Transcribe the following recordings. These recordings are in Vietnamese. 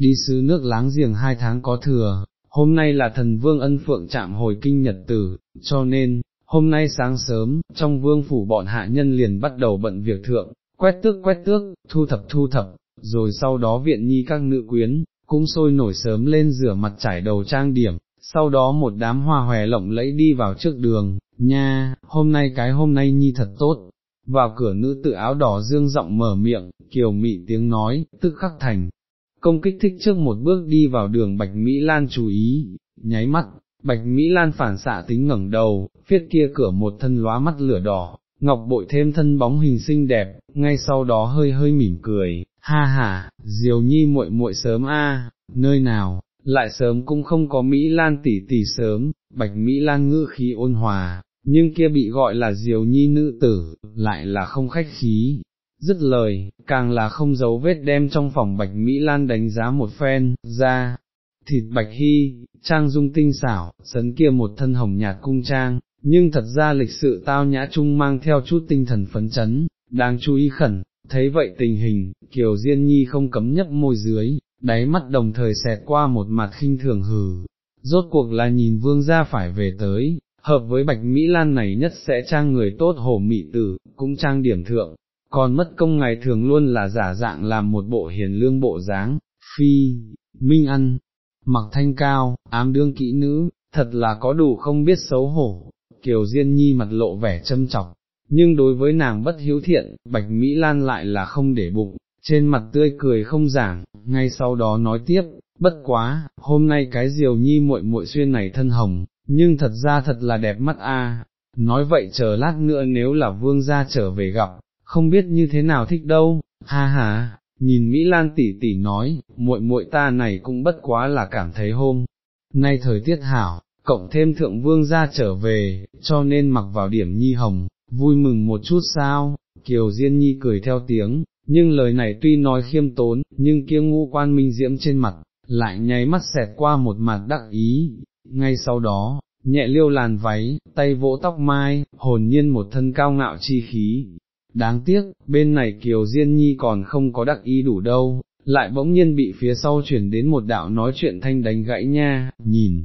đi xứ nước láng giềng hai tháng có thừa, hôm nay là thần vương ân phượng chạm hồi kinh nhật tử, cho nên, hôm nay sáng sớm, trong vương phủ bọn hạ nhân liền bắt đầu bận việc thượng, quét tước quét tước, thu thập thu thập, rồi sau đó viện nhi các nữ quyến, cũng sôi nổi sớm lên rửa mặt trải đầu trang điểm, sau đó một đám hoa hòe lộng lẫy đi vào trước đường, nha, hôm nay cái hôm nay nhi thật tốt, vào cửa nữ tự áo đỏ dương giọng mở miệng, kiều mị tiếng nói, tức khắc thành. Công kích thích trước một bước đi vào đường Bạch Mỹ Lan chú ý, nháy mắt, Bạch Mỹ Lan phản xạ tính ngẩng đầu, phiết kia cửa một thân lóa mắt lửa đỏ, ngọc bội thêm thân bóng hình xinh đẹp, ngay sau đó hơi hơi mỉm cười, ha ha, diều nhi muội muội sớm a, nơi nào, lại sớm cũng không có Mỹ Lan tỷ tỷ sớm, Bạch Mỹ Lan ngữ khí ôn hòa, nhưng kia bị gọi là diều nhi nữ tử, lại là không khách khí. Dứt lời, càng là không giấu vết đem trong phòng Bạch Mỹ Lan đánh giá một phen, ra, thịt Bạch Hy, trang dung tinh xảo, sấn kia một thân hồng nhạt cung trang, nhưng thật ra lịch sự tao nhã chung mang theo chút tinh thần phấn chấn, đáng chú ý khẩn, thấy vậy tình hình, Kiều Diên Nhi không cấm nhấp môi dưới, đáy mắt đồng thời xẹt qua một mặt khinh thường hừ, rốt cuộc là nhìn vương gia phải về tới, hợp với Bạch Mỹ Lan này nhất sẽ trang người tốt hổ mị tử, cũng trang điểm thượng, còn mất công ngày thường luôn là giả dạng làm một bộ hiền lương bộ dáng, phi, minh ăn, mặc thanh cao, ám đương kỹ nữ, thật là có đủ không biết xấu hổ, Kiều Diên Nhi mặt lộ vẻ châm chọc, nhưng đối với nàng bất hiếu thiện, Bạch Mỹ Lan lại là không để bụng, trên mặt tươi cười không giảng, ngay sau đó nói tiếp, bất quá, hôm nay cái diều nhi muội muội xuyên này thân hồng, nhưng thật ra thật là đẹp mắt a. nói vậy chờ lát nữa nếu là vương gia trở về gặp, không biết như thế nào thích đâu, ha ha, nhìn Mỹ Lan tỷ tỷ nói, muội muội ta này cũng bất quá là cảm thấy hôm, nay thời tiết hảo, cộng thêm thượng vương gia trở về, cho nên mặc vào điểm nhi hồng, vui mừng một chút sao, Kiều Diên Nhi cười theo tiếng, nhưng lời này tuy nói khiêm tốn, nhưng kia ngũ quan minh diễm trên mặt, lại nháy mắt xẹt qua một mặt đắc ý, ngay sau đó, nhẹ liêu làn váy, tay vỗ tóc mai, hồn nhiên một thân cao ngạo chi khí. Đáng tiếc, bên này Kiều Diên Nhi còn không có đặc ý đủ đâu, lại bỗng nhiên bị phía sau chuyển đến một đạo nói chuyện thanh đánh gãy nha, nhìn,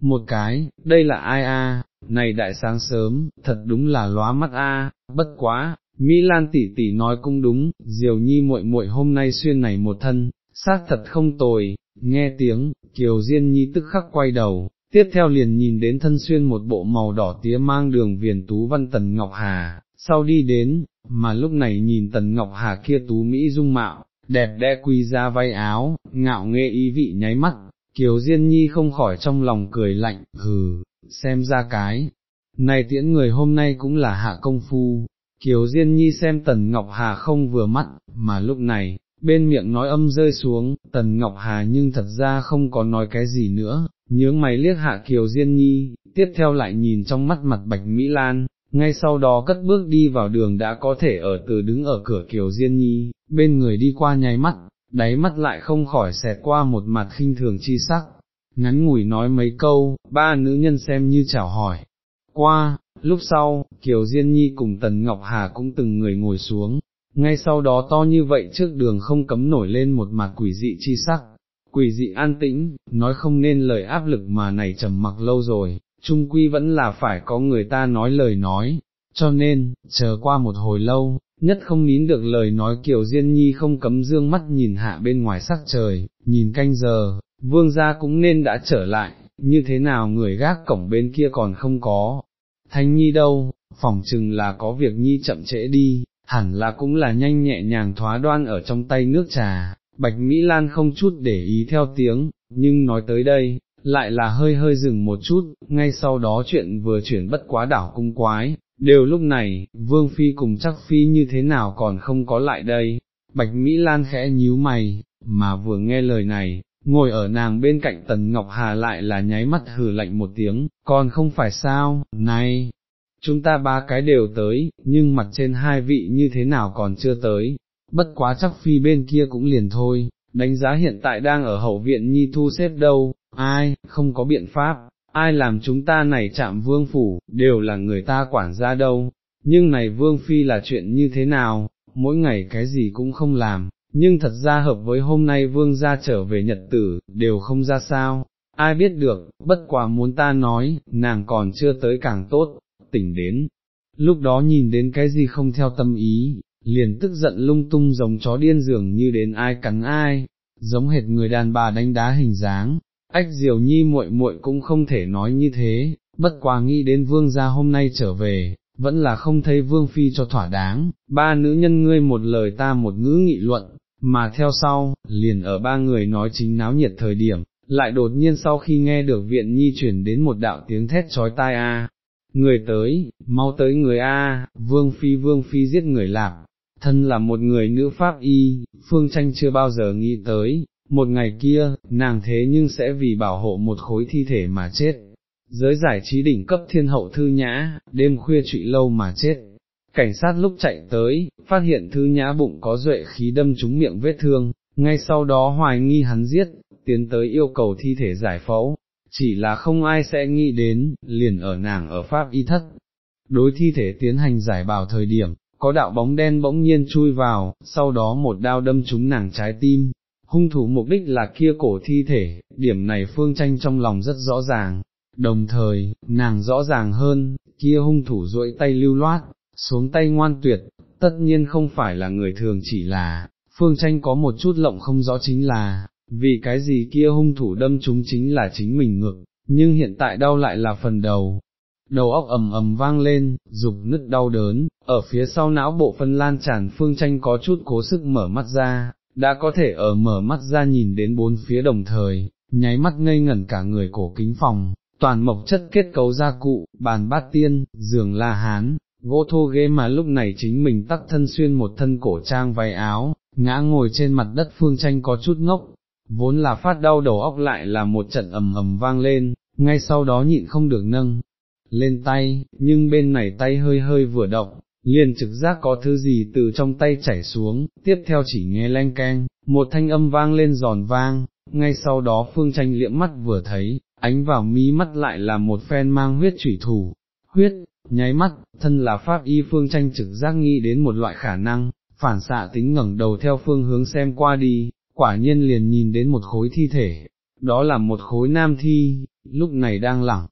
một cái, đây là ai a? này đại sáng sớm, thật đúng là lóa mắt a, bất quá, Mỹ Lan tỷ tỷ nói cũng đúng, Diều Nhi muội muội hôm nay xuyên này một thân, xác thật không tồi, nghe tiếng, Kiều Diên Nhi tức khắc quay đầu, tiếp theo liền nhìn đến thân xuyên một bộ màu đỏ tía mang đường viền tú văn Tần Ngọc Hà, sau đi đến, mà lúc này nhìn Tần Ngọc Hà kia tú Mỹ dung mạo, đẹp đẽ quy ra vay áo, ngạo nghệ ý vị nháy mắt, Kiều Diên Nhi không khỏi trong lòng cười lạnh, hừ, xem ra cái, này tiễn người hôm nay cũng là hạ công phu, Kiều Diên Nhi xem Tần Ngọc Hà không vừa mắt, mà lúc này, bên miệng nói âm rơi xuống, Tần Ngọc Hà nhưng thật ra không có nói cái gì nữa, nhướng mày liếc hạ Kiều Diên Nhi, tiếp theo lại nhìn trong mắt mặt Bạch Mỹ Lan, ngay sau đó cất bước đi vào đường đã có thể ở từ đứng ở cửa Kiều Diên Nhi, bên người đi qua nháy mắt, đáy mắt lại không khỏi xẹt qua một mặt khinh thường chi sắc, ngắn ngủi nói mấy câu, ba nữ nhân xem như chào hỏi. Qua, lúc sau, Kiều Diên Nhi cùng Tần Ngọc Hà cũng từng người ngồi xuống, ngay sau đó to như vậy trước đường không cấm nổi lên một mặt quỷ dị chi sắc, quỷ dị an tĩnh, nói không nên lời áp lực mà này trầm mặc lâu rồi, trung quy vẫn là phải có người ta nói lời nói, cho nên, chờ qua một hồi lâu, nhất không nín được lời nói kiểu Diên Nhi không cấm dương mắt nhìn hạ bên ngoài sắc trời, nhìn canh giờ, vương gia cũng nên đã trở lại, như thế nào người gác cổng bên kia còn không có, thanh nhi đâu, phỏng chừng là có việc nhi chậm trễ đi, hẳn là cũng là nhanh nhẹ nhàng thoá đoan ở trong tay nước trà, Bạch Mỹ Lan không chút để ý theo tiếng, nhưng nói tới đây, lại là hơi hơi dừng một chút, ngay sau đó chuyện vừa chuyển bất quá đảo cung quái, đều lúc này, Vương Phi cùng chắc Phi như thế nào còn không có lại đây, Bạch Mỹ Lan khẽ nhíu mày, mà vừa nghe lời này, ngồi ở nàng bên cạnh Tần Ngọc Hà lại là nháy mắt hừ lạnh một tiếng, còn không phải sao, này, chúng ta ba cái đều tới, nhưng mặt trên hai vị như thế nào còn chưa tới, bất quá chắc phi bên kia cũng liền thôi, đánh giá hiện tại đang ở hậu viện nhi thu xếp đâu, ai, không có biện pháp, ai làm chúng ta này chạm vương phủ, đều là người ta quản gia đâu, nhưng này vương phi là chuyện như thế nào, mỗi ngày cái gì cũng không làm, nhưng thật ra hợp với hôm nay vương gia trở về nhật tử, đều không ra sao, ai biết được, bất quả muốn ta nói, nàng còn chưa tới càng tốt, tỉnh đến, lúc đó nhìn đến cái gì không theo tâm ý, liền tức giận lung tung giống chó điên dường như đến ai cắn ai, giống hệt người đàn bà đánh đá hình dáng, ách diều nhi muội muội cũng không thể nói như thế, bất quá nghĩ đến vương gia hôm nay trở về, vẫn là không thấy vương phi cho thỏa đáng, ba nữ nhân ngươi một lời ta một ngữ nghị luận, mà theo sau, liền ở ba người nói chính náo nhiệt thời điểm, lại đột nhiên sau khi nghe được viện nhi chuyển đến một đạo tiếng thét trói tai a, người tới, mau tới người a, vương phi vương phi giết người lạc, thân là một người nữ pháp y, phương tranh chưa bao giờ nghĩ tới, một ngày kia, nàng thế nhưng sẽ vì bảo hộ một khối thi thể mà chết. Giới giải trí đỉnh cấp thiên hậu thư nhã, đêm khuya trụy lâu mà chết. Cảnh sát lúc chạy tới, phát hiện thư nhã bụng có duệ khí đâm trúng miệng vết thương, ngay sau đó hoài nghi hắn giết, tiến tới yêu cầu thi thể giải phẫu, chỉ là không ai sẽ nghĩ đến, liền ở nàng ở Pháp y thất. Đối thi thể tiến hành giải bào thời điểm, có đạo bóng đen bỗng nhiên chui vào, sau đó một đao đâm trúng nàng trái tim, hung thủ mục đích là kia cổ thi thể, điểm này phương tranh trong lòng rất rõ ràng, đồng thời, nàng rõ ràng hơn, kia hung thủ duỗi tay lưu loát, xuống tay ngoan tuyệt, tất nhiên không phải là người thường chỉ là, phương tranh có một chút lộng không rõ chính là, vì cái gì kia hung thủ đâm chúng chính là chính mình ngực, nhưng hiện tại đau lại là phần đầu. Đầu óc ầm ầm vang lên, dục nứt đau đớn, ở phía sau não bộ phân lan tràn phương tranh có chút cố sức mở mắt ra, đã có thể ở mở mắt ra nhìn đến bốn phía đồng thời, nháy mắt ngây ngẩn cả người cổ kính phòng, toàn mộc chất kết cấu gia cụ, bàn bát tiên, giường la hán, gỗ thô ghế mà lúc này chính mình tắc thân xuyên một thân cổ trang váy áo, ngã ngồi trên mặt đất phương tranh có chút ngốc, vốn là phát đau đầu óc lại là một trận ầm ầm vang lên, ngay sau đó nhịn không được nâng lên tay, nhưng bên này tay hơi hơi vừa động, liền trực giác có thứ gì từ trong tay chảy xuống, tiếp theo chỉ nghe len keng, một thanh âm vang lên giòn vang, ngay sau đó phương tranh liễm mắt vừa thấy, ánh vào mí mắt lại là một phen mang huyết chủy thủ, huyết, nháy mắt, thân là pháp y phương tranh trực giác nghĩ đến một loại khả năng, phản xạ tính ngẩng đầu theo phương hướng xem qua đi, quả nhiên liền nhìn đến một khối thi thể, đó là một khối nam thi, lúc này đang lẳng,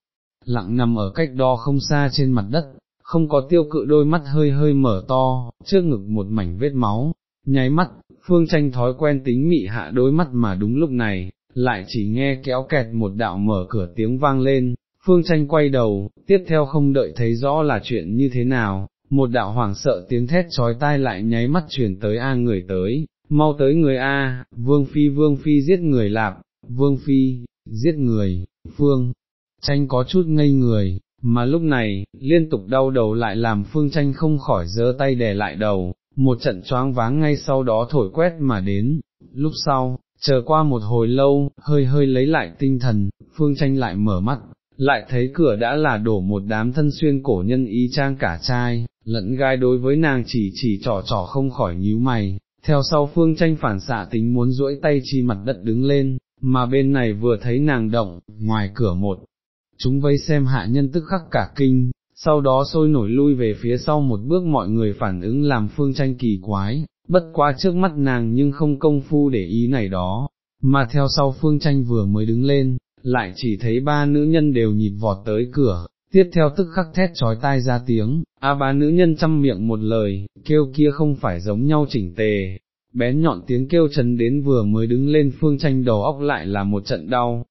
lặng nằm ở cách đó không xa trên mặt đất, không có tiêu cự đôi mắt hơi hơi mở to, trước ngực một mảnh vết máu, nháy mắt, phương tranh thói quen tính mị hạ đôi mắt mà đúng lúc này, lại chỉ nghe kéo kẹt một đạo mở cửa tiếng vang lên, phương tranh quay đầu, tiếp theo không đợi thấy rõ là chuyện như thế nào, một đạo hoảng sợ tiếng thét trói tai lại nháy mắt chuyển tới A người tới, mau tới người A, vương phi vương phi giết người lạp, vương phi, giết người, phương, tranh có chút ngây người, mà lúc này, liên tục đau đầu lại làm phương tranh không khỏi giơ tay đè lại đầu, một trận choáng váng ngay sau đó thổi quét mà đến, lúc sau, chờ qua một hồi lâu, hơi hơi lấy lại tinh thần, phương tranh lại mở mắt, lại thấy cửa đã là đổ một đám thân xuyên cổ nhân ý trang cả trai, lẫn gai đối với nàng chỉ chỉ trò trò không khỏi nhíu mày, theo sau phương tranh phản xạ tính muốn duỗi tay chi mặt đất đứng lên, mà bên này vừa thấy nàng động, ngoài cửa một, chúng vây xem hạ nhân tức khắc cả kinh, sau đó sôi nổi lui về phía sau một bước mọi người phản ứng làm phương tranh kỳ quái, bất quá trước mắt nàng nhưng không công phu để ý này đó, mà theo sau phương tranh vừa mới đứng lên, lại chỉ thấy ba nữ nhân đều nhịp vọt tới cửa, tiếp theo tức khắc thét trói tai ra tiếng, a ba nữ nhân chăm miệng một lời, kêu kia không phải giống nhau chỉnh tề, bén nhọn tiếng kêu chấn đến vừa mới đứng lên phương tranh đầu óc lại là một trận đau,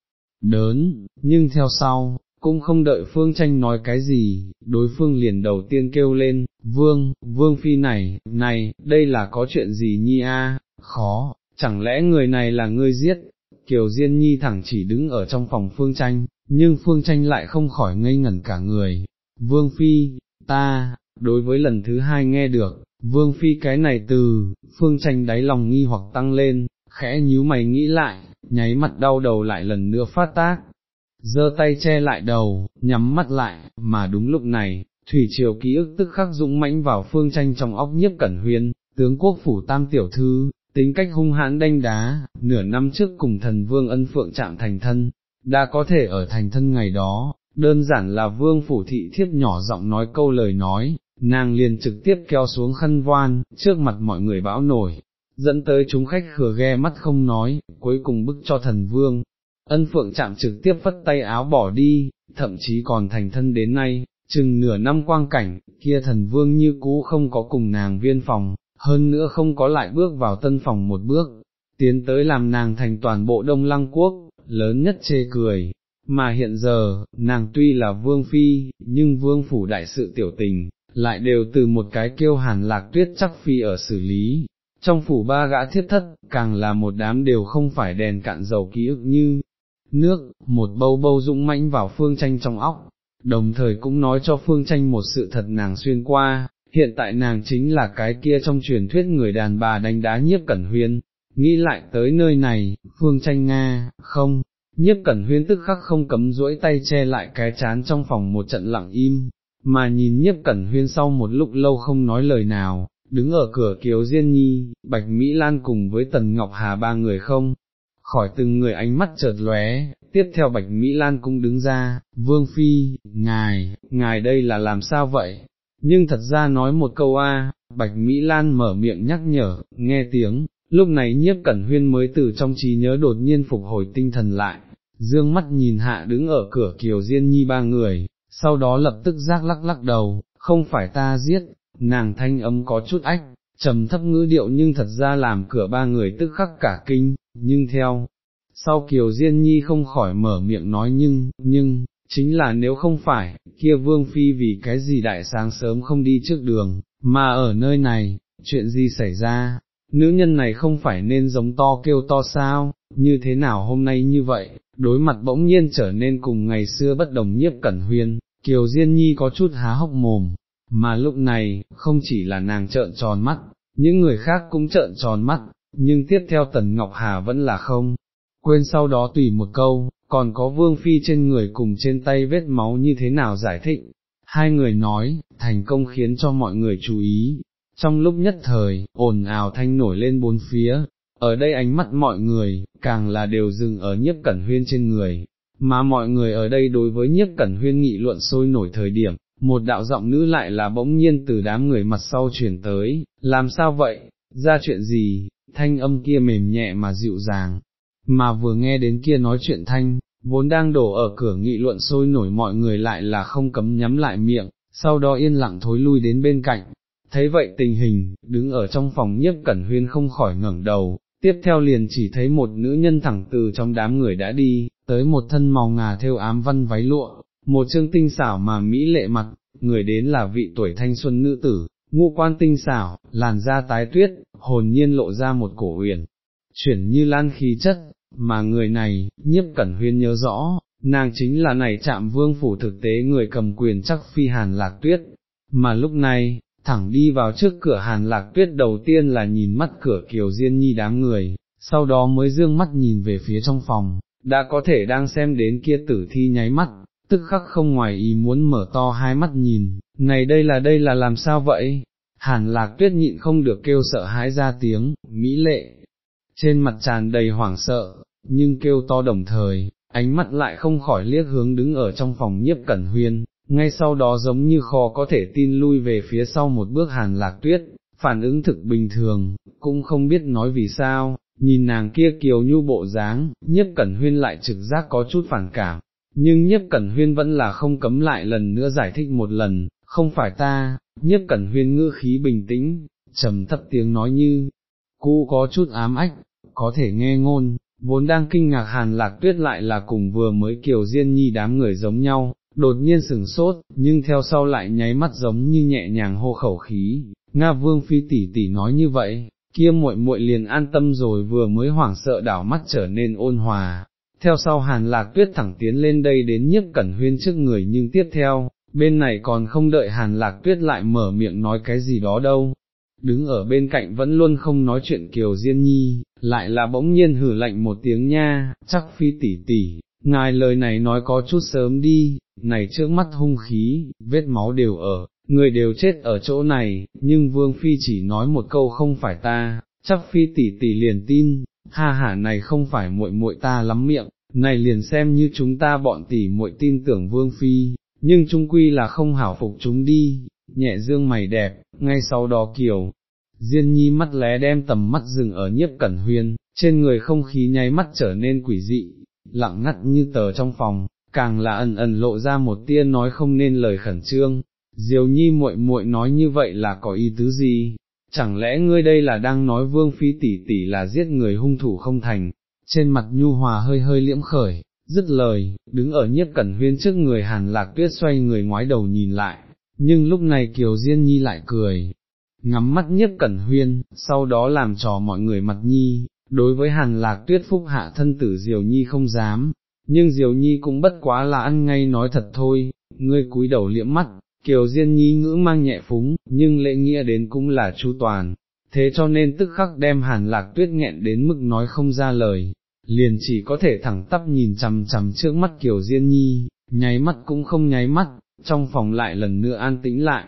đớn, nhưng theo sau, cũng không đợi phương tranh nói cái gì, đối phương liền đầu tiên kêu lên, vương, vương phi này, này, đây là có chuyện gì nhi a? khó, chẳng lẽ người này là ngươi giết, Kiều Diên Nhi thẳng chỉ đứng ở trong phòng phương tranh, nhưng phương tranh lại không khỏi ngây ngẩn cả người, vương phi, ta, đối với lần thứ hai nghe được, vương phi cái này từ, phương tranh đáy lòng nghi hoặc tăng lên, khẽ nhíu mày nghĩ lại, nháy mặt đau đầu lại lần nữa phát tác, giơ tay che lại đầu, nhắm mắt lại, mà đúng lúc này, thủy triều ký ức tức khắc dũng mãnh vào phương tranh trong óc nhiếp cẩn huyên, tướng quốc phủ tam tiểu thư, tính cách hung hãn đanh đá, nửa năm trước cùng thần vương ân phượng chạm thành thân, đã có thể ở thành thân ngày đó, đơn giản là vương phủ thị thiếp nhỏ giọng nói câu lời nói, nàng liền trực tiếp kéo xuống khăn voan, trước mặt mọi người bão nổi, dẫn tới chúng khách khừa ghe mắt không nói, cuối cùng bức cho thần vương. Ân phượng chạm trực tiếp phất tay áo bỏ đi, thậm chí còn thành thân đến nay, chừng nửa năm quang cảnh, kia thần vương như cũ không có cùng nàng viên phòng, hơn nữa không có lại bước vào tân phòng một bước, tiến tới làm nàng thành toàn bộ đông lăng quốc, lớn nhất chê cười. Mà hiện giờ, nàng tuy là vương phi, nhưng vương phủ đại sự tiểu tình, lại đều từ một cái kêu hàn lạc tuyết chắc phi ở xử lý. Trong phủ ba gã thiết thất, càng là một đám đều không phải đèn cạn dầu ký ức như nước, một bâu bâu dũng mãnh vào phương tranh trong óc, đồng thời cũng nói cho phương tranh một sự thật nàng xuyên qua, hiện tại nàng chính là cái kia trong truyền thuyết người đàn bà đánh đá nhiếp cẩn huyên, nghĩ lại tới nơi này, phương tranh Nga, không, nhiếp cẩn huyên tức khắc không cấm duỗi tay che lại cái chán trong phòng một trận lặng im, mà nhìn nhiếp cẩn huyên sau một lúc lâu không nói lời nào, đứng ở cửa kiều Diên Nhi, Bạch Mỹ Lan cùng với Tần Ngọc Hà ba người không, khỏi từng người ánh mắt chợt lóe, tiếp theo Bạch Mỹ Lan cũng đứng ra, Vương Phi, ngài, ngài đây là làm sao vậy? Nhưng thật ra nói một câu a, Bạch Mỹ Lan mở miệng nhắc nhở, nghe tiếng, lúc này nhiếp cẩn huyên mới từ trong trí nhớ đột nhiên phục hồi tinh thần lại, dương mắt nhìn hạ đứng ở cửa kiều Diên Nhi ba người, sau đó lập tức giác lắc lắc đầu, không phải ta giết, nàng thanh âm có chút ách, trầm thấp ngữ điệu nhưng thật ra làm cửa ba người tức khắc cả kinh, nhưng theo, sau Kiều Diên Nhi không khỏi mở miệng nói nhưng, nhưng, chính là nếu không phải, kia Vương Phi vì cái gì đại sáng sớm không đi trước đường, mà ở nơi này, chuyện gì xảy ra, nữ nhân này không phải nên giống to kêu to sao, như thế nào hôm nay như vậy, đối mặt bỗng nhiên trở nên cùng ngày xưa bất đồng nhiếp cẩn huyên, Kiều Diên Nhi có chút há hốc mồm, mà lúc này, không chỉ là nàng trợn tròn mắt, những người khác cũng trợn tròn mắt, nhưng tiếp theo Tần Ngọc Hà vẫn là không, quên sau đó tùy một câu, còn có Vương Phi trên người cùng trên tay vết máu như thế nào giải thích, hai người nói, thành công khiến cho mọi người chú ý, trong lúc nhất thời, ồn ào thanh nổi lên bốn phía, ở đây ánh mắt mọi người, càng là đều dừng ở nhiếp cẩn huyên trên người, mà mọi người ở đây đối với nhiếp cẩn huyên nghị luận sôi nổi thời điểm, một đạo giọng nữ lại là bỗng nhiên từ đám người mặt sau chuyển tới, làm sao vậy, ra chuyện gì, thanh âm kia mềm nhẹ mà dịu dàng, mà vừa nghe đến kia nói chuyện thanh, vốn đang đổ ở cửa nghị luận sôi nổi mọi người lại là không cấm nhắm lại miệng, sau đó yên lặng thối lui đến bên cạnh. Thấy vậy tình hình, đứng ở trong phòng nhiếp cẩn huyên không khỏi ngẩng đầu, tiếp theo liền chỉ thấy một nữ nhân thẳng từ trong đám người đã đi, tới một thân màu ngà theo ám văn váy lụa, một chương tinh xảo mà mỹ lệ mặt, người đến là vị tuổi thanh xuân nữ tử, ngũ quan tinh xảo, làn da tái tuyết, hồn nhiên lộ ra một cổ huyền, chuyển như lan khí chất, mà người này, nhiếp cẩn huyên nhớ rõ, nàng chính là này chạm vương phủ thực tế người cầm quyền chắc phi hàn lạc tuyết, mà lúc này, thẳng đi vào trước cửa hàn lạc tuyết đầu tiên là nhìn mắt cửa kiều diên nhi đám người, sau đó mới dương mắt nhìn về phía trong phòng, đã có thể đang xem đến kia tử thi nháy mắt, tức khắc không ngoài ý muốn mở to hai mắt nhìn, này đây là đây là làm sao vậy? Hàn lạc tuyết nhịn không được kêu sợ hãi ra tiếng, mỹ lệ, trên mặt tràn đầy hoảng sợ, nhưng kêu to đồng thời, ánh mắt lại không khỏi liếc hướng đứng ở trong phòng nhiếp cẩn huyên, ngay sau đó giống như khó có thể tin lui về phía sau một bước hàn lạc tuyết, phản ứng thực bình thường, cũng không biết nói vì sao, nhìn nàng kia kiều nhu bộ dáng, nhiếp cẩn huyên lại trực giác có chút phản cảm, nhưng nhiếp cẩn huyên vẫn là không cấm lại lần nữa giải thích một lần, không phải ta, nhiếp cẩn huyên ngữ khí bình tĩnh, trầm thấp tiếng nói như, cu có chút ám ách, có thể nghe ngôn, vốn đang kinh ngạc hàn lạc tuyết lại là cùng vừa mới kiều diên nhi đám người giống nhau, đột nhiên sừng sốt, nhưng theo sau lại nháy mắt giống như nhẹ nhàng hô khẩu khí, Nga vương phi tỷ tỷ nói như vậy, kia muội muội liền an tâm rồi vừa mới hoảng sợ đảo mắt trở nên ôn hòa. Theo sau hàn lạc tuyết thẳng tiến lên đây đến nhiếp cẩn huyên trước người nhưng tiếp theo, bên này còn không đợi hàn lạc tuyết lại mở miệng nói cái gì đó đâu, đứng ở bên cạnh vẫn luôn không nói chuyện Kiều Diên Nhi, lại là bỗng nhiên hử lạnh một tiếng nha, chắc phi tỷ tỷ, ngài lời này nói có chút sớm đi, này trước mắt hung khí, vết máu đều ở, người đều chết ở chỗ này, nhưng Vương Phi chỉ nói một câu không phải ta, chắc Phi tỷ tỷ liền tin, ha hả này không phải muội muội ta lắm miệng, này liền xem như chúng ta bọn tỷ muội tin tưởng Vương Phi, nhưng trung quy là không hảo phục chúng đi, nhẹ dương mày đẹp, ngay sau đó kiều, Diên nhi mắt lé đem tầm mắt dừng ở nhiếp cẩn huyên, trên người không khí nháy mắt trở nên quỷ dị, lặng ngắt như tờ trong phòng, càng là ẩn ẩn lộ ra một tia nói không nên lời khẩn trương. Diều nhi muội muội nói như vậy là có ý tứ gì? Chẳng lẽ ngươi đây là đang nói vương phi tỷ tỷ là giết người hung thủ không thành? Trên mặt nhu hòa hơi hơi liễm khởi, dứt lời, đứng ở nhiếp cẩn huyên trước người hàn lạc tuyết xoay người ngoái đầu nhìn lại, nhưng lúc này Kiều Diên Nhi lại cười, ngắm mắt nhiếp cẩn huyên, sau đó làm trò mọi người mặt nhi, đối với hàn lạc tuyết phúc hạ thân tử Diều Nhi không dám, nhưng Diều Nhi cũng bất quá là ăn ngay nói thật thôi, ngươi cúi đầu liễm mắt, Kiều Diên Nhi ngữ mang nhẹ phúng, nhưng lễ nghĩa đến cũng là chu toàn, thế cho nên tức khắc đem hàn lạc tuyết nghẹn đến mức nói không ra lời, liền chỉ có thể thẳng tắp nhìn chằm chằm trước mắt Kiều Diên Nhi, nháy mắt cũng không nháy mắt, trong phòng lại lần nữa an tĩnh lại.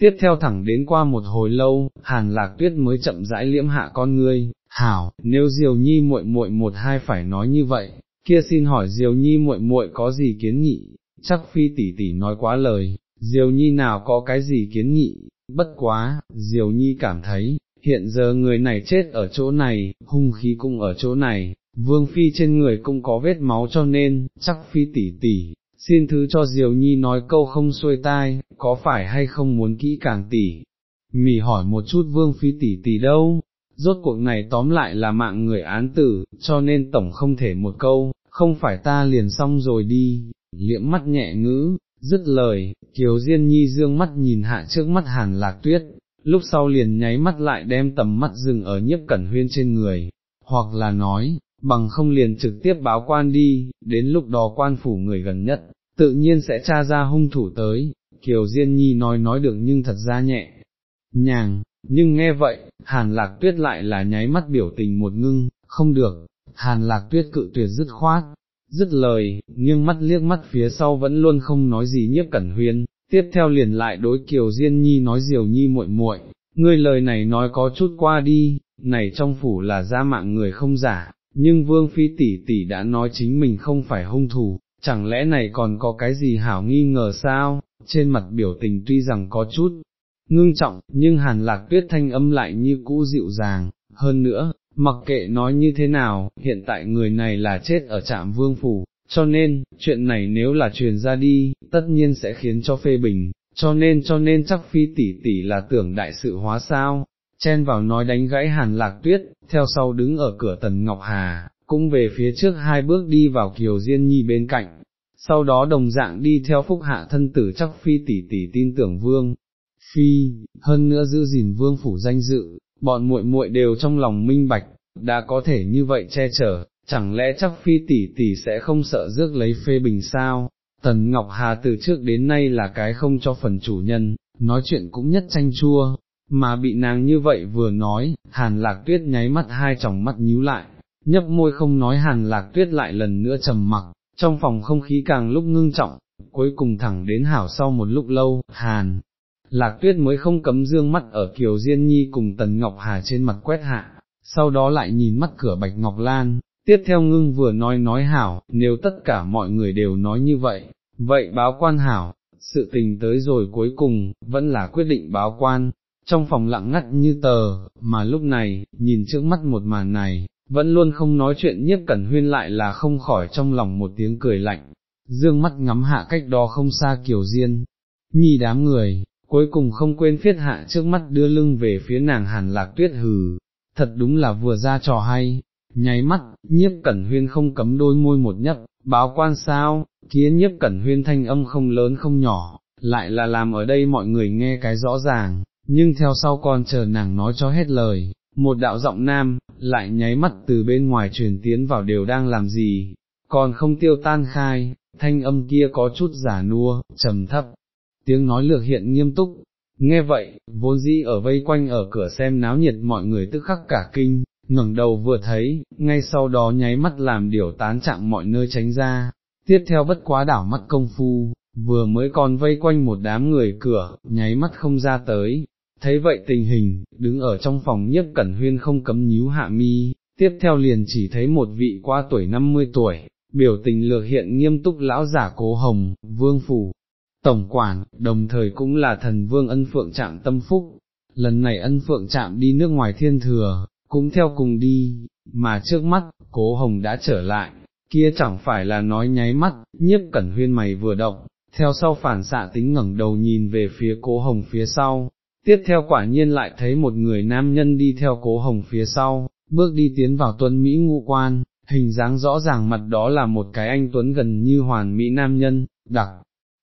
Tiếp theo thẳng đến qua một hồi lâu, Hàn Lạc Tuyết mới chậm rãi liễm hạ con ngươi, hảo, nếu Diều Nhi muội muội một hai phải nói như vậy, kia xin hỏi Diều Nhi muội muội có gì kiến nghị, chắc phi tỷ tỷ nói quá lời, Diều Nhi nào có cái gì kiến nghị, bất quá, Diều Nhi cảm thấy, hiện giờ người này chết ở chỗ này, hung khí cũng ở chỗ này, vương phi trên người cũng có vết máu cho nên, chắc phi tỷ tỷ, xin thứ cho Diều Nhi nói câu không xuôi tai, có phải hay không muốn kỹ càng tỷ. Mỉ hỏi một chút vương phi tỷ tỷ đâu, rốt cuộc này tóm lại là mạng người án tử, cho nên tổng không thể một câu, không phải ta liền xong rồi đi, liễm mắt nhẹ ngữ, dứt lời, Kiều Diên Nhi dương mắt nhìn hạ trước mắt hàn lạc tuyết, lúc sau liền nháy mắt lại đem tầm mắt dừng ở nhiếp cẩn huyên trên người, hoặc là nói, bằng không liền trực tiếp báo quan đi, đến lúc đó quan phủ người gần nhất, tự nhiên sẽ tra ra hung thủ tới, Kiều Diên Nhi nói nói được nhưng thật ra nhẹ, nhàng, nhưng nghe vậy, Hàn Lạc Tuyết lại là nháy mắt biểu tình một ngưng, không được, Hàn Lạc Tuyết cự tuyệt dứt khoát, dứt lời, nghiêng mắt liếc mắt phía sau vẫn luôn không nói gì nhiếp cẩn huyên, tiếp theo liền lại đối Kiều Diên Nhi nói Diều Nhi muội muội, ngươi lời này nói có chút qua đi, này trong phủ là ra mạng người không giả, nhưng Vương Phi tỷ tỷ đã nói chính mình không phải hung thủ, chẳng lẽ này còn có cái gì hảo nghi ngờ sao, trên mặt biểu tình tuy rằng có chút ngưng trọng, nhưng hàn lạc tuyết thanh âm lại như cũ dịu dàng, hơn nữa, mặc kệ nói như thế nào, hiện tại người này là chết ở trạm vương phủ, cho nên, chuyện này nếu là truyền ra đi, tất nhiên sẽ khiến cho phê bình, cho nên cho nên chắc phi tỷ tỷ là tưởng đại sự hóa sao, chen vào nói đánh gãy hàn lạc tuyết, theo sau đứng ở cửa tần Ngọc Hà, cũng về phía trước hai bước đi vào kiều diên nhi bên cạnh, sau đó đồng dạng đi theo phúc hạ thân tử chắc phi tỷ tỷ tin tưởng vương, phi, hơn nữa giữ gìn vương phủ danh dự, bọn muội muội đều trong lòng minh bạch, đã có thể như vậy che chở, chẳng lẽ chắc phi tỷ tỷ sẽ không sợ rước lấy phê bình sao? Tần Ngọc Hà từ trước đến nay là cái không cho phần chủ nhân, nói chuyện cũng nhất tranh chua, mà bị nàng như vậy vừa nói, hàn lạc tuyết nháy mắt hai tròng mắt nhíu lại, nhấp môi không nói hàn lạc tuyết lại lần nữa trầm mặc, trong phòng không khí càng lúc ngưng trọng, cuối cùng thẳng đến hảo sau một lúc lâu, hàn. Lạc tuyết mới không cấm dương mắt ở Kiều Diên Nhi cùng Tần Ngọc Hà trên mặt quét hạ, sau đó lại nhìn mắt cửa Bạch Ngọc Lan, tiếp theo ngưng vừa nói nói hảo, nếu tất cả mọi người đều nói như vậy, vậy báo quan hảo, sự tình tới rồi cuối cùng, vẫn là quyết định báo quan, trong phòng lặng ngắt như tờ, mà lúc này, nhìn trước mắt một màn này, vẫn luôn không nói chuyện nhiếp cẩn huyên lại là không khỏi trong lòng một tiếng cười lạnh, dương mắt ngắm hạ cách đó không xa kiều diên, nhi đám người, cuối cùng không quên phiết hạ trước mắt đưa lưng về phía nàng hàn lạc tuyết hừ, thật đúng là vừa ra trò hay, nháy mắt, nhiếp cẩn huyên không cấm đôi môi một nhấp, báo quan sao, kia nhiếp cẩn huyên thanh âm không lớn không nhỏ, lại là làm ở đây mọi người nghe cái rõ ràng, nhưng theo sau còn chờ nàng nói cho hết lời, một đạo giọng nam, lại nháy mắt từ bên ngoài truyền tiến vào đều đang làm gì, còn không tiêu tan khai, thanh âm kia có chút giả nua, trầm thấp, tiếng nói lược hiện nghiêm túc, nghe vậy, vốn dĩ ở vây quanh ở cửa xem náo nhiệt mọi người tức khắc cả kinh, ngẩng đầu vừa thấy, ngay sau đó nháy mắt làm điều tán chạm mọi nơi tránh ra, tiếp theo bất quá đảo mắt công phu, vừa mới còn vây quanh một đám người cửa, nháy mắt không ra tới, thấy vậy tình hình, đứng ở trong phòng nhất cẩn huyên không cấm nhíu hạ mi, tiếp theo liền chỉ thấy một vị qua tuổi 50 tuổi, biểu tình lược hiện nghiêm túc lão giả cố hồng, vương phủ, tổng quản, đồng thời cũng là thần vương ân phượng trạng tâm phúc, lần này ân phượng trạng đi nước ngoài thiên thừa, cũng theo cùng đi, mà trước mắt, cố hồng đã trở lại, kia chẳng phải là nói nháy mắt, nhiếp cẩn huyên mày vừa động, theo sau phản xạ tính ngẩng đầu nhìn về phía cố hồng phía sau, tiếp theo quả nhiên lại thấy một người nam nhân đi theo cố hồng phía sau, bước đi tiến vào tuân Mỹ ngũ quan, hình dáng rõ ràng mặt đó là một cái anh tuấn gần như hoàn mỹ nam nhân, đặc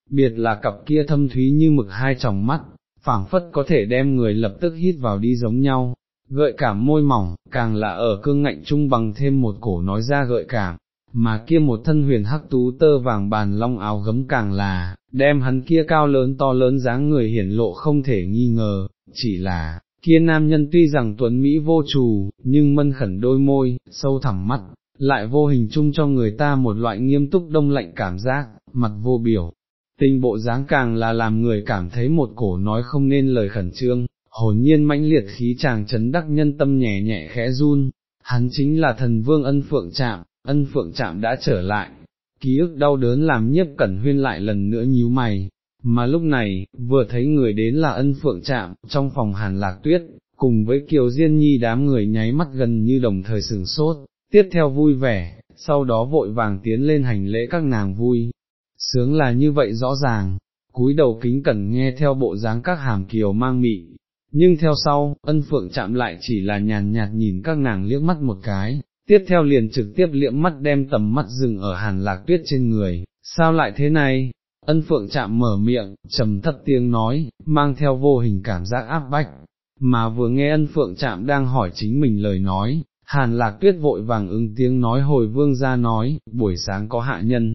biệt là cặp kia thâm thúy như mực hai tròng mắt, phảng phất có thể đem người lập tức hít vào đi giống nhau, gợi cảm môi mỏng, càng là ở cương ngạnh trung bằng thêm một cổ nói ra gợi cảm, mà kia một thân huyền hắc tú tơ vàng bàn long áo gấm càng là, đem hắn kia cao lớn to lớn dáng người hiển lộ không thể nghi ngờ, chỉ là, kia nam nhân tuy rằng tuấn Mỹ vô trù, nhưng mân khẩn đôi môi, sâu thẳm mắt, lại vô hình chung cho người ta một loại nghiêm túc đông lạnh cảm giác, mặt vô biểu. Tình bộ dáng càng là làm người cảm thấy một cổ nói không nên lời khẩn trương, hồn nhiên mãnh liệt khí chàng chấn đắc nhân tâm nhẹ nhẹ khẽ run, hắn chính là thần vương ân phượng trạm, ân phượng trạm đã trở lại, ký ức đau đớn làm nhiếp cẩn huyên lại lần nữa nhíu mày, mà lúc này, vừa thấy người đến là ân phượng trạm, trong phòng hàn lạc tuyết, cùng với kiều diên nhi đám người nháy mắt gần như đồng thời sừng sốt, tiếp theo vui vẻ, sau đó vội vàng tiến lên hành lễ các nàng vui, sướng là như vậy rõ ràng, cúi đầu kính cẩn nghe theo bộ dáng các hàm kiều mang mị, nhưng theo sau, ân phượng chạm lại chỉ là nhàn nhạt nhìn các nàng liếc mắt một cái, tiếp theo liền trực tiếp liễm mắt đem tầm mắt dừng ở hàn lạc tuyết trên người, sao lại thế này? Ân phượng chạm mở miệng, trầm thấp tiếng nói, mang theo vô hình cảm giác áp bách, mà vừa nghe ân phượng chạm đang hỏi chính mình lời nói, hàn lạc tuyết vội vàng ứng tiếng nói hồi vương ra nói, buổi sáng có hạ nhân,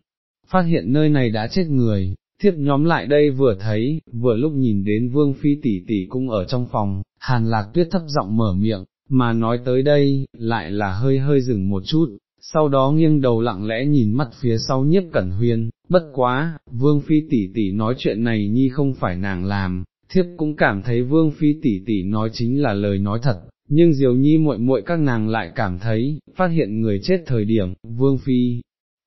phát hiện nơi này đã chết người, thiếp nhóm lại đây vừa thấy, vừa lúc nhìn đến vương phi tỷ tỷ cũng ở trong phòng, hàn lạc tuyết thấp giọng mở miệng, mà nói tới đây, lại là hơi hơi dừng một chút, sau đó nghiêng đầu lặng lẽ nhìn mắt phía sau nhiếp cẩn huyên, bất quá, vương phi tỷ tỷ nói chuyện này nhi không phải nàng làm, thiếp cũng cảm thấy vương phi tỷ tỷ nói chính là lời nói thật, nhưng diều nhi muội muội các nàng lại cảm thấy, phát hiện người chết thời điểm, vương phi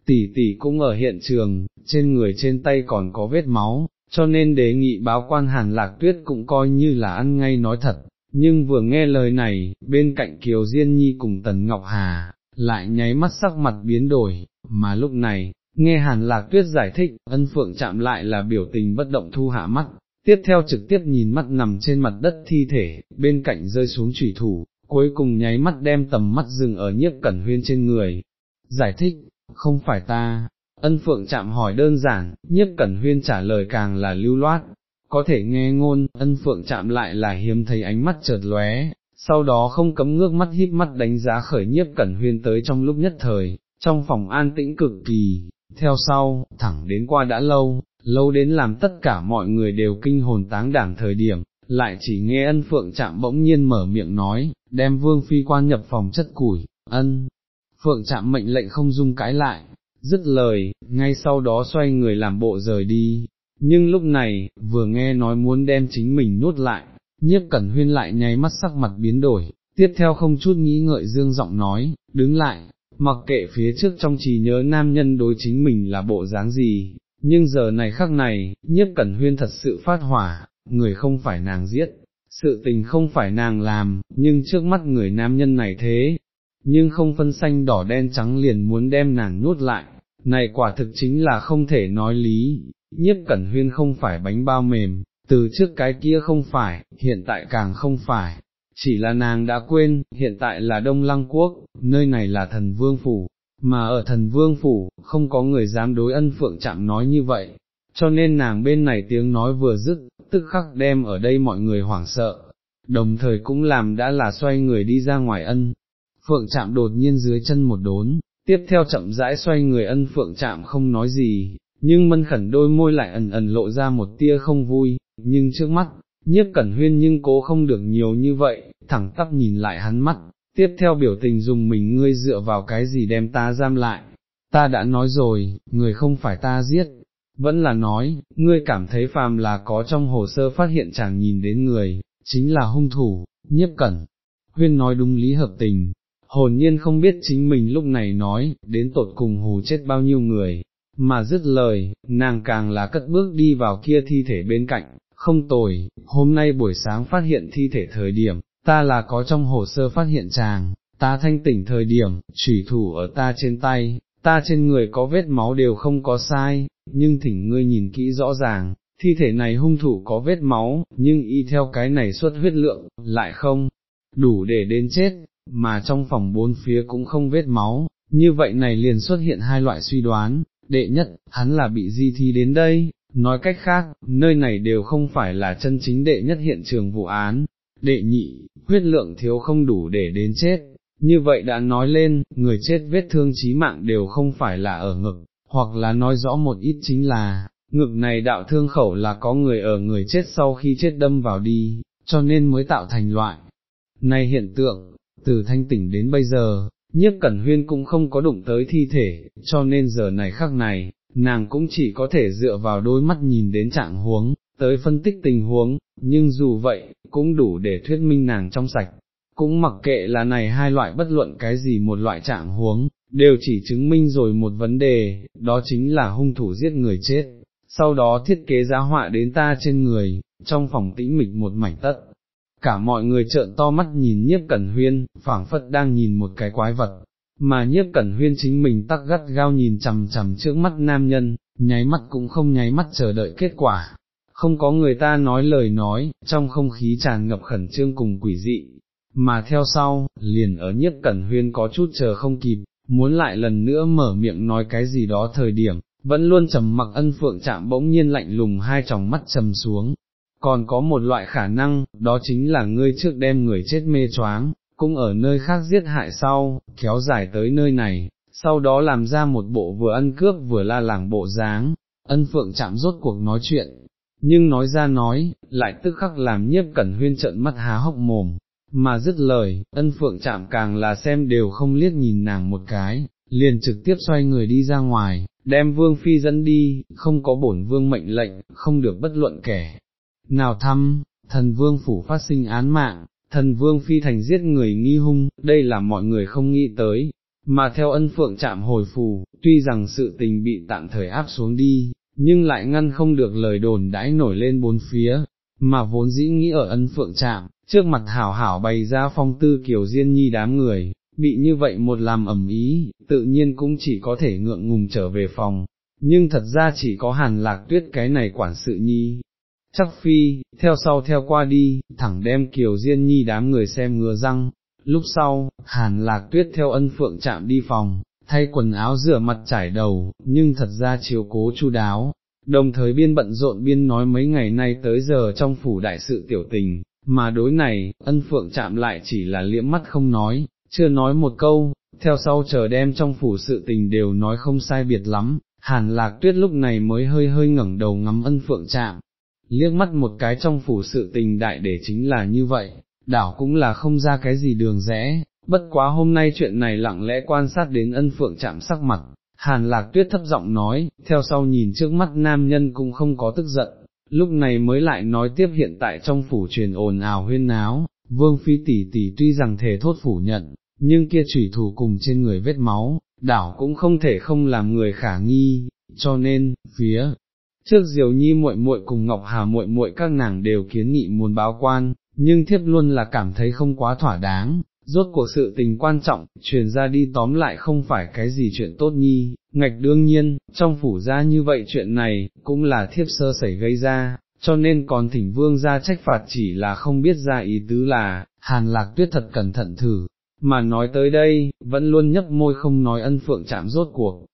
tỷ tỷ cũng ở hiện trường, trên người trên tay còn có vết máu, cho nên đề nghị báo quan hàn lạc tuyết cũng coi như là ăn ngay nói thật, nhưng vừa nghe lời này, bên cạnh Kiều Diên Nhi cùng Tần Ngọc Hà, lại nháy mắt sắc mặt biến đổi, mà lúc này, nghe hàn lạc tuyết giải thích, ân phượng chạm lại là biểu tình bất động thu hạ mắt, tiếp theo trực tiếp nhìn mắt nằm trên mặt đất thi thể, bên cạnh rơi xuống trùy thủ, cuối cùng nháy mắt đem tầm mắt dừng ở nhiếp cẩn huyên trên người. Giải thích, không phải ta, ân phượng chạm hỏi đơn giản, nhiếp cẩn huyên trả lời càng là lưu loát, có thể nghe ngôn, ân phượng chạm lại là hiếm thấy ánh mắt chợt lóe, sau đó không cấm ngước mắt híp mắt đánh giá khởi nhiếp cẩn huyên tới trong lúc nhất thời, trong phòng an tĩnh cực kỳ, theo sau, thẳng đến qua đã lâu, lâu đến làm tất cả mọi người đều kinh hồn táng đảm thời điểm, lại chỉ nghe ân phượng chạm bỗng nhiên mở miệng nói, đem vương phi quan nhập phòng chất củi, ân, phượng chạm mệnh lệnh không dung cãi lại, dứt lời, ngay sau đó xoay người làm bộ rời đi, nhưng lúc này, vừa nghe nói muốn đem chính mình nuốt lại, nhiếp cẩn huyên lại nháy mắt sắc mặt biến đổi, tiếp theo không chút nghĩ ngợi dương giọng nói, đứng lại, mặc kệ phía trước trong trí nhớ nam nhân đối chính mình là bộ dáng gì, nhưng giờ này khắc này, nhiếp cẩn huyên thật sự phát hỏa, người không phải nàng giết, sự tình không phải nàng làm, nhưng trước mắt người nam nhân này thế, nhưng không phân xanh đỏ đen trắng liền muốn đem nàng nuốt lại, này quả thực chính là không thể nói lý, nhiếp cẩn huyên không phải bánh bao mềm, từ trước cái kia không phải, hiện tại càng không phải, chỉ là nàng đã quên, hiện tại là Đông Lăng Quốc, nơi này là thần vương phủ, mà ở thần vương phủ, không có người dám đối ân phượng chạm nói như vậy, cho nên nàng bên này tiếng nói vừa dứt, tức khắc đem ở đây mọi người hoảng sợ, đồng thời cũng làm đã là xoay người đi ra ngoài ân. Phượng chạm đột nhiên dưới chân một đốn, tiếp theo chậm rãi xoay người ân phượng chạm không nói gì, nhưng mân khẩn đôi môi lại ẩn ẩn lộ ra một tia không vui, nhưng trước mắt, nhiếp cẩn huyên nhưng cố không được nhiều như vậy, thẳng tắp nhìn lại hắn mắt, tiếp theo biểu tình dùng mình ngươi dựa vào cái gì đem ta giam lại, ta đã nói rồi, người không phải ta giết, vẫn là nói, ngươi cảm thấy phàm là có trong hồ sơ phát hiện chàng nhìn đến người, chính là hung thủ, nhiếp cẩn. Huyên nói đúng lý hợp tình, hồn nhiên không biết chính mình lúc này nói, đến tột cùng hù chết bao nhiêu người, mà dứt lời, nàng càng là cất bước đi vào kia thi thể bên cạnh, không tồi, hôm nay buổi sáng phát hiện thi thể thời điểm, ta là có trong hồ sơ phát hiện chàng, ta thanh tỉnh thời điểm, trùy thủ ở ta trên tay, ta trên người có vết máu đều không có sai, nhưng thỉnh ngươi nhìn kỹ rõ ràng, thi thể này hung thủ có vết máu, nhưng y theo cái này xuất huyết lượng, lại không đủ để đến chết, mà trong phòng bốn phía cũng không vết máu, như vậy này liền xuất hiện hai loại suy đoán, đệ nhất, hắn là bị di thi đến đây, nói cách khác, nơi này đều không phải là chân chính đệ nhất hiện trường vụ án, đệ nhị, huyết lượng thiếu không đủ để đến chết, như vậy đã nói lên, người chết vết thương chí mạng đều không phải là ở ngực, hoặc là nói rõ một ít chính là, ngực này đạo thương khẩu là có người ở người chết sau khi chết đâm vào đi, cho nên mới tạo thành loại. Này hiện tượng, từ thanh tỉnh đến bây giờ, nhiếp cẩn huyên cũng không có đụng tới thi thể, cho nên giờ này khắc này, nàng cũng chỉ có thể dựa vào đôi mắt nhìn đến trạng huống, tới phân tích tình huống, nhưng dù vậy, cũng đủ để thuyết minh nàng trong sạch. Cũng mặc kệ là này hai loại bất luận cái gì một loại trạng huống, đều chỉ chứng minh rồi một vấn đề, đó chính là hung thủ giết người chết, sau đó thiết kế giá họa đến ta trên người, trong phòng tĩnh mịch một mảnh tất. Cả mọi người trợn to mắt nhìn nhiếp cẩn huyên, phảng phất đang nhìn một cái quái vật, mà nhiếp cẩn huyên chính mình tắc gắt gao nhìn chằm chằm trước mắt nam nhân, nháy mắt cũng không nháy mắt chờ đợi kết quả. Không có người ta nói lời nói, trong không khí tràn ngập khẩn trương cùng quỷ dị, mà theo sau, liền ở nhiếp cẩn huyên có chút chờ không kịp, muốn lại lần nữa mở miệng nói cái gì đó thời điểm, vẫn luôn trầm mặc ân phượng chạm bỗng nhiên lạnh lùng hai tròng mắt trầm xuống. Còn có một loại khả năng, đó chính là ngươi trước đem người chết mê choáng, cũng ở nơi khác giết hại sau, kéo dài tới nơi này, sau đó làm ra một bộ vừa ăn cướp vừa la làng bộ dáng, ân phượng chạm rốt cuộc nói chuyện, nhưng nói ra nói, lại tức khắc làm nhiếp cẩn huyên trận mắt há hốc mồm, mà dứt lời, ân phượng chạm càng là xem đều không liếc nhìn nàng một cái, liền trực tiếp xoay người đi ra ngoài, đem vương phi dẫn đi, không có bổn vương mệnh lệnh, không được bất luận kẻ. Nào thăm, thần vương phủ phát sinh án mạng, thần vương phi thành giết người nghi hung, đây là mọi người không nghĩ tới, mà theo ân phượng chạm hồi phù, tuy rằng sự tình bị tạm thời áp xuống đi, nhưng lại ngăn không được lời đồn đãi nổi lên bốn phía, mà vốn dĩ nghĩ ở ân phượng chạm, trước mặt hảo hảo bày ra phong tư kiểu diên nhi đám người, bị như vậy một làm ẩm ý, tự nhiên cũng chỉ có thể ngượng ngùng trở về phòng, nhưng thật ra chỉ có hàn lạc tuyết cái này quản sự nhi. Chắc phi, theo sau theo qua đi, thẳng đem kiều diên nhi đám người xem ngừa răng, lúc sau, hàn lạc tuyết theo ân phượng chạm đi phòng, thay quần áo rửa mặt trải đầu, nhưng thật ra chiều cố chu đáo, đồng thời biên bận rộn biên nói mấy ngày nay tới giờ trong phủ đại sự tiểu tình, mà đối này, ân phượng chạm lại chỉ là liễm mắt không nói, chưa nói một câu, theo sau chờ đem trong phủ sự tình đều nói không sai biệt lắm, hàn lạc tuyết lúc này mới hơi hơi ngẩng đầu ngắm ân phượng chạm, liếc mắt một cái trong phủ sự tình đại để chính là như vậy, đảo cũng là không ra cái gì đường rẽ, bất quá hôm nay chuyện này lặng lẽ quan sát đến ân phượng chạm sắc mặt, hàn lạc tuyết thấp giọng nói, theo sau nhìn trước mắt nam nhân cũng không có tức giận, lúc này mới lại nói tiếp hiện tại trong phủ truyền ồn ào huyên náo, vương phi tỷ tỷ tuy rằng thể thốt phủ nhận, nhưng kia chủy thủ cùng trên người vết máu, đảo cũng không thể không làm người khả nghi, cho nên, phía trước diều nhi muội muội cùng Ngọc Hà muội muội các nàng đều kiến nghị muốn báo quan, nhưng thiếp luôn là cảm thấy không quá thỏa đáng, rốt cuộc sự tình quan trọng, truyền ra đi tóm lại không phải cái gì chuyện tốt nhi, ngạch đương nhiên, trong phủ ra như vậy chuyện này, cũng là thiếp sơ sẩy gây ra, cho nên còn thỉnh vương ra trách phạt chỉ là không biết ra ý tứ là, hàn lạc tuyết thật cẩn thận thử, mà nói tới đây, vẫn luôn nhấp môi không nói ân phượng chạm rốt cuộc.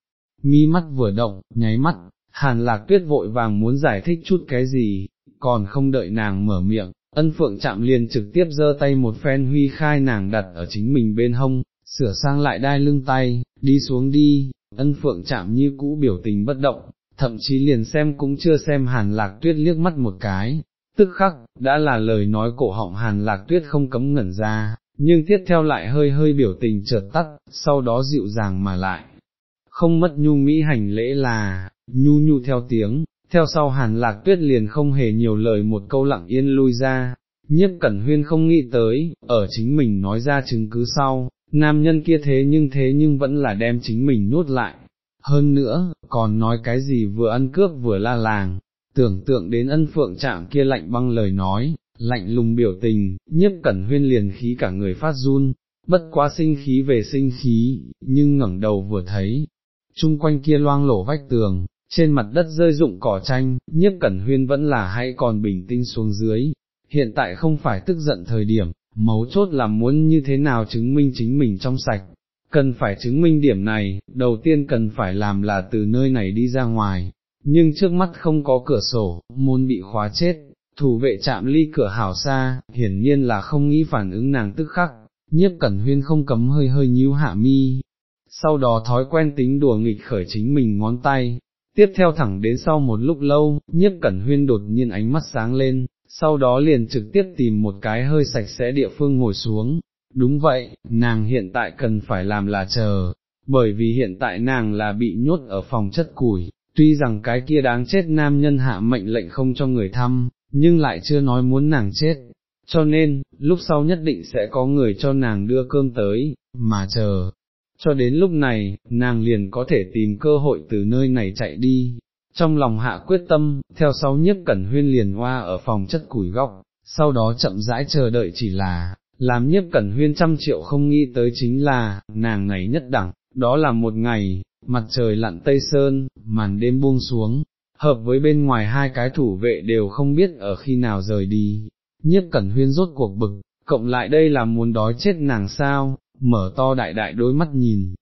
Mi mắt vừa động, nháy mắt, hàn lạc tuyết vội vàng muốn giải thích chút cái gì, còn không đợi nàng mở miệng, ân phượng chạm liền trực tiếp giơ tay một phen huy khai nàng đặt ở chính mình bên hông, sửa sang lại đai lưng tay, đi xuống đi, ân phượng chạm như cũ biểu tình bất động, thậm chí liền xem cũng chưa xem hàn lạc tuyết liếc mắt một cái, tức khắc, đã là lời nói cổ họng hàn lạc tuyết không cấm ngẩn ra, nhưng tiếp theo lại hơi hơi biểu tình chợt tắt, sau đó dịu dàng mà lại. Không mất nhu mỹ hành lễ là, nhu nhu theo tiếng, theo sau hàn lạc tuyết liền không hề nhiều lời một câu lặng yên lui ra, nhiếp cẩn huyên không nghĩ tới, ở chính mình nói ra chứng cứ sau, nam nhân kia thế nhưng thế nhưng vẫn là đem chính mình nuốt lại. Hơn nữa, còn nói cái gì vừa ăn cướp vừa la làng, tưởng tượng đến ân phượng chạm kia lạnh băng lời nói, lạnh lùng biểu tình, nhiếp cẩn huyên liền khí cả người phát run, bất quá sinh khí về sinh khí, nhưng ngẩng đầu vừa thấy, chung quanh kia loang lổ vách tường, trên mặt đất rơi rụng cỏ tranh, nhiếp cẩn huyên vẫn là hay còn bình tĩnh xuống dưới, hiện tại không phải tức giận thời điểm, mấu chốt là muốn như thế nào chứng minh chính mình trong sạch, cần phải chứng minh điểm này, đầu tiên cần phải làm là từ nơi này đi ra ngoài, nhưng trước mắt không có cửa sổ, môn bị khóa chết, thủ vệ chạm ly cửa hảo xa, hiển nhiên là không nghĩ phản ứng nàng tức khắc, nhiếp cẩn huyên không cấm hơi hơi nhíu hạ mi, sau đó thói quen tính đùa nghịch khởi chính mình ngón tay, tiếp theo thẳng đến sau một lúc lâu, nhiếp cẩn huyên đột nhiên ánh mắt sáng lên, sau đó liền trực tiếp tìm một cái hơi sạch sẽ địa phương ngồi xuống, đúng vậy, nàng hiện tại cần phải làm là chờ, bởi vì hiện tại nàng là bị nhốt ở phòng chất củi, tuy rằng cái kia đáng chết nam nhân hạ mệnh lệnh không cho người thăm, nhưng lại chưa nói muốn nàng chết, cho nên, lúc sau nhất định sẽ có người cho nàng đưa cơm tới, mà chờ. Cho đến lúc này, nàng liền có thể tìm cơ hội từ nơi này chạy đi, trong lòng hạ quyết tâm, theo sau nhất cẩn huyên liền hoa ở phòng chất củi góc, sau đó chậm rãi chờ đợi chỉ là, làm nhiếp cẩn huyên trăm triệu không nghĩ tới chính là, nàng này nhất đẳng, đó là một ngày, mặt trời lặn tây sơn, màn đêm buông xuống, hợp với bên ngoài hai cái thủ vệ đều không biết ở khi nào rời đi, nhiếp cẩn huyên rốt cuộc bực, cộng lại đây là muốn đói chết nàng sao, mở to đại đại đôi mắt nhìn,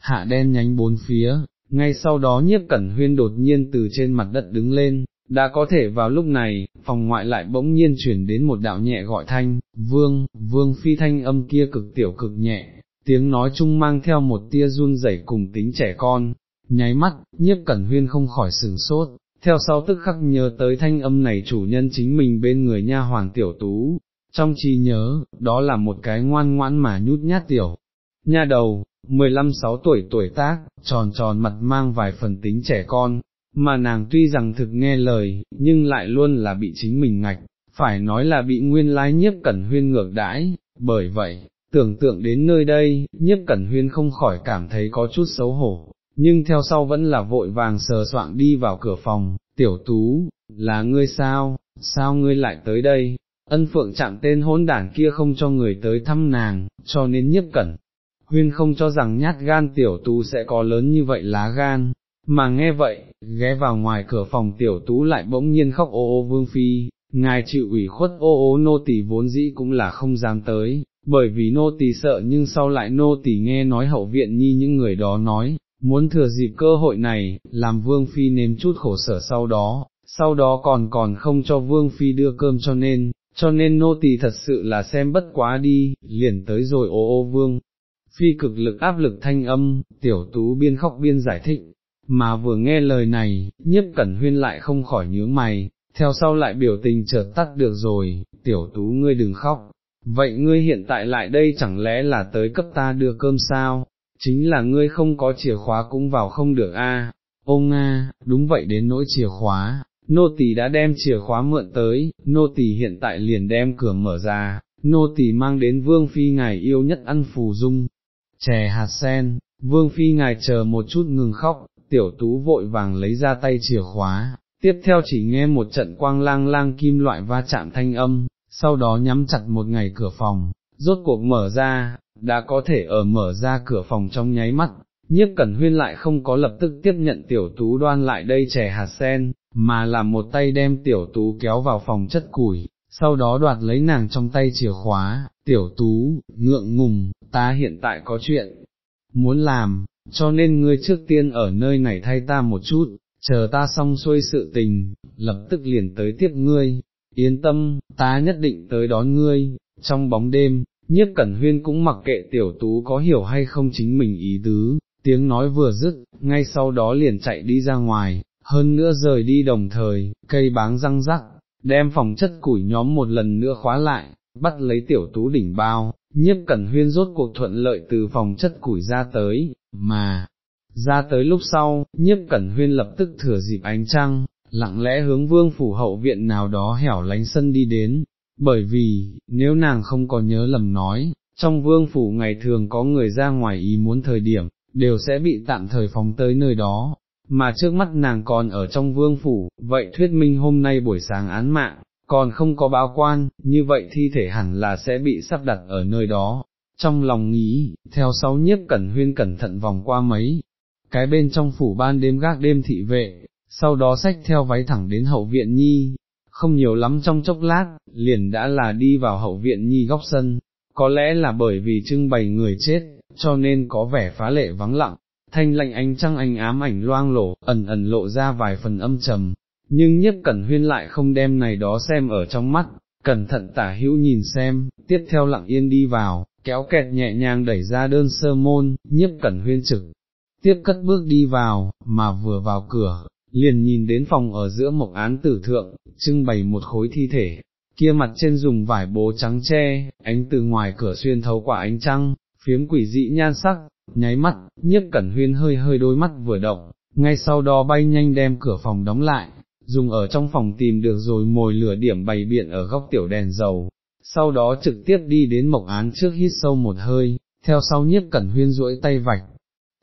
hạ đen nhánh bốn phía, ngay sau đó nhiếp cẩn huyên đột nhiên từ trên mặt đất đứng lên, đã có thể vào lúc này, phòng ngoại lại bỗng nhiên chuyển đến một đạo nhẹ gọi thanh, vương, vương phi thanh âm kia cực tiểu cực nhẹ, tiếng nói chung mang theo một tia run rẩy cùng tính trẻ con, nháy mắt, nhiếp cẩn huyên không khỏi sửng sốt, theo sau tức khắc nhớ tới thanh âm này chủ nhân chính mình bên người nha hoàng tiểu tú, trong trí nhớ, đó là một cái ngoan ngoãn mà nhút nhát tiểu, nha đầu, 15-6 tuổi tuổi tác, tròn tròn mặt mang vài phần tính trẻ con, mà nàng tuy rằng thực nghe lời, nhưng lại luôn là bị chính mình ngạch, phải nói là bị nguyên lái nhiếp cẩn huyên ngược đãi, bởi vậy, tưởng tượng đến nơi đây, nhiếp cẩn huyên không khỏi cảm thấy có chút xấu hổ, nhưng theo sau vẫn là vội vàng sờ soạng đi vào cửa phòng, tiểu tú, là ngươi sao, sao ngươi lại tới đây, ân phượng chạm tên hỗn đảng kia không cho người tới thăm nàng, cho nên nhiếp cẩn. Huyên không cho rằng nhát gan tiểu tú sẽ có lớn như vậy lá gan, mà nghe vậy, ghé vào ngoài cửa phòng tiểu tú lại bỗng nhiên khóc ô ô vương phi, ngài chịu ủy khuất ô ô nô tỳ vốn dĩ cũng là không dám tới, bởi vì nô tỳ sợ nhưng sau lại nô tỳ nghe nói hậu viện nhi những người đó nói, muốn thừa dịp cơ hội này, làm vương phi nếm chút khổ sở sau đó, sau đó còn còn không cho vương phi đưa cơm cho nên, cho nên nô tỳ thật sự là xem bất quá đi, liền tới rồi ô ô vương. Phi cực lực áp lực thanh âm, tiểu tú biên khóc biên giải thích, mà vừa nghe lời này, nhiếp cẩn huyên lại không khỏi nhướng mày, theo sau lại biểu tình chợt tắt được rồi, tiểu tú ngươi đừng khóc, vậy ngươi hiện tại lại đây chẳng lẽ là tới cấp ta đưa cơm sao, chính là ngươi không có chìa khóa cũng vào không được a. À? ô Nga, đúng vậy đến nỗi chìa khóa, nô tỳ đã đem chìa khóa mượn tới, nô tỳ hiện tại liền đem cửa mở ra, nô tỳ mang đến vương phi ngài yêu nhất ăn phù dung, chè hạt sen, vương phi ngài chờ một chút ngừng khóc, tiểu tú vội vàng lấy ra tay chìa khóa, tiếp theo chỉ nghe một trận quang lang lang kim loại va chạm thanh âm, sau đó nhắm chặt một ngày cửa phòng, rốt cuộc mở ra, đã có thể ở mở ra cửa phòng trong nháy mắt, nhiếp cẩn huyên lại không có lập tức tiếp nhận tiểu tú đoan lại đây chè hạt sen, mà làm một tay đem tiểu tú kéo vào phòng chất củi, sau đó đoạt lấy nàng trong tay chìa khóa, tiểu tú, ngượng ngùng, ta hiện tại có chuyện, muốn làm, cho nên ngươi trước tiên ở nơi này thay ta một chút, chờ ta xong xuôi sự tình, lập tức liền tới tiếp ngươi, yên tâm, ta nhất định tới đón ngươi, trong bóng đêm, nhiếp cẩn huyên cũng mặc kệ tiểu tú có hiểu hay không chính mình ý tứ, tiếng nói vừa dứt, ngay sau đó liền chạy đi ra ngoài, hơn nữa rời đi đồng thời, cây báng răng rắc, đem phòng chất củi nhóm một lần nữa khóa lại, bắt lấy tiểu tú đỉnh bao, nhiếp cẩn huyên rốt cuộc thuận lợi từ phòng chất củi ra tới, mà, ra tới lúc sau, nhiếp cẩn huyên lập tức thừa dịp ánh trăng, lặng lẽ hướng vương phủ hậu viện nào đó hẻo lánh sân đi đến, bởi vì, nếu nàng không có nhớ lầm nói, trong vương phủ ngày thường có người ra ngoài ý muốn thời điểm, đều sẽ bị tạm thời phóng tới nơi đó, mà trước mắt nàng còn ở trong vương phủ, vậy thuyết minh hôm nay buổi sáng án mạng, còn không có báo quan, như vậy thi thể hẳn là sẽ bị sắp đặt ở nơi đó. Trong lòng nghĩ, theo sau nhiếp cẩn huyên cẩn thận vòng qua mấy, cái bên trong phủ ban đêm gác đêm thị vệ, sau đó xách theo váy thẳng đến hậu viện nhi, không nhiều lắm trong chốc lát, liền đã là đi vào hậu viện nhi góc sân, có lẽ là bởi vì trưng bày người chết, cho nên có vẻ phá lệ vắng lặng, thanh lạnh ánh trăng ánh ám ảnh loang lổ, ẩn ẩn lộ ra vài phần âm trầm, nhưng nhiếp cẩn huyên lại không đem này đó xem ở trong mắt, cẩn thận tả hữu nhìn xem, tiếp theo lặng yên đi vào, kéo kẹt nhẹ nhàng đẩy ra đơn sơ môn, nhiếp cẩn huyên trực, tiếp cất bước đi vào, mà vừa vào cửa, liền nhìn đến phòng ở giữa một án tử thượng, trưng bày một khối thi thể, kia mặt trên dùng vải bố trắng che, ánh từ ngoài cửa xuyên thấu qua ánh trăng, phiếm quỷ dị nhan sắc, nháy mắt, nhiếp cẩn huyên hơi hơi đôi mắt vừa động, ngay sau đó bay nhanh đem cửa phòng đóng lại, dùng ở trong phòng tìm được rồi mồi lửa điểm bày biện ở góc tiểu đèn dầu, sau đó trực tiếp đi đến mộc án trước hít sâu một hơi, theo sau nhiếp cẩn huyên duỗi tay vạch,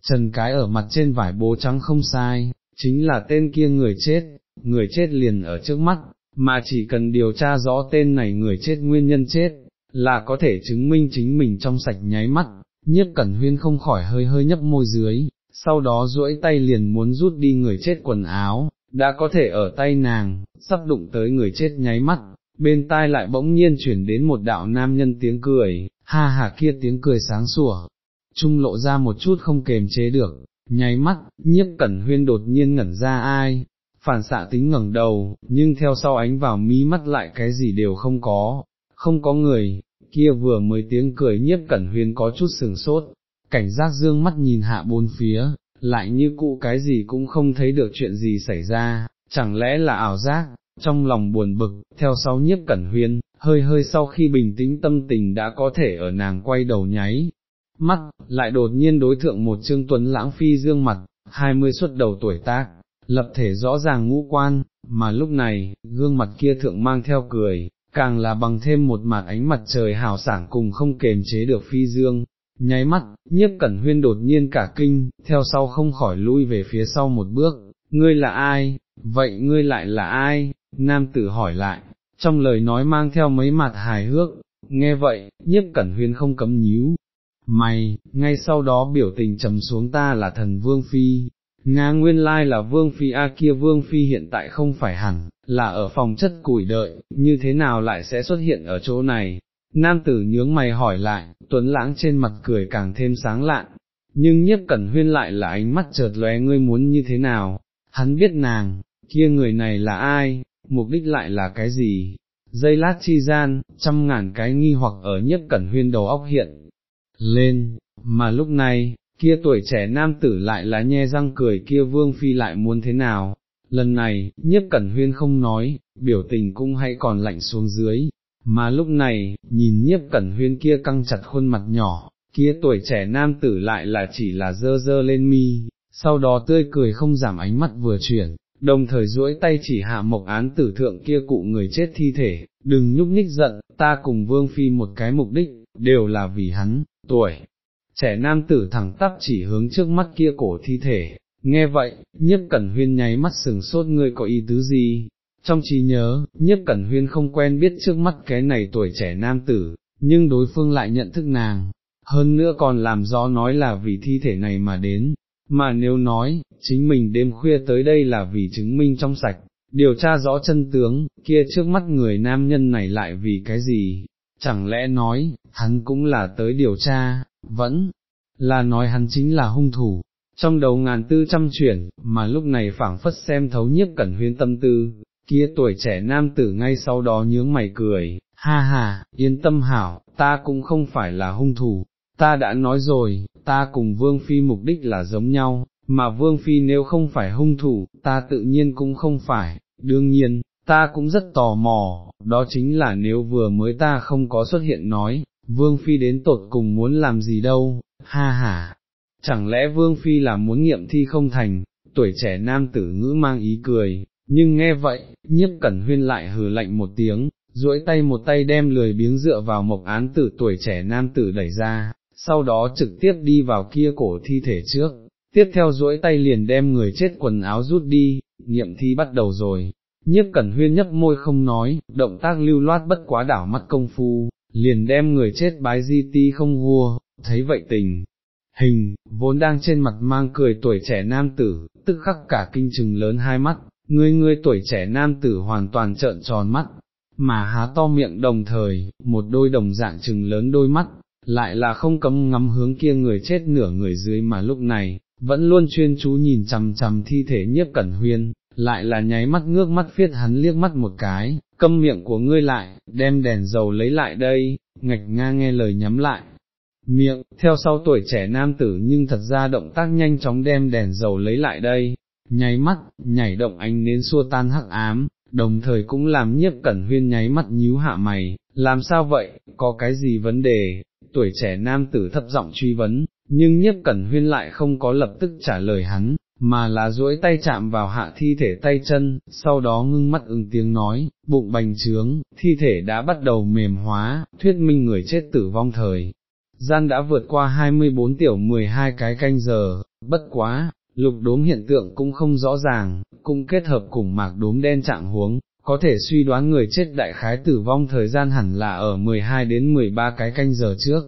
trần cái ở mặt trên vải bố trắng không sai, chính là tên kia người chết, người chết liền ở trước mắt, mà chỉ cần điều tra rõ tên này người chết nguyên nhân chết, là có thể chứng minh chính mình trong sạch nháy mắt, nhiếp cẩn huyên không khỏi hơi hơi nhấp môi dưới, sau đó duỗi tay liền muốn rút đi người chết quần áo, đã có thể ở tay nàng, sắp đụng tới người chết nháy mắt, bên tai lại bỗng nhiên chuyển đến một đạo nam nhân tiếng cười, ha ha kia tiếng cười sáng sủa, trung lộ ra một chút không kềm chế được, nháy mắt, nhiếp cẩn huyên đột nhiên ngẩn ra ai, phản xạ tính ngẩng đầu, nhưng theo sau ánh vào mí mắt lại cái gì đều không có, không có người, kia vừa mới tiếng cười nhiếp cẩn huyên có chút sừng sốt, cảnh giác dương mắt nhìn hạ bốn phía, lại như cụ cái gì cũng không thấy được chuyện gì xảy ra, chẳng lẽ là ảo giác, trong lòng buồn bực, theo sau nhiếp cẩn huyên, hơi hơi sau khi bình tĩnh tâm tình đã có thể ở nàng quay đầu nháy, mắt, lại đột nhiên đối thượng một trương tuấn lãng phi dương mặt, hai mươi xuất đầu tuổi tác, lập thể rõ ràng ngũ quan, mà lúc này, gương mặt kia thượng mang theo cười, càng là bằng thêm một mạt ánh mặt trời hào sảng cùng không kềm chế được phi dương. Nháy mắt, nhiếp cẩn huyên đột nhiên cả kinh, theo sau không khỏi lui về phía sau một bước, ngươi là ai, vậy ngươi lại là ai, nam tử hỏi lại, trong lời nói mang theo mấy mặt hài hước, nghe vậy, nhiếp cẩn huyên không cấm nhíu, mày, ngay sau đó biểu tình trầm xuống ta là thần vương phi, Nga nguyên lai là vương phi a kia vương phi hiện tại không phải hẳn, là ở phòng chất củi đợi, như thế nào lại sẽ xuất hiện ở chỗ này. Nam tử nhướng mày hỏi lại, tuấn lãng trên mặt cười càng thêm sáng lạn, nhưng nhiếp cẩn huyên lại là ánh mắt chợt lóe ngươi muốn như thế nào, hắn biết nàng, kia người này là ai, mục đích lại là cái gì, dây lát chi gian, trăm ngàn cái nghi hoặc ở nhiếp cẩn huyên đầu óc hiện lên, mà lúc này, kia tuổi trẻ nam tử lại là nhe răng cười kia vương phi lại muốn thế nào, lần này, nhiếp cẩn huyên không nói, biểu tình cũng hay còn lạnh xuống dưới, mà lúc này, nhìn nhiếp cẩn huyên kia căng chặt khuôn mặt nhỏ, kia tuổi trẻ nam tử lại là chỉ là dơ dơ lên mi, sau đó tươi cười không giảm ánh mắt vừa chuyển, đồng thời duỗi tay chỉ hạ mộc án tử thượng kia cụ người chết thi thể, đừng nhúc nhích giận, ta cùng vương phi một cái mục đích, đều là vì hắn, tuổi trẻ nam tử thẳng tắp chỉ hướng trước mắt kia cổ thi thể, nghe vậy, nhiếp cẩn huyên nháy mắt sừng sốt ngươi có ý tứ gì, trong trí nhớ, nhiếp cẩn huyên không quen biết trước mắt cái này tuổi trẻ nam tử, nhưng đối phương lại nhận thức nàng, hơn nữa còn làm rõ nói là vì thi thể này mà đến, mà nếu nói, chính mình đêm khuya tới đây là vì chứng minh trong sạch, điều tra rõ chân tướng, kia trước mắt người nam nhân này lại vì cái gì, chẳng lẽ nói, hắn cũng là tới điều tra, vẫn là nói hắn chính là hung thủ, trong đầu ngàn tư trăm chuyển, mà lúc này phảng phất xem thấu nhiếp cẩn huyên tâm tư, kia tuổi trẻ nam tử ngay sau đó nhướng mày cười, ha ha, yên tâm hảo, ta cũng không phải là hung thủ, ta đã nói rồi, ta cùng Vương Phi mục đích là giống nhau, mà Vương Phi nếu không phải hung thủ, ta tự nhiên cũng không phải, đương nhiên, ta cũng rất tò mò, đó chính là nếu vừa mới ta không có xuất hiện nói, Vương Phi đến tột cùng muốn làm gì đâu, ha ha, chẳng lẽ Vương Phi là muốn nghiệm thi không thành, tuổi trẻ nam tử ngữ mang ý cười, nhưng nghe vậy, nhiếp cẩn huyên lại hừ lạnh một tiếng, duỗi tay một tay đem lười biếng dựa vào mộc án tử tuổi trẻ nam tử đẩy ra, sau đó trực tiếp đi vào kia cổ thi thể trước, tiếp theo duỗi tay liền đem người chết quần áo rút đi, nghiệm thi bắt đầu rồi. Nhiếp cẩn huyên nhấp môi không nói, động tác lưu loát bất quá đảo mắt công phu, liền đem người chết bái di ti không vua, thấy vậy tình. Hình, vốn đang trên mặt mang cười tuổi trẻ nam tử, tức khắc cả kinh trừng lớn hai mắt, ngươi ngươi tuổi trẻ nam tử hoàn toàn trợn tròn mắt, mà há to miệng đồng thời, một đôi đồng dạng trừng lớn đôi mắt, lại là không cấm ngắm hướng kia người chết nửa người dưới mà lúc này, vẫn luôn chuyên chú nhìn chằm chằm thi thể nhiếp cẩn huyên, lại là nháy mắt ngước mắt phiết hắn liếc mắt một cái, câm miệng của ngươi lại, đem đèn dầu lấy lại đây, ngạch nga nghe lời nhắm lại. Miệng, theo sau tuổi trẻ nam tử nhưng thật ra động tác nhanh chóng đem đèn dầu lấy lại đây, nháy mắt, nhảy động ánh nến xua tan hắc ám, đồng thời cũng làm nhiếp cẩn huyên nháy mắt nhíu hạ mày, làm sao vậy, có cái gì vấn đề, tuổi trẻ nam tử thấp giọng truy vấn, nhưng nhiếp cẩn huyên lại không có lập tức trả lời hắn, mà là duỗi tay chạm vào hạ thi thể tay chân, sau đó ngưng mắt ứng tiếng nói, bụng bành trướng, thi thể đã bắt đầu mềm hóa, thuyết minh người chết tử vong thời. Gian đã vượt qua 24 tiểu 12 cái canh giờ, bất quá, lục đốm hiện tượng cũng không rõ ràng, cũng kết hợp cùng mạc đốm đen trạng huống, có thể suy đoán người chết đại khái tử vong thời gian hẳn là ở 12 đến 13 cái canh giờ trước.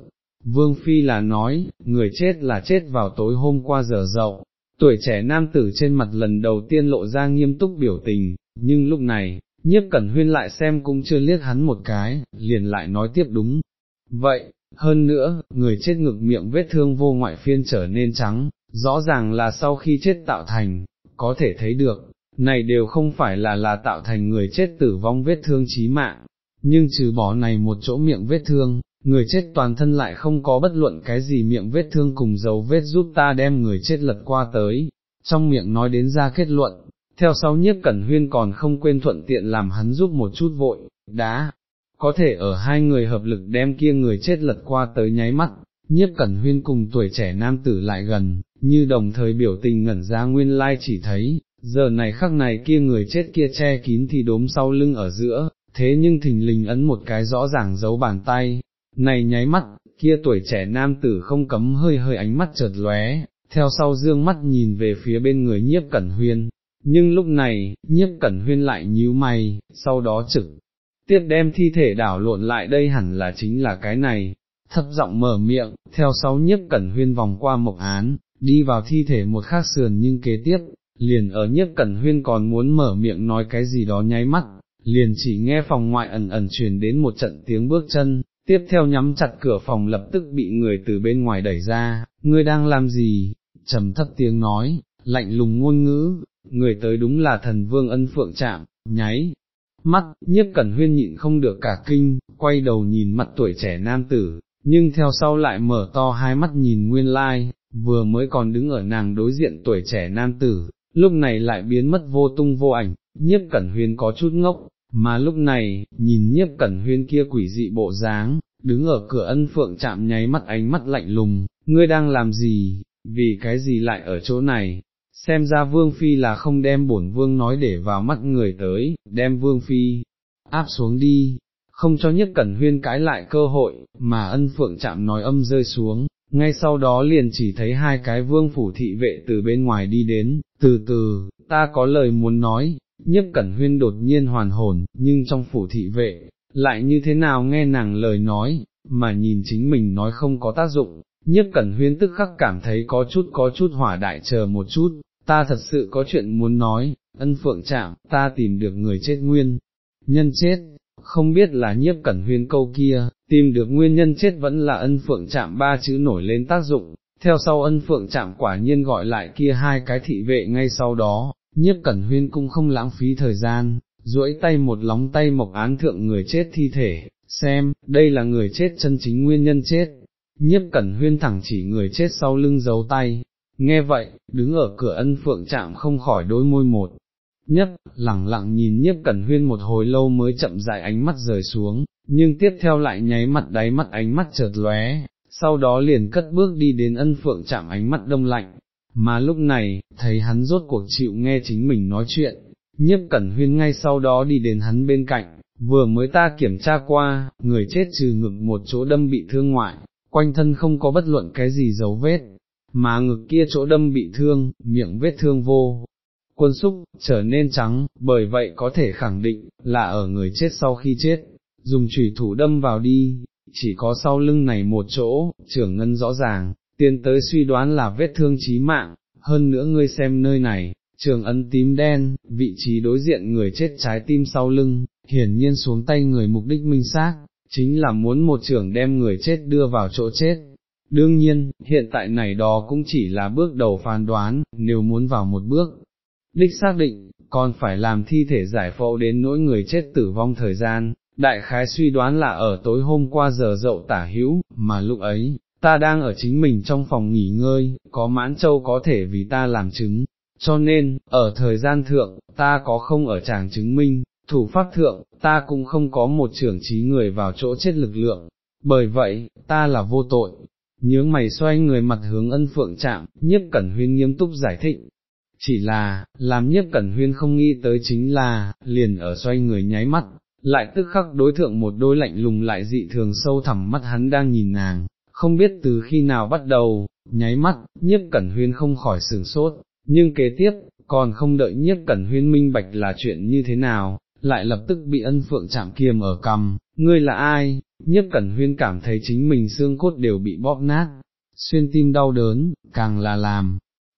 Vương Phi là nói, người chết là chết vào tối hôm qua giờ dậu, tuổi trẻ nam tử trên mặt lần đầu tiên lộ ra nghiêm túc biểu tình, nhưng lúc này, nhiếp cẩn huyên lại xem cũng chưa liếc hắn một cái, liền lại nói tiếp đúng. Vậy, hơn nữa, người chết ngực miệng vết thương vô ngoại phiên trở nên trắng, rõ ràng là sau khi chết tạo thành, có thể thấy được, này đều không phải là là tạo thành người chết tử vong vết thương chí mạng, nhưng trừ bỏ này một chỗ miệng vết thương, người chết toàn thân lại không có bất luận cái gì miệng vết thương cùng dấu vết giúp ta đem người chết lật qua tới, trong miệng nói đến ra kết luận, theo sau nhiếp cẩn huyên còn không quên thuận tiện làm hắn giúp một chút vội, đã, có thể ở hai người hợp lực đem kia người chết lật qua tới nháy mắt, nhiếp cẩn huyên cùng tuổi trẻ nam tử lại gần, như đồng thời biểu tình ngẩn ra nguyên lai chỉ thấy, giờ này khắc này kia người chết kia che kín thì đốm sau lưng ở giữa, thế nhưng thình lình ấn một cái rõ ràng giấu bàn tay, này nháy mắt, kia tuổi trẻ nam tử không cấm hơi hơi ánh mắt chợt lóe, theo sau dương mắt nhìn về phía bên người nhiếp cẩn huyên, nhưng lúc này, nhiếp cẩn huyên lại nhíu mày, sau đó trực tiếp đem thi thể đảo lộn lại đây hẳn là chính là cái này, thấp giọng mở miệng, theo sau nhiếp cẩn huyên vòng qua mộc án, đi vào thi thể một khác sườn nhưng kế tiếp, liền ở nhiếp cẩn huyên còn muốn mở miệng nói cái gì đó nháy mắt, liền chỉ nghe phòng ngoại ẩn ẩn truyền đến một trận tiếng bước chân, tiếp theo nhắm chặt cửa phòng lập tức bị người từ bên ngoài đẩy ra, ngươi đang làm gì, trầm thấp tiếng nói, lạnh lùng ngôn ngữ, người tới đúng là thần vương ân phượng chạm, nháy. Mắt, nhiếp cẩn huyên nhịn không được cả kinh, quay đầu nhìn mặt tuổi trẻ nam tử, nhưng theo sau lại mở to hai mắt nhìn nguyên lai, vừa mới còn đứng ở nàng đối diện tuổi trẻ nam tử, lúc này lại biến mất vô tung vô ảnh, nhiếp cẩn huyên có chút ngốc, mà lúc này, nhìn nhiếp cẩn huyên kia quỷ dị bộ dáng, đứng ở cửa ân phượng chạm nháy mắt ánh mắt lạnh lùng, ngươi đang làm gì, vì cái gì lại ở chỗ này, xem ra vương phi là không đem bổn vương nói để vào mắt người tới, đem vương phi, áp xuống đi, không cho nhất cẩn huyên cái lại cơ hội, mà ân phượng chạm nói âm rơi xuống, ngay sau đó liền chỉ thấy hai cái vương phủ thị vệ từ bên ngoài đi đến, từ từ, ta có lời muốn nói, nhiếp cẩn huyên đột nhiên hoàn hồn, nhưng trong phủ thị vệ, lại như thế nào nghe nàng lời nói, mà nhìn chính mình nói không có tác dụng, nhiếp cẩn huyên tức khắc cảm thấy có chút có chút hỏa đại chờ một chút, ta thật sự có chuyện muốn nói, ân phượng chạm, ta tìm được người chết nguyên, nhân chết, không biết là nhiếp cẩn huyên câu kia, tìm được nguyên nhân chết vẫn là ân phượng chạm ba chữ nổi lên tác dụng, theo sau ân phượng chạm quả nhiên gọi lại kia hai cái thị vệ ngay sau đó, nhiếp cẩn huyên cũng không lãng phí thời gian, duỗi tay một lóng tay mộc án thượng người chết thi thể, xem, đây là người chết chân chính nguyên nhân chết, nhiếp cẩn huyên thẳng chỉ người chết sau lưng giấu tay, nghe vậy, đứng ở cửa ân phượng chạm không khỏi đôi môi một, nhất, lẳng lặng nhìn nhiếp cẩn huyên một hồi lâu mới chậm dại ánh mắt rời xuống, nhưng tiếp theo lại nháy mặt đáy mắt ánh mắt chợt lóe, sau đó liền cất bước đi đến ân phượng chạm ánh mắt đông lạnh, mà lúc này, thấy hắn rốt cuộc chịu nghe chính mình nói chuyện, nhiếp cẩn huyên ngay sau đó đi đến hắn bên cạnh, vừa mới ta kiểm tra qua, người chết trừ ngực một chỗ đâm bị thương ngoại, quanh thân không có bất luận cái gì dấu vết, mà ngực kia chỗ đâm bị thương, miệng vết thương vô. Quân xúc, trở nên trắng, bởi vậy có thể khẳng định, là ở người chết sau khi chết, dùng chủy thủ đâm vào đi, chỉ có sau lưng này một chỗ, trưởng ngân rõ ràng, tiến tới suy đoán là vết thương chí mạng, hơn nữa ngươi xem nơi này, trường ấn tím đen, vị trí đối diện người chết trái tim sau lưng, hiển nhiên xuống tay người mục đích minh xác, chính là muốn một trưởng đem người chết đưa vào chỗ chết. Đương nhiên, hiện tại này đó cũng chỉ là bước đầu phán đoán, nếu muốn vào một bước, đích xác định, còn phải làm thi thể giải phẫu đến nỗi người chết tử vong thời gian, đại khái suy đoán là ở tối hôm qua giờ dậu tả hữu, mà lúc ấy, ta đang ở chính mình trong phòng nghỉ ngơi, có mãn châu có thể vì ta làm chứng, cho nên, ở thời gian thượng, ta có không ở chàng chứng minh, thủ pháp thượng, ta cũng không có một trưởng trí người vào chỗ chết lực lượng, bởi vậy, ta là vô tội. Nhướng mày xoay người mặt hướng ân phượng chạm, nhiếp cẩn huyên nghiêm túc giải thích. Chỉ là, làm nhiếp cẩn huyên không nghĩ tới chính là, liền ở xoay người nháy mắt, lại tức khắc đối thượng một đôi lạnh lùng lại dị thường sâu thẳm mắt hắn đang nhìn nàng, không biết từ khi nào bắt đầu, nháy mắt, nhiếp cẩn huyên không khỏi sửng sốt, nhưng kế tiếp, còn không đợi nhiếp cẩn huyên minh bạch là chuyện như thế nào, lại lập tức bị ân phượng chạm kiềm ở cầm, ngươi là ai, nhiếp cẩn huyên cảm thấy chính mình xương cốt đều bị bóp nát, xuyên tim đau đớn, càng là làm,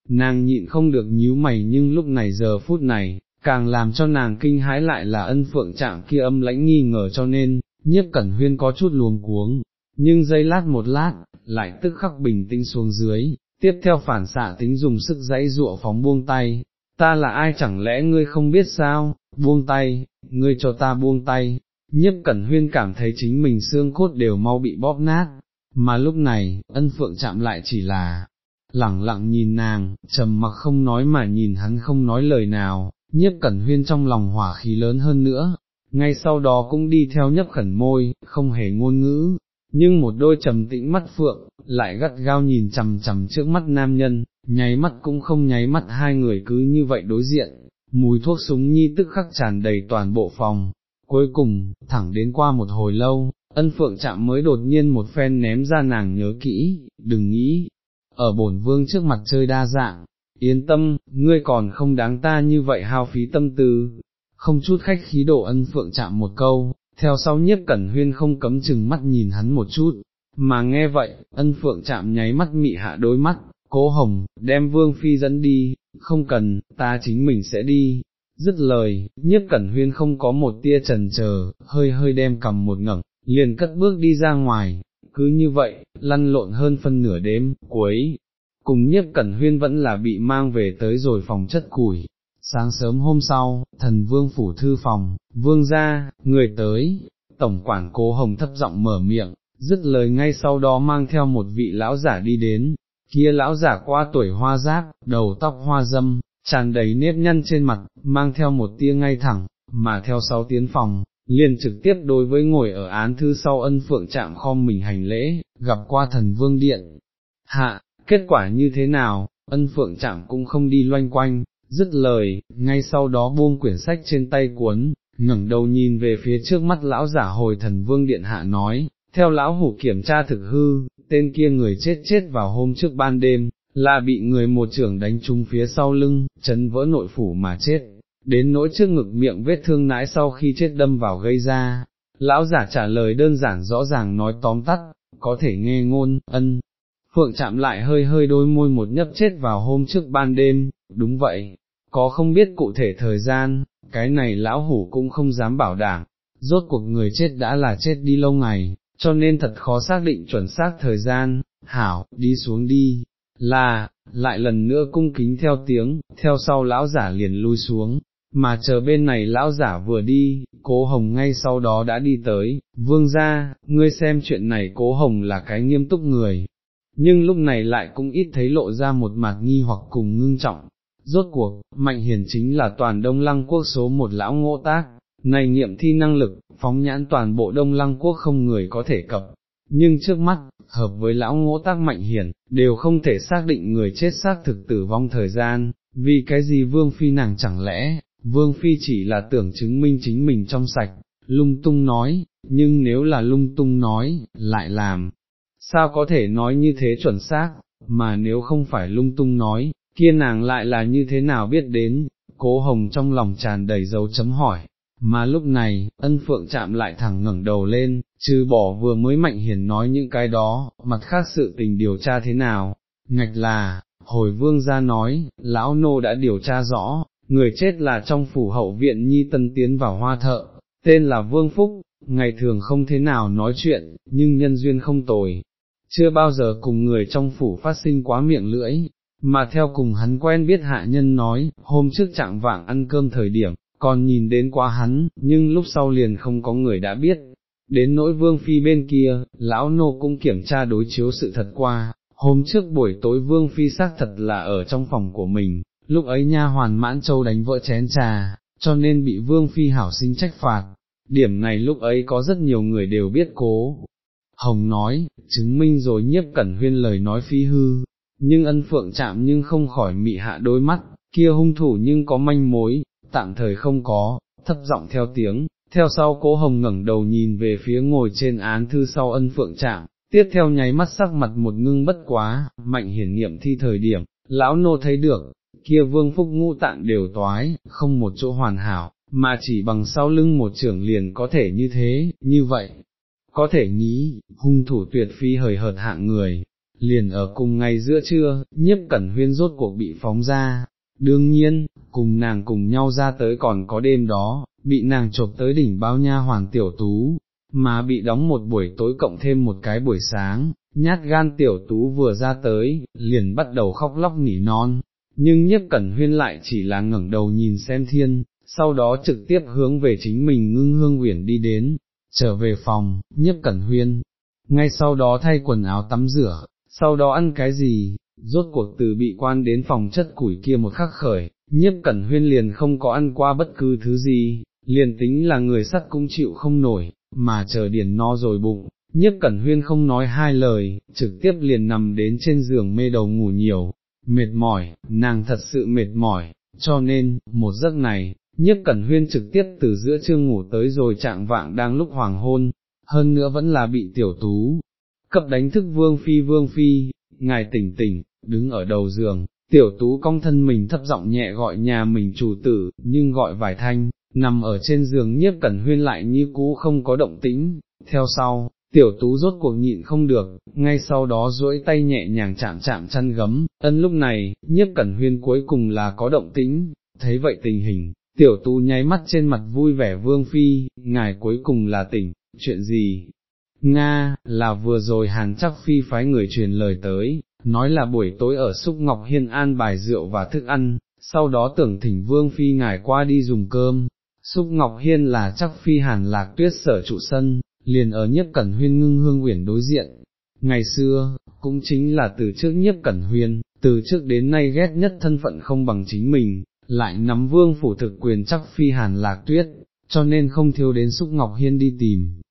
nàng nhịn không được nhíu mày nhưng lúc này giờ phút này, càng làm cho nàng kinh hãi lại là ân phượng chạm kia âm lãnh nghi ngờ cho nên, nhiếp cẩn huyên có chút luồng cuống, nhưng giây lát một lát, lại tức khắc bình tĩnh xuống dưới, tiếp theo phản xạ tính dùng sức dãy dụa phóng buông tay, ta là ai chẳng lẽ ngươi không biết sao, buông tay, ngươi cho ta buông tay, nhiếp cẩn huyên cảm thấy chính mình xương cốt đều mau bị bóp nát, mà lúc này, ân phượng chạm lại chỉ là, lẳng lặng nhìn nàng, trầm mặc không nói mà nhìn hắn không nói lời nào, nhiếp cẩn huyên trong lòng hỏa khí lớn hơn nữa, ngay sau đó cũng đi theo nhấp khẩn môi, không hề ngôn ngữ, nhưng một đôi trầm tĩnh mắt phượng, lại gắt gao nhìn chằm chằm trước mắt nam nhân, nháy mắt cũng không nháy mắt hai người cứ như vậy đối diện, mùi thuốc súng nhi tức khắc tràn đầy toàn bộ phòng. Cuối cùng, thẳng đến qua một hồi lâu, ân phượng chạm mới đột nhiên một phen ném ra nàng nhớ kỹ, đừng nghĩ, ở bổn vương trước mặt chơi đa dạng, yên tâm, ngươi còn không đáng ta như vậy hao phí tâm tư, không chút khách khí độ ân phượng chạm một câu, theo sau nhiếp cẩn huyên không cấm chừng mắt nhìn hắn một chút, mà nghe vậy, ân phượng chạm nháy mắt mị hạ đôi mắt, cố hồng, đem vương phi dẫn đi, không cần, ta chính mình sẽ đi. Dứt lời, nhiếp cẩn huyên không có một tia trần chờ, hơi hơi đem cầm một ngẩng, liền cất bước đi ra ngoài, cứ như vậy, lăn lộn hơn phân nửa đêm, cuối, cùng nhiếp cẩn huyên vẫn là bị mang về tới rồi phòng chất củi. Sáng sớm hôm sau, thần vương phủ thư phòng, vương ra, người tới, tổng quản cố hồng thấp giọng mở miệng, dứt lời ngay sau đó mang theo một vị lão giả đi đến, kia lão giả qua tuổi hoa giáp, đầu tóc hoa dâm, tràn đầy nếp nhăn trên mặt, mang theo một tia ngay thẳng, mà theo sau tiến phòng, liền trực tiếp đối với ngồi ở án thư sau ân phượng chạm khom mình hành lễ, gặp qua thần vương điện. Hạ, kết quả như thế nào, ân phượng chạm cũng không đi loanh quanh, dứt lời, ngay sau đó buông quyển sách trên tay cuốn, ngẩng đầu nhìn về phía trước mắt lão giả hồi thần vương điện hạ nói, theo lão hủ kiểm tra thực hư, tên kia người chết chết vào hôm trước ban đêm, là bị người một trưởng đánh trúng phía sau lưng, chấn vỡ nội phủ mà chết, đến nỗi trước ngực miệng vết thương nãi sau khi chết đâm vào gây ra. Lão giả trả lời đơn giản rõ ràng nói tóm tắt, có thể nghe ngôn, ân. Phượng chạm lại hơi hơi đôi môi một nhấp chết vào hôm trước ban đêm, đúng vậy, có không biết cụ thể thời gian, cái này lão hủ cũng không dám bảo đảm, rốt cuộc người chết đã là chết đi lâu ngày, cho nên thật khó xác định chuẩn xác thời gian, hảo, đi xuống đi, là, lại lần nữa cung kính theo tiếng, theo sau lão giả liền lui xuống, mà chờ bên này lão giả vừa đi, cố hồng ngay sau đó đã đi tới, vương ra, ngươi xem chuyện này cố hồng là cái nghiêm túc người, nhưng lúc này lại cũng ít thấy lộ ra một mặt nghi hoặc cùng ngưng trọng. Rốt cuộc, Mạnh Hiền chính là toàn Đông Lăng Quốc số một lão ngộ tác, này nghiệm thi năng lực, phóng nhãn toàn bộ Đông Lăng Quốc không người có thể cập, nhưng trước mắt, hợp với lão ngỗ tác Mạnh Hiền, đều không thể xác định người chết xác thực tử vong thời gian, vì cái gì Vương Phi nàng chẳng lẽ, Vương Phi chỉ là tưởng chứng minh chính mình trong sạch, lung tung nói, nhưng nếu là lung tung nói, lại làm, sao có thể nói như thế chuẩn xác, mà nếu không phải lung tung nói, kia nàng lại là như thế nào biết đến, cố hồng trong lòng tràn đầy dấu chấm hỏi, mà lúc này, ân phượng chạm lại thẳng ngẩng đầu lên, trừ bỏ vừa mới mạnh hiển nói những cái đó, mặt khác sự tình điều tra thế nào, ngạch là, hồi vương ra nói, lão nô đã điều tra rõ, người chết là trong phủ hậu viện nhi tân tiến vào hoa thợ, tên là Vương Phúc, ngày thường không thế nào nói chuyện, nhưng nhân duyên không tồi, chưa bao giờ cùng người trong phủ phát sinh quá miệng lưỡi, mà theo cùng hắn quen biết hạ nhân nói, hôm trước trạng vạng ăn cơm thời điểm, còn nhìn đến qua hắn, nhưng lúc sau liền không có người đã biết. Đến nỗi vương phi bên kia, lão nô cũng kiểm tra đối chiếu sự thật qua, hôm trước buổi tối vương phi xác thật là ở trong phòng của mình, lúc ấy nha hoàn mãn châu đánh vỡ chén trà, cho nên bị vương phi hảo sinh trách phạt. Điểm này lúc ấy có rất nhiều người đều biết cố. Hồng nói, chứng minh rồi nhiếp cẩn huyên lời nói phi hư, nhưng ân phượng chạm nhưng không khỏi mị hạ đôi mắt, kia hung thủ nhưng có manh mối, tạm thời không có, thấp giọng theo tiếng, theo sau cố hồng ngẩng đầu nhìn về phía ngồi trên án thư sau ân phượng chạm, tiếp theo nháy mắt sắc mặt một ngưng bất quá, mạnh hiển nghiệm thi thời điểm, lão nô thấy được, kia vương phúc ngũ tạng đều toái, không một chỗ hoàn hảo, mà chỉ bằng sau lưng một trưởng liền có thể như thế, như vậy, có thể nghĩ, hung thủ tuyệt phi hời hợt hạng người, liền ở cùng ngày giữa trưa, nhiếp cẩn huyên rốt cuộc bị phóng ra, đương nhiên, cùng nàng cùng nhau ra tới còn có đêm đó, bị nàng chộp tới đỉnh bao nha hoàng tiểu tú, mà bị đóng một buổi tối cộng thêm một cái buổi sáng, nhát gan tiểu tú vừa ra tới, liền bắt đầu khóc lóc nỉ non, nhưng nhiếp cẩn huyên lại chỉ là ngẩng đầu nhìn xem thiên, sau đó trực tiếp hướng về chính mình ngưng hương uyển đi đến, trở về phòng, nhiếp cẩn huyên, ngay sau đó thay quần áo tắm rửa, sau đó ăn cái gì, rốt cuộc từ bị quan đến phòng chất củi kia một khắc khởi, nhiếp cẩn huyên liền không có ăn qua bất cứ thứ gì, liền tính là người sắt cũng chịu không nổi, mà chờ điển no rồi bụng, nhiếp cẩn huyên không nói hai lời, trực tiếp liền nằm đến trên giường mê đầu ngủ nhiều, mệt mỏi, nàng thật sự mệt mỏi, cho nên, một giấc này, nhiếp cẩn huyên trực tiếp từ giữa trưa ngủ tới rồi trạng vạng đang lúc hoàng hôn, hơn nữa vẫn là bị tiểu tú, cập đánh thức vương phi vương phi, ngài tỉnh tỉnh, đứng ở đầu giường, tiểu tú cong thân mình thấp giọng nhẹ gọi nhà mình chủ tử, nhưng gọi vài thanh, nằm ở trên giường nhiếp cẩn huyên lại như cũ không có động tĩnh, theo sau, tiểu tú rốt cuộc nhịn không được, ngay sau đó duỗi tay nhẹ nhàng chạm chạm chăn gấm, ân lúc này, nhiếp cẩn huyên cuối cùng là có động tĩnh, thấy vậy tình hình, tiểu tú nháy mắt trên mặt vui vẻ vương phi, ngài cuối cùng là tỉnh, chuyện gì? Nga, là vừa rồi hàn chắc phi phái người truyền lời tới, nói là buổi tối ở Xúc Ngọc Hiên an bài rượu và thức ăn, sau đó tưởng thỉnh vương phi ngài qua đi dùng cơm. Xúc Ngọc Hiên là chắc phi hàn lạc tuyết sở trụ sân, liền ở nhất cẩn huyên ngưng hương uyển đối diện. Ngày xưa, cũng chính là từ trước nhất cẩn huyên, từ trước đến nay ghét nhất thân phận không bằng chính mình, lại nắm vương phủ thực quyền chắc phi hàn lạc tuyết, cho nên không thiếu đến xúc ngọc hiên đi tìm.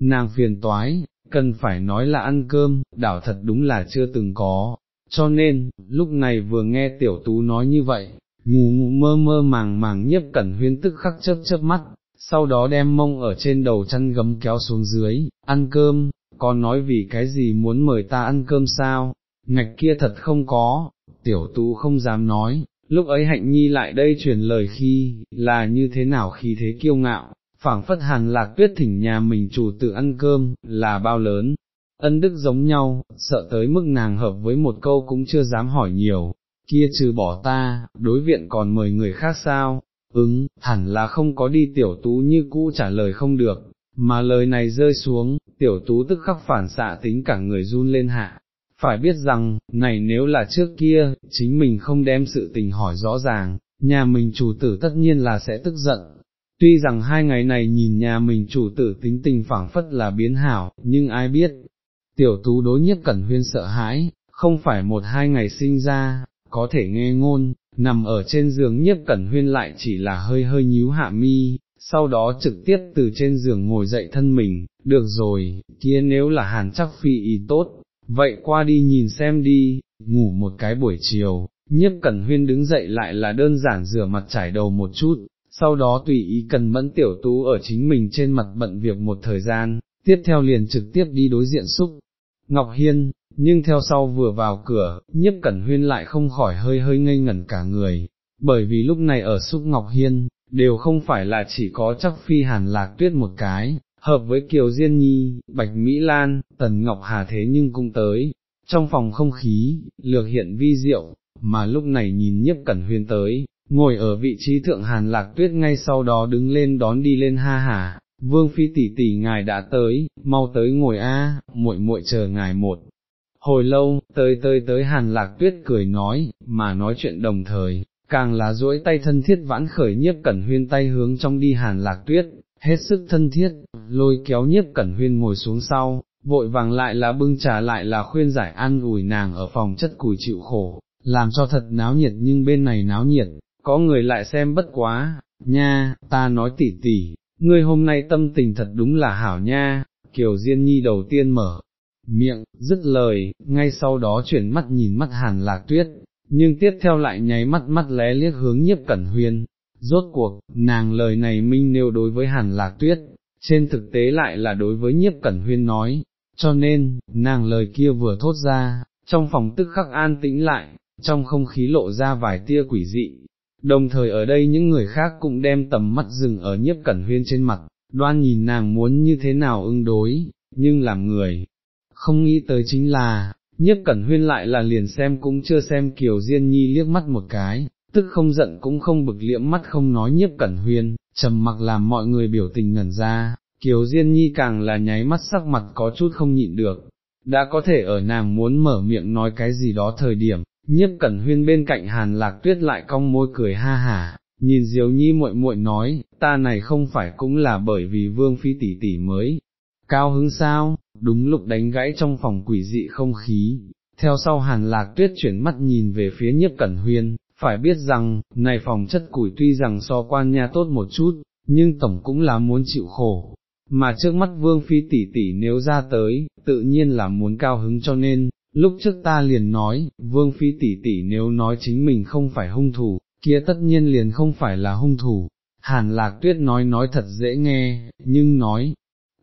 Nàng phiền toái, cần phải nói là ăn cơm, đảo thật đúng là chưa từng có, cho nên, lúc này vừa nghe tiểu tú nói như vậy, ngủ ngủ mơ mơ màng màng nhiếp cẩn huyên tức khắc chớp chớp mắt, sau đó đem mông ở trên đầu chăn gấm kéo xuống dưới, ăn cơm, còn nói vì cái gì muốn mời ta ăn cơm sao, ngạch kia thật không có, tiểu tú không dám nói, lúc ấy hạnh nhi lại đây truyền lời khi, là như thế nào khi thế kiêu ngạo, phảng phất hàn lạc tuyết thỉnh nhà mình chủ tự ăn cơm, là bao lớn, ân đức giống nhau, sợ tới mức nàng hợp với một câu cũng chưa dám hỏi nhiều, kia trừ bỏ ta, đối viện còn mời người khác sao, ứng, hẳn là không có đi tiểu tú như cũ trả lời không được, mà lời này rơi xuống, tiểu tú tức khắc phản xạ tính cả người run lên hạ. Phải biết rằng, này nếu là trước kia, chính mình không đem sự tình hỏi rõ ràng, nhà mình chủ tử tất nhiên là sẽ tức giận. Tuy rằng hai ngày này nhìn nhà mình chủ tử tính tình phảng phất là biến hảo, nhưng ai biết, tiểu tú đối nhất cẩn huyên sợ hãi, không phải một hai ngày sinh ra, có thể nghe ngôn, nằm ở trên giường nhất cẩn huyên lại chỉ là hơi hơi nhíu hạ mi, sau đó trực tiếp từ trên giường ngồi dậy thân mình, được rồi, kia nếu là hàn chắc phi ý tốt, vậy qua đi nhìn xem đi, ngủ một cái buổi chiều, nhiếp cẩn huyên đứng dậy lại là đơn giản rửa mặt trải đầu một chút, sau đó tùy ý cần mẫn tiểu tú ở chính mình trên mặt bận việc một thời gian, tiếp theo liền trực tiếp đi đối diện xúc. Ngọc Hiên, nhưng theo sau vừa vào cửa, nhiếp cẩn huyên lại không khỏi hơi hơi ngây ngẩn cả người, bởi vì lúc này ở Xúc Ngọc Hiên, đều không phải là chỉ có chắc phi hàn lạc tuyết một cái, hợp với Kiều Diên Nhi, Bạch Mỹ Lan, Tần Ngọc Hà thế nhưng cũng tới, trong phòng không khí, lược hiện vi diệu, mà lúc này nhìn nhiếp cẩn huyên tới, ngồi ở vị trí thượng hàn lạc tuyết ngay sau đó đứng lên đón đi lên ha hà, vương phi tỷ tỷ ngài đã tới, mau tới ngồi a, muội muội chờ ngài một. Hồi lâu, tới tới tới hàn lạc tuyết cười nói, mà nói chuyện đồng thời, càng là duỗi tay thân thiết vãn khởi nhiếp cẩn huyên tay hướng trong đi hàn lạc tuyết, hết sức thân thiết, lôi kéo nhiếp cẩn huyên ngồi xuống sau, vội vàng lại là bưng trà lại là khuyên giải an ủi nàng ở phòng chất củi chịu khổ, làm cho thật náo nhiệt nhưng bên này náo nhiệt, có người lại xem bất quá, nha, ta nói tỉ tỉ, ngươi hôm nay tâm tình thật đúng là hảo nha, Kiều Diên Nhi đầu tiên mở miệng, dứt lời, ngay sau đó chuyển mắt nhìn mắt hàn lạc tuyết, nhưng tiếp theo lại nháy mắt mắt lé liếc hướng nhiếp cẩn huyên, rốt cuộc, nàng lời này minh nêu đối với hàn lạc tuyết, trên thực tế lại là đối với nhiếp cẩn huyên nói, cho nên, nàng lời kia vừa thốt ra, trong phòng tức khắc an tĩnh lại, trong không khí lộ ra vài tia quỷ dị, đồng thời ở đây những người khác cũng đem tầm mắt dừng ở nhiếp cẩn huyên trên mặt, đoan nhìn nàng muốn như thế nào ưng đối, nhưng làm người, không nghĩ tới chính là, nhiếp cẩn huyên lại là liền xem cũng chưa xem Kiều Diên Nhi liếc mắt một cái, tức không giận cũng không bực liễm mắt không nói nhiếp cẩn huyên, trầm mặc làm mọi người biểu tình ngẩn ra, Kiều Diên Nhi càng là nháy mắt sắc mặt có chút không nhịn được, đã có thể ở nàng muốn mở miệng nói cái gì đó thời điểm, nhiếp cẩn huyên bên cạnh hàn lạc tuyết lại cong môi cười ha hả, nhìn Diều Nhi muội muội nói, ta này không phải cũng là bởi vì vương phi tỷ tỷ mới, cao hứng sao, đúng lúc đánh gãy trong phòng quỷ dị không khí, theo sau hàn lạc tuyết chuyển mắt nhìn về phía nhiếp cẩn huyên, phải biết rằng, này phòng chất củi tuy rằng so quan nha tốt một chút, nhưng tổng cũng là muốn chịu khổ, mà trước mắt vương phi tỷ tỷ nếu ra tới, tự nhiên là muốn cao hứng cho nên, lúc trước ta liền nói, vương phi tỷ tỷ nếu nói chính mình không phải hung thủ, kia tất nhiên liền không phải là hung thủ, hàn lạc tuyết nói nói thật dễ nghe, nhưng nói,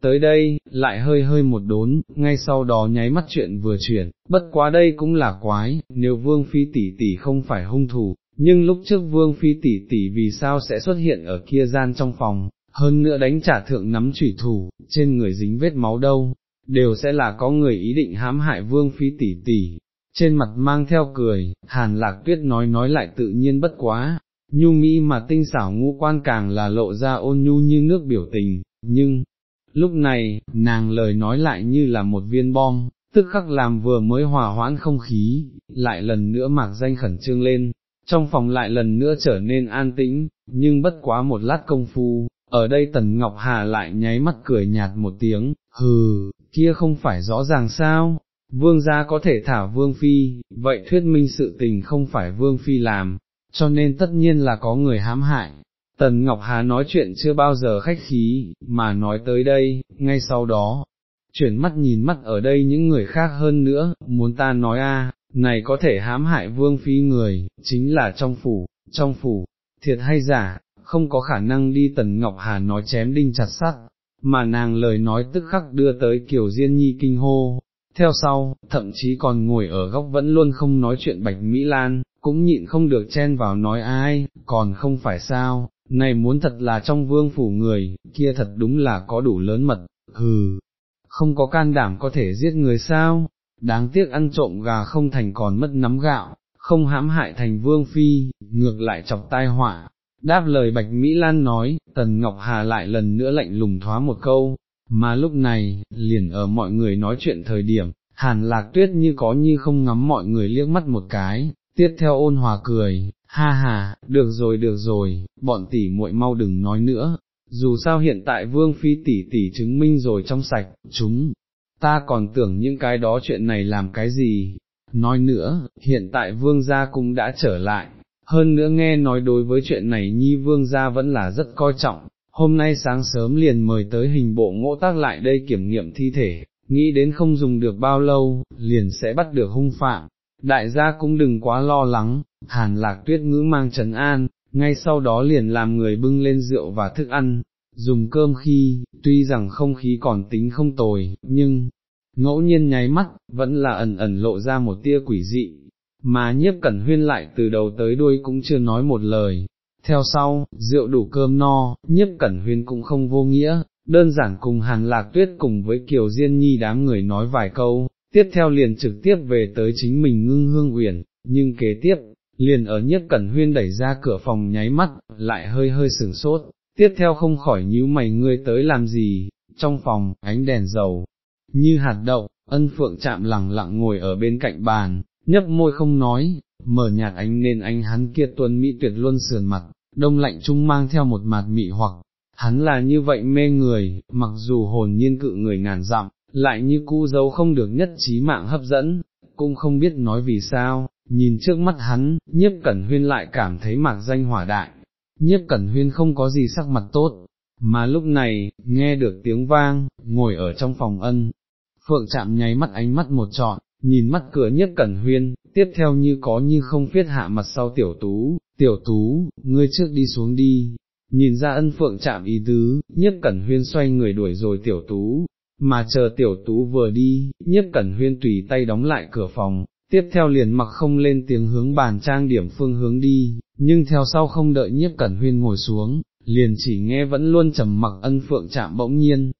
tới đây, lại hơi hơi một đốn, ngay sau đó nháy mắt chuyện vừa chuyển, bất quá đây cũng là quái, nếu vương phi tỷ tỷ không phải hung thủ, nhưng lúc trước vương phi tỷ tỷ vì sao sẽ xuất hiện ở kia gian trong phòng, hơn nữa đánh trả thượng nắm chủy thủ, trên người dính vết máu đâu, đều sẽ là có người ý định hãm hại vương phi tỷ tỷ. Trên mặt mang theo cười, hàn lạc tuyết nói nói lại tự nhiên bất quá, nhu mỹ mà tinh xảo ngũ quan càng là lộ ra ôn nhu như nước biểu tình, nhưng, lúc này, nàng lời nói lại như là một viên bom, tức khắc làm vừa mới hòa hoãn không khí, lại lần nữa mạc danh khẩn trương lên, trong phòng lại lần nữa trở nên an tĩnh, nhưng bất quá một lát công phu, ở đây Tần Ngọc Hà lại nháy mắt cười nhạt một tiếng, hừ, kia không phải rõ ràng sao, vương gia có thể thả vương phi, vậy thuyết minh sự tình không phải vương phi làm, cho nên tất nhiên là có người hãm hại. Tần Ngọc Hà nói chuyện chưa bao giờ khách khí, mà nói tới đây, ngay sau đó, chuyển mắt nhìn mắt ở đây những người khác hơn nữa, muốn ta nói a, này có thể hãm hại vương phi người, chính là trong phủ, trong phủ, thiệt hay giả, không có khả năng đi Tần Ngọc Hà nói chém đinh chặt sắt, mà nàng lời nói tức khắc đưa tới Kiều Diên Nhi kinh hô. Theo sau, thậm chí còn ngồi ở góc vẫn luôn không nói chuyện Bạch Mỹ Lan, cũng nhịn không được chen vào nói ai, còn không phải sao, này muốn thật là trong vương phủ người, kia thật đúng là có đủ lớn mật, hừ, không có can đảm có thể giết người sao, đáng tiếc ăn trộm gà không thành còn mất nắm gạo, không hãm hại thành vương phi, ngược lại chọc tai họa, Đáp lời Bạch Mỹ Lan nói, Tần Ngọc Hà lại lần nữa lạnh lùng thoá một câu, mà lúc này, liền ở mọi người nói chuyện thời điểm, hàn lạc tuyết như có như không ngắm mọi người liếc mắt một cái, tiếp theo ôn hòa cười, ha ha, được rồi được rồi, bọn tỷ muội mau đừng nói nữa, dù sao hiện tại vương phi tỷ tỷ chứng minh rồi trong sạch, chúng, ta còn tưởng những cái đó chuyện này làm cái gì, nói nữa, hiện tại vương gia cũng đã trở lại, hơn nữa nghe nói đối với chuyện này nhi vương gia vẫn là rất coi trọng, hôm nay sáng sớm liền mời tới hình bộ ngỗ tác lại đây kiểm nghiệm thi thể, nghĩ đến không dùng được bao lâu, liền sẽ bắt được hung phạm, đại gia cũng đừng quá lo lắng, hàn lạc tuyết ngữ mang trấn an, ngay sau đó liền làm người bưng lên rượu và thức ăn, dùng cơm khi, tuy rằng không khí còn tính không tồi, nhưng, ngẫu nhiên nháy mắt, vẫn là ẩn ẩn lộ ra một tia quỷ dị, mà nhiếp cẩn huyên lại từ đầu tới đuôi cũng chưa nói một lời. Theo sau, rượu đủ cơm no, nhiếp cẩn huyên cũng không vô nghĩa, đơn giản cùng hàn lạc tuyết cùng với Kiều Diên Nhi đám người nói vài câu, tiếp theo liền trực tiếp về tới chính mình ngưng hương uyển, nhưng kế tiếp, liền ở nhiếp cẩn huyên đẩy ra cửa phòng nháy mắt, lại hơi hơi sửng sốt, tiếp theo không khỏi nhíu mày ngươi tới làm gì, trong phòng, ánh đèn dầu, như hạt đậu, ân phượng chạm lẳng lặng ngồi ở bên cạnh bàn, nhấp môi không nói, mở nhạt ánh nên ánh hắn kia tuấn mỹ tuyệt luôn sườn mặt, đông lạnh trung mang theo một mặt mị hoặc, hắn là như vậy mê người, mặc dù hồn nhiên cự người ngàn dặm, lại như cu dấu không được nhất trí mạng hấp dẫn, cũng không biết nói vì sao, nhìn trước mắt hắn, nhiếp cẩn huyên lại cảm thấy mạc danh hỏa đại, nhiếp cẩn huyên không có gì sắc mặt tốt, mà lúc này, nghe được tiếng vang, ngồi ở trong phòng ân, phượng chạm nháy mắt ánh mắt một trọn, nhìn mắt cửa nhất cẩn huyên, tiếp theo như có như không phiết hạ mặt sau tiểu tú, tiểu tú, ngươi trước đi xuống đi, nhìn ra ân phượng chạm ý tứ, nhất cẩn huyên xoay người đuổi rồi tiểu tú, mà chờ tiểu tú vừa đi, nhất cẩn huyên tùy tay đóng lại cửa phòng, tiếp theo liền mặc không lên tiếng hướng bàn trang điểm phương hướng đi, nhưng theo sau không đợi nhiếp cẩn huyên ngồi xuống, liền chỉ nghe vẫn luôn trầm mặc ân phượng chạm bỗng nhiên,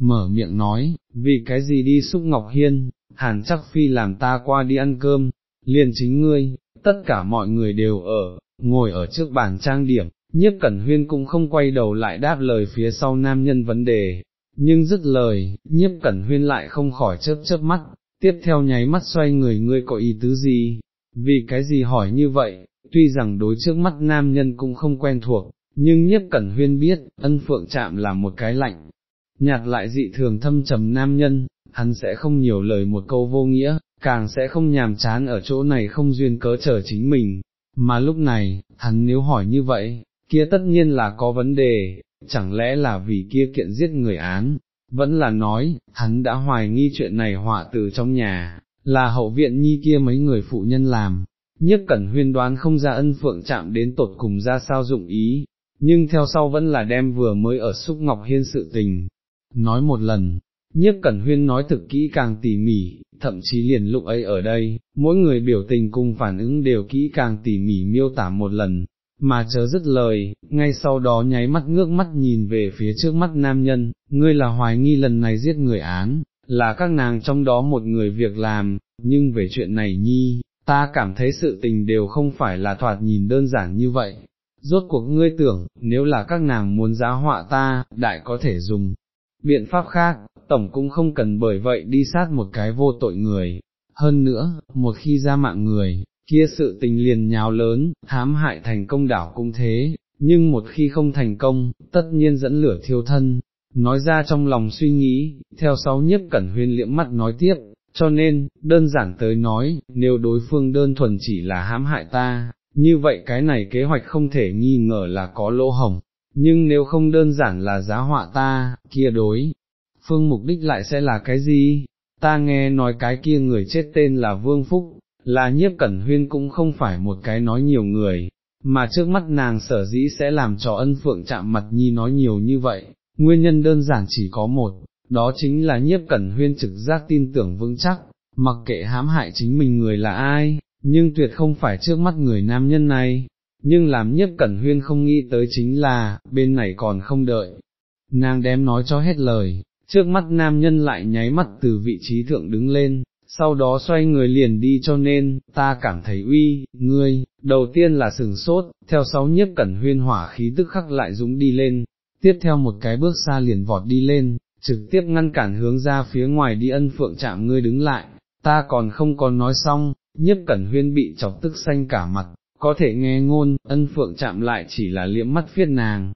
mở miệng nói, vì cái gì đi xúc ngọc hiên, hàn chắc phi làm ta qua đi ăn cơm, liền chính ngươi, tất cả mọi người đều ở, ngồi ở trước bàn trang điểm, nhiếp cẩn huyên cũng không quay đầu lại đáp lời phía sau nam nhân vấn đề, nhưng dứt lời, nhiếp cẩn huyên lại không khỏi chớp chớp mắt, tiếp theo nháy mắt xoay người ngươi có ý tứ gì, vì cái gì hỏi như vậy, tuy rằng đối trước mắt nam nhân cũng không quen thuộc, nhưng nhiếp cẩn huyên biết, ân phượng chạm là một cái lạnh, nhạt lại dị thường thâm trầm nam nhân, hắn sẽ không nhiều lời một câu vô nghĩa, càng sẽ không nhàm chán ở chỗ này không duyên cớ trở chính mình, mà lúc này, hắn nếu hỏi như vậy, kia tất nhiên là có vấn đề, chẳng lẽ là vì kia kiện giết người án, vẫn là nói, hắn đã hoài nghi chuyện này họa từ trong nhà, là hậu viện nhi kia mấy người phụ nhân làm, nhất cẩn huyên đoán không ra ân phượng chạm đến tột cùng ra sao dụng ý, nhưng theo sau vẫn là đem vừa mới ở xúc ngọc hiên sự tình, nói một lần, nhiếp cẩn huyên nói thực kỹ càng tỉ mỉ, thậm chí liền lúc ấy ở đây, mỗi người biểu tình cùng phản ứng đều kỹ càng tỉ mỉ miêu tả một lần, mà chớ dứt lời, ngay sau đó nháy mắt ngước mắt nhìn về phía trước mắt nam nhân, ngươi là hoài nghi lần này giết người án, là các nàng trong đó một người việc làm, nhưng về chuyện này nhi, ta cảm thấy sự tình đều không phải là thoạt nhìn đơn giản như vậy. Rốt cuộc ngươi tưởng, nếu là các nàng muốn giá họa ta, đại có thể dùng, biện pháp khác, tổng cũng không cần bởi vậy đi sát một cái vô tội người. Hơn nữa, một khi ra mạng người, kia sự tình liền nhào lớn, hám hại thành công đảo cũng thế, nhưng một khi không thành công, tất nhiên dẫn lửa thiêu thân. Nói ra trong lòng suy nghĩ, theo sáu nhiếp cẩn huyên liễm mắt nói tiếp, cho nên, đơn giản tới nói, nếu đối phương đơn thuần chỉ là hãm hại ta, như vậy cái này kế hoạch không thể nghi ngờ là có lỗ hồng, nhưng nếu không đơn giản là giá họa ta, kia đối, phương mục đích lại sẽ là cái gì? Ta nghe nói cái kia người chết tên là Vương Phúc, là nhiếp cẩn huyên cũng không phải một cái nói nhiều người, mà trước mắt nàng sở dĩ sẽ làm cho ân phượng chạm mặt nhi nói nhiều như vậy, nguyên nhân đơn giản chỉ có một, đó chính là nhiếp cẩn huyên trực giác tin tưởng vững chắc, mặc kệ hãm hại chính mình người là ai, nhưng tuyệt không phải trước mắt người nam nhân này, nhưng làm nhất cẩn huyên không nghĩ tới chính là, bên này còn không đợi. Nàng đem nói cho hết lời, trước mắt nam nhân lại nháy mắt từ vị trí thượng đứng lên, sau đó xoay người liền đi cho nên, ta cảm thấy uy, ngươi, đầu tiên là sừng sốt, theo sáu nhiếp cẩn huyên hỏa khí tức khắc lại dũng đi lên, tiếp theo một cái bước xa liền vọt đi lên, trực tiếp ngăn cản hướng ra phía ngoài đi ân phượng chạm ngươi đứng lại, ta còn không còn nói xong, nhiếp cẩn huyên bị chọc tức xanh cả mặt, có thể nghe ngôn, ân phượng chạm lại chỉ là liễm mắt phiết nàng,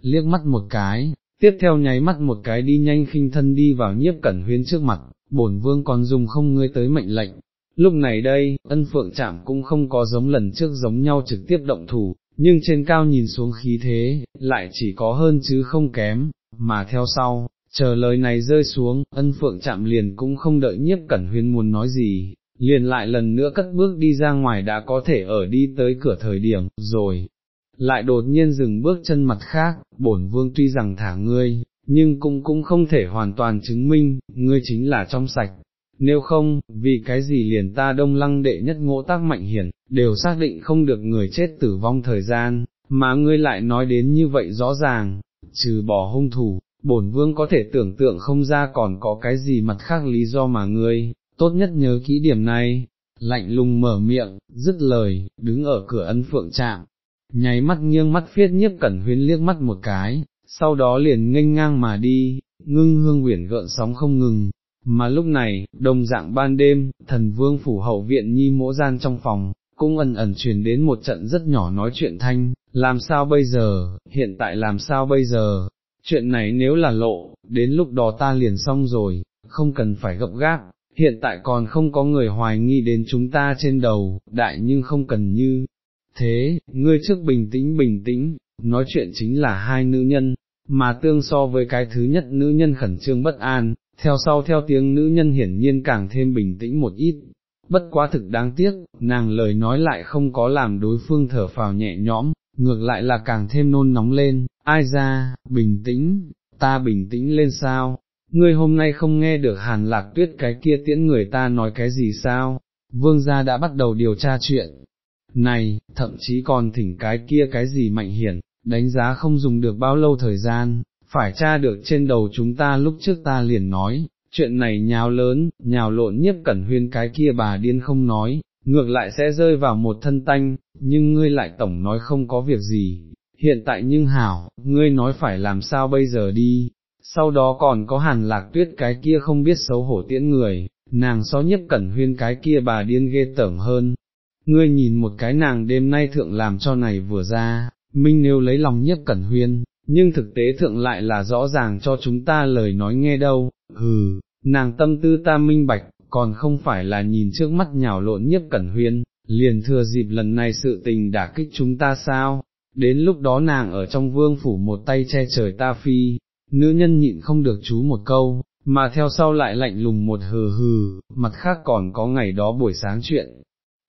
liếc mắt một cái, tiếp theo nháy mắt một cái đi nhanh khinh thân đi vào nhiếp cẩn huyên trước mặt, bổn vương còn dùng không ngươi tới mệnh lệnh. Lúc này đây, ân phượng chạm cũng không có giống lần trước giống nhau trực tiếp động thủ, nhưng trên cao nhìn xuống khí thế, lại chỉ có hơn chứ không kém, mà theo sau, chờ lời này rơi xuống, ân phượng chạm liền cũng không đợi nhiếp cẩn huyên muốn nói gì, liền lại lần nữa cất bước đi ra ngoài đã có thể ở đi tới cửa thời điểm, rồi, lại đột nhiên dừng bước chân mặt khác, bổn vương tuy rằng thả ngươi, nhưng cũng cũng không thể hoàn toàn chứng minh, ngươi chính là trong sạch. Nếu không, vì cái gì liền ta đông lăng đệ nhất ngộ tác mạnh hiển, đều xác định không được người chết tử vong thời gian, mà ngươi lại nói đến như vậy rõ ràng, trừ bỏ hung thủ, bổn vương có thể tưởng tượng không ra còn có cái gì mặt khác lý do mà ngươi, tốt nhất nhớ kỹ điểm này, lạnh lùng mở miệng, dứt lời, đứng ở cửa ân phượng trạm, nháy mắt nghiêng mắt phiết nhiếp cẩn huyên liếc mắt một cái, sau đó liền nghênh ngang mà đi, ngưng hương quyển gợn sóng không ngừng, mà lúc này, đồng dạng ban đêm, thần vương phủ hậu viện nhi mỗ gian trong phòng, cũng ẩn ẩn truyền đến một trận rất nhỏ nói chuyện thanh, làm sao bây giờ, hiện tại làm sao bây giờ, chuyện này nếu là lộ, đến lúc đó ta liền xong rồi, không cần phải gấp gáp, hiện tại còn không có người hoài nghi đến chúng ta trên đầu, đại nhưng không cần như thế, ngươi trước bình tĩnh bình tĩnh, nói chuyện chính là hai nữ nhân, mà tương so với cái thứ nhất nữ nhân khẩn trương bất an, theo sau theo tiếng nữ nhân hiển nhiên càng thêm bình tĩnh một ít. Bất quá thực đáng tiếc, nàng lời nói lại không có làm đối phương thở phào nhẹ nhõm, ngược lại là càng thêm nôn nóng lên, ai ra, bình tĩnh, ta bình tĩnh lên sao, ngươi hôm nay không nghe được hàn lạc tuyết cái kia tiễn người ta nói cái gì sao, vương gia đã bắt đầu điều tra chuyện, này, thậm chí còn thỉnh cái kia cái gì mạnh hiển, đánh giá không dùng được bao lâu thời gian, phải tra được trên đầu chúng ta lúc trước ta liền nói, chuyện này nhào lớn, nhào lộn nhiếp cẩn huyên cái kia bà điên không nói, ngược lại sẽ rơi vào một thân tanh, nhưng ngươi lại tổng nói không có việc gì, hiện tại nhưng hảo, ngươi nói phải làm sao bây giờ đi, sau đó còn có hàn lạc tuyết cái kia không biết xấu hổ tiễn người, nàng so nhất cẩn huyên cái kia bà điên ghê tởm hơn, ngươi nhìn một cái nàng đêm nay thượng làm cho này vừa ra, minh nếu lấy lòng nhất cẩn huyên, nhưng thực tế thượng lại là rõ ràng cho chúng ta lời nói nghe đâu, hừ, nàng tâm tư ta minh bạch, còn không phải là nhìn trước mắt nhào lộn nhất cẩn huyên, liền thừa dịp lần này sự tình đả kích chúng ta sao, đến lúc đó nàng ở trong vương phủ một tay che trời ta phi, nữ nhân nhịn không được chú một câu, mà theo sau lại lạnh lùng một hừ hừ, mặt khác còn có ngày đó buổi sáng chuyện.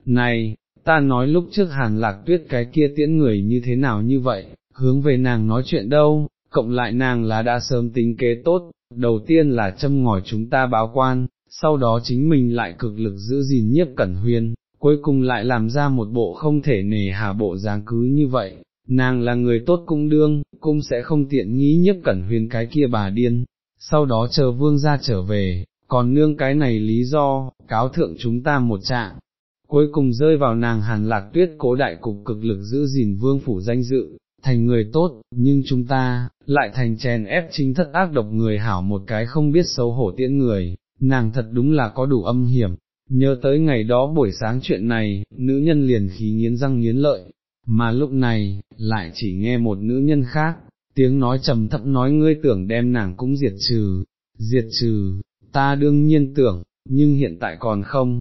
Này, ta nói lúc trước hàn lạc tuyết cái kia tiễn người như thế nào như vậy, hướng về nàng nói chuyện đâu, cộng lại nàng là đã sớm tính kế tốt, đầu tiên là châm ngòi chúng ta báo quan, sau đó chính mình lại cực lực giữ gìn nhiếp cẩn huyên, cuối cùng lại làm ra một bộ không thể nề hà bộ dáng cứ như vậy, nàng là người tốt cung đương, cung sẽ không tiện nghĩ nhiếp cẩn huyền cái kia bà điên, sau đó chờ vương ra trở về, còn nương cái này lý do, cáo thượng chúng ta một trạng. Cuối cùng rơi vào nàng hàn lạc tuyết cố đại cục cực lực giữ gìn vương phủ danh dự, thành người tốt, nhưng chúng ta, lại thành chèn ép chính thất ác độc người hảo một cái không biết xấu hổ tiễn người, nàng thật đúng là có đủ âm hiểm. Nhớ tới ngày đó buổi sáng chuyện này, nữ nhân liền khí nghiến răng nghiến lợi, mà lúc này, lại chỉ nghe một nữ nhân khác, tiếng nói trầm thấp nói ngươi tưởng đem nàng cũng diệt trừ, diệt trừ, ta đương nhiên tưởng, nhưng hiện tại còn không,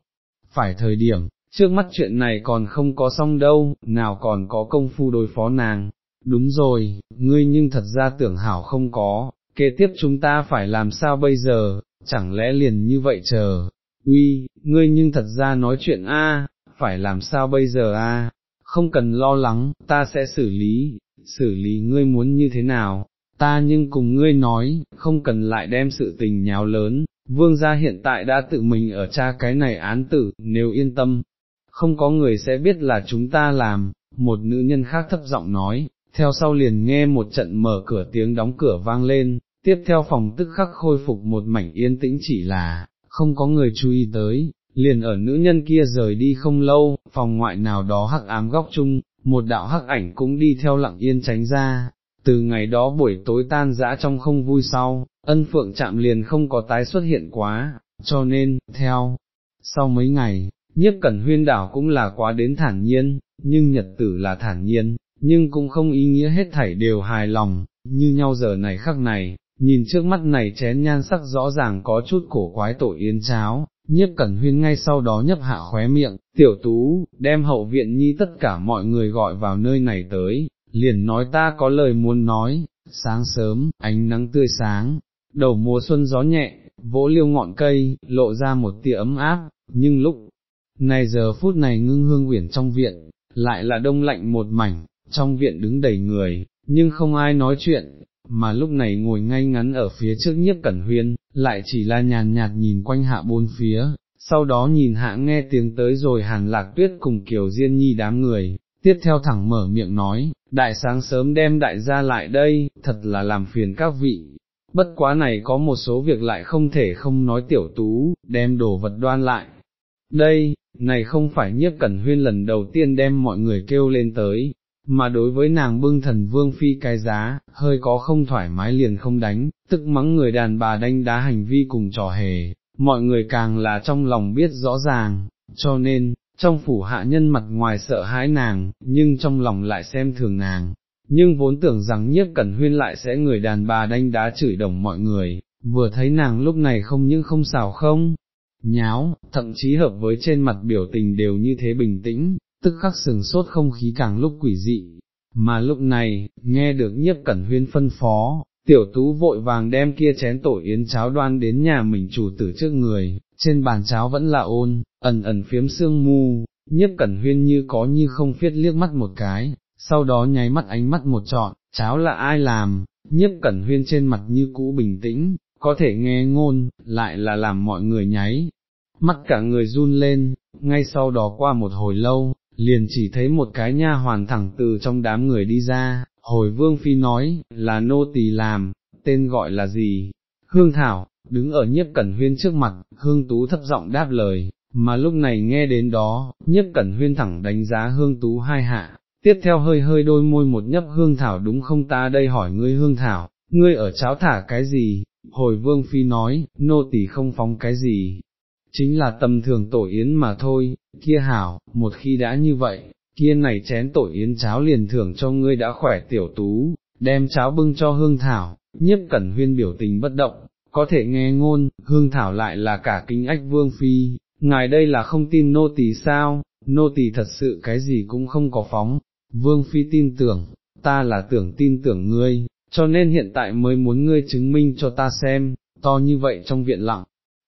phải thời điểm, trước mắt chuyện này còn không có xong đâu, nào còn có công phu đối phó nàng, đúng rồi, ngươi nhưng thật ra tưởng hảo không có, kế tiếp chúng ta phải làm sao bây giờ, chẳng lẽ liền như vậy chờ, uy, ngươi nhưng thật ra nói chuyện a, phải làm sao bây giờ a? Không cần lo lắng, ta sẽ xử lý, xử lý ngươi muốn như thế nào, ta nhưng cùng ngươi nói, không cần lại đem sự tình nháo lớn, vương gia hiện tại đã tự mình ở cha cái này án tử, nếu yên tâm, không có người sẽ biết là chúng ta làm, một nữ nhân khác thấp giọng nói, theo sau liền nghe một trận mở cửa tiếng đóng cửa vang lên, tiếp theo phòng tức khắc khôi phục một mảnh yên tĩnh chỉ là, không có người chú ý tới, liền ở nữ nhân kia rời đi không lâu, phòng ngoại nào đó hắc ám góc chung, một đạo hắc ảnh cũng đi theo lặng yên tránh ra, từ ngày đó buổi tối tan dã trong không vui sau, ân phượng chạm liền không có tái xuất hiện quá, cho nên, theo, sau mấy ngày, nhiếp cẩn huyên đảo cũng là quá đến thản nhiên, nhưng nhật tử là thản nhiên, nhưng cũng không ý nghĩa hết thảy đều hài lòng, như nhau giờ này khắc này, nhìn trước mắt này chén nhan sắc rõ ràng có chút cổ quái tội yến cháo, nhiếp cẩn huyên ngay sau đó nhấp hạ khóe miệng, tiểu tú, đem hậu viện nhi tất cả mọi người gọi vào nơi này tới, liền nói ta có lời muốn nói, sáng sớm, ánh nắng tươi sáng, đầu mùa xuân gió nhẹ, vỗ liêu ngọn cây, lộ ra một tia ấm áp, nhưng lúc này giờ phút này ngưng hương uyển trong viện, lại là đông lạnh một mảnh, trong viện đứng đầy người, nhưng không ai nói chuyện, mà lúc này ngồi ngay ngắn ở phía trước nhiếp cẩn huyên, lại chỉ là nhàn nhạt nhìn quanh hạ bốn phía, sau đó nhìn hạ nghe tiếng tới rồi hàn lạc tuyết cùng kiểu diên nhi đám người, tiếp theo thẳng mở miệng nói, đại sáng sớm đem đại gia lại đây, thật là làm phiền các vị. Bất quá này có một số việc lại không thể không nói tiểu tú, đem đồ vật đoan lại. Đây, này không phải nhiếp cẩn huyên lần đầu tiên đem mọi người kêu lên tới, mà đối với nàng bưng thần vương phi cái giá, hơi có không thoải mái liền không đánh, tức mắng người đàn bà đánh đá hành vi cùng trò hề, mọi người càng là trong lòng biết rõ ràng, cho nên, trong phủ hạ nhân mặt ngoài sợ hãi nàng, nhưng trong lòng lại xem thường nàng, nhưng vốn tưởng rằng nhiếp cẩn huyên lại sẽ người đàn bà đánh đá chửi đồng mọi người, vừa thấy nàng lúc này không những không xào không, nháo, thậm chí hợp với trên mặt biểu tình đều như thế bình tĩnh, tức khắc sừng sốt không khí càng lúc quỷ dị, mà lúc này, nghe được nhiếp cẩn huyên phân phó, tiểu tú vội vàng đem kia chén tổ yến cháo đoan đến nhà mình chủ tử trước người, trên bàn cháo vẫn là ôn, ẩn ẩn phiếm sương mu, nhiếp cẩn huyên như có như không phiết liếc mắt một cái, sau đó nháy mắt ánh mắt một trọn, cháo là ai làm, nhiếp cẩn huyên trên mặt như cũ bình tĩnh, có thể nghe ngôn, lại là làm mọi người nháy, mắt cả người run lên, ngay sau đó qua một hồi lâu, liền chỉ thấy một cái nha hoàn thẳng từ trong đám người đi ra, hồi vương phi nói, là nô tỳ làm, tên gọi là gì, hương thảo, đứng ở nhiếp cẩn huyên trước mặt, hương tú thấp giọng đáp lời, mà lúc này nghe đến đó, nhiếp cẩn huyên thẳng đánh giá hương tú hai hạ, tiếp theo hơi hơi đôi môi một nhấp hương thảo đúng không ta? Đây hỏi ngươi hương thảo, ngươi ở cháo thả cái gì, hồi vương phi nói, nô tỳ không phóng cái gì, chính là tầm thường tổ yến mà thôi, kia hảo, một khi đã như vậy, kia này chén tổ yến cháo liền thưởng cho ngươi đã khỏe tiểu tú, đem cháo bưng cho hương thảo, nhiếp cẩn huyên biểu tình bất động, có thể nghe ngôn, hương thảo lại là cả kinh ách vương phi, ngài đây là không tin nô tỳ sao, nô tỳ thật sự cái gì cũng không có phóng, vương phi tin tưởng, ta là tưởng tin tưởng ngươi, cho nên hiện tại mới muốn ngươi chứng minh cho ta xem, to như vậy trong viện lặng,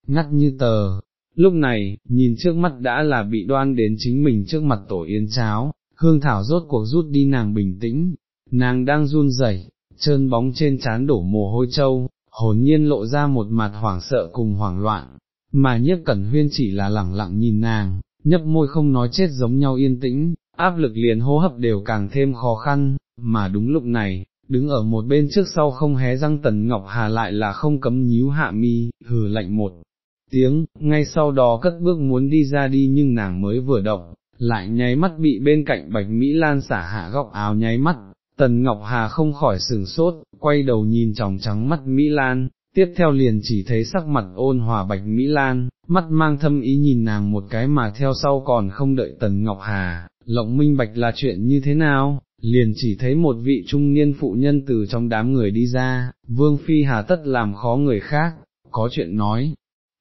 ngắt như tờ, Lúc này, nhìn trước mắt đã là bị đoan đến chính mình trước mặt tổ yến cháo, hương thảo rốt cuộc rút đi nàng bình tĩnh, nàng đang run rẩy, trơn bóng trên trán đổ mồ hôi trâu, hồn nhiên lộ ra một mặt hoảng sợ cùng hoảng loạn, mà nhiếp cẩn huyên chỉ là lẳng lặng nhìn nàng, nhấp môi không nói chết giống nhau yên tĩnh, áp lực liền hô hấp đều càng thêm khó khăn, mà đúng lúc này, đứng ở một bên trước sau không hé răng tần ngọc hà lại là không cấm nhíu hạ mi, hừ lạnh một tiếng, ngay sau đó cất bước muốn đi ra đi nhưng nàng mới vừa động, lại nháy mắt bị bên cạnh Bạch Mỹ Lan xả hạ góc áo nháy mắt, Tần Ngọc Hà không khỏi sừng sốt, quay đầu nhìn tròng trắng mắt Mỹ Lan, tiếp theo liền chỉ thấy sắc mặt ôn hòa Bạch Mỹ Lan, mắt mang thâm ý nhìn nàng một cái mà theo sau còn không đợi Tần Ngọc Hà, lộng minh bạch là chuyện như thế nào, liền chỉ thấy một vị trung niên phụ nhân từ trong đám người đi ra, Vương Phi Hà tất làm khó người khác, có chuyện nói,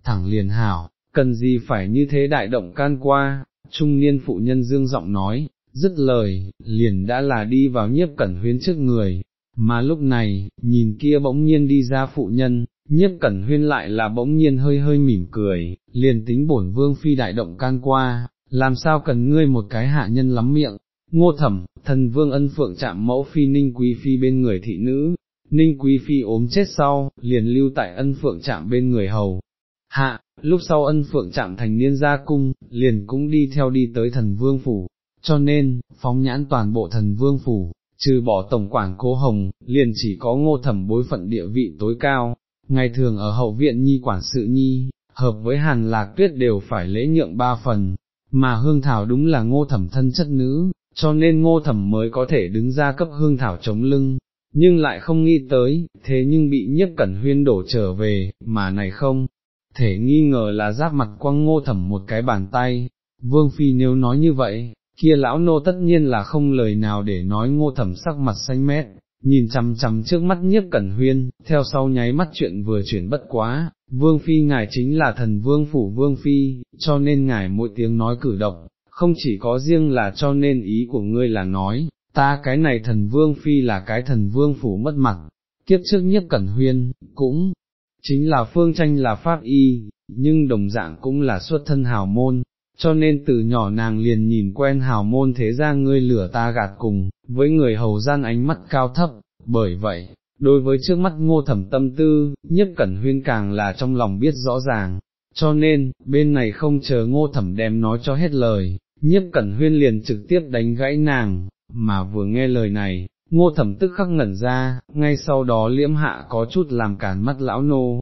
thẳng liền hảo, cần gì phải như thế đại động can qua, trung niên phụ nhân dương giọng nói, dứt lời, liền đã là đi vào nhiếp cẩn huyên trước người, mà lúc này, nhìn kia bỗng nhiên đi ra phụ nhân, nhiếp cẩn huyên lại là bỗng nhiên hơi hơi mỉm cười, liền tính bổn vương phi đại động can qua, làm sao cần ngươi một cái hạ nhân lắm miệng, ngô thẩm, thần vương ân phượng chạm mẫu phi ninh quý phi bên người thị nữ, ninh quý phi ốm chết sau, liền lưu tại ân phượng chạm bên người hầu, Hạ, lúc sau ân phượng chạm thành niên gia cung, liền cũng đi theo đi tới thần vương phủ, cho nên, phóng nhãn toàn bộ thần vương phủ, trừ bỏ tổng quản cố hồng, liền chỉ có ngô thẩm bối phận địa vị tối cao, ngày thường ở hậu viện nhi quản sự nhi, hợp với hàn lạc tuyết đều phải lễ nhượng ba phần, mà hương thảo đúng là ngô thẩm thân chất nữ, cho nên ngô thẩm mới có thể đứng ra cấp hương thảo chống lưng, nhưng lại không nghĩ tới, thế nhưng bị nhiếp cẩn huyên đổ trở về, mà này không, thể nghi ngờ là giáp mặt quăng ngô thẩm một cái bàn tay, vương phi nếu nói như vậy, kia lão nô tất nhiên là không lời nào để nói ngô thẩm sắc mặt xanh mét, nhìn chằm chằm trước mắt nhiếp cẩn huyên, theo sau nháy mắt chuyện vừa chuyển bất quá, vương phi ngài chính là thần vương phủ vương phi, cho nên ngài mỗi tiếng nói cử động, không chỉ có riêng là cho nên ý của ngươi là nói, ta cái này thần vương phi là cái thần vương phủ mất mặt, kiếp trước nhiếp cẩn huyên, cũng, chính là phương tranh là pháp y, nhưng đồng dạng cũng là xuất thân hào môn, cho nên từ nhỏ nàng liền nhìn quen hào môn thế ra ngươi lửa ta gạt cùng, với người hầu gian ánh mắt cao thấp, bởi vậy, đối với trước mắt ngô thẩm tâm tư, Nhất cẩn huyên càng là trong lòng biết rõ ràng, cho nên, bên này không chờ ngô thẩm đem nói cho hết lời, Nhất cẩn huyên liền trực tiếp đánh gãy nàng, mà vừa nghe lời này, ngô thẩm tức khắc ngẩn ra, ngay sau đó liễm hạ có chút làm cản mắt lão nô,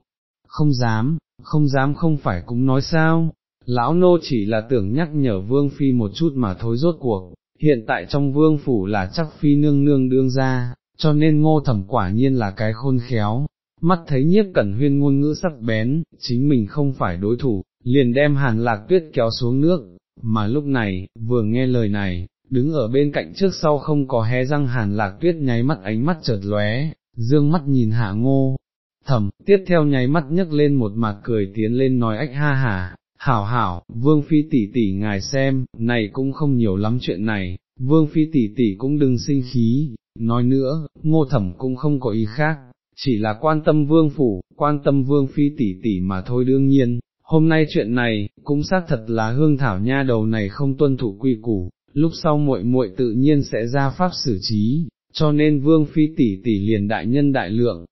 không dám, không dám không phải cũng nói sao, lão nô chỉ là tưởng nhắc nhở vương phi một chút mà thôi rốt cuộc, hiện tại trong vương phủ là chắc phi nương nương đương ra, cho nên ngô thẩm quả nhiên là cái khôn khéo, mắt thấy nhiếp cẩn huyên ngôn ngữ sắc bén, chính mình không phải đối thủ, liền đem hàn lạc tuyết kéo xuống nước, mà lúc này, vừa nghe lời này, đứng ở bên cạnh trước sau không có hé răng hàn lạc tuyết nháy mắt ánh mắt chợt lóe, dương mắt nhìn hạ ngô, thầm, tiếp theo nháy mắt nhấc lên một mặt cười tiến lên nói ách ha hà, hảo hảo, vương phi tỷ tỷ ngài xem, này cũng không nhiều lắm chuyện này, vương phi tỷ tỷ cũng đừng sinh khí, nói nữa, ngô thẩm cũng không có ý khác, chỉ là quan tâm vương phủ, quan tâm vương phi tỷ tỷ mà thôi đương nhiên, hôm nay chuyện này, cũng xác thật là hương thảo nha đầu này không tuân thủ quy củ, lúc sau muội muội tự nhiên sẽ ra pháp xử trí, cho nên vương phi tỷ tỷ liền đại nhân đại lượng,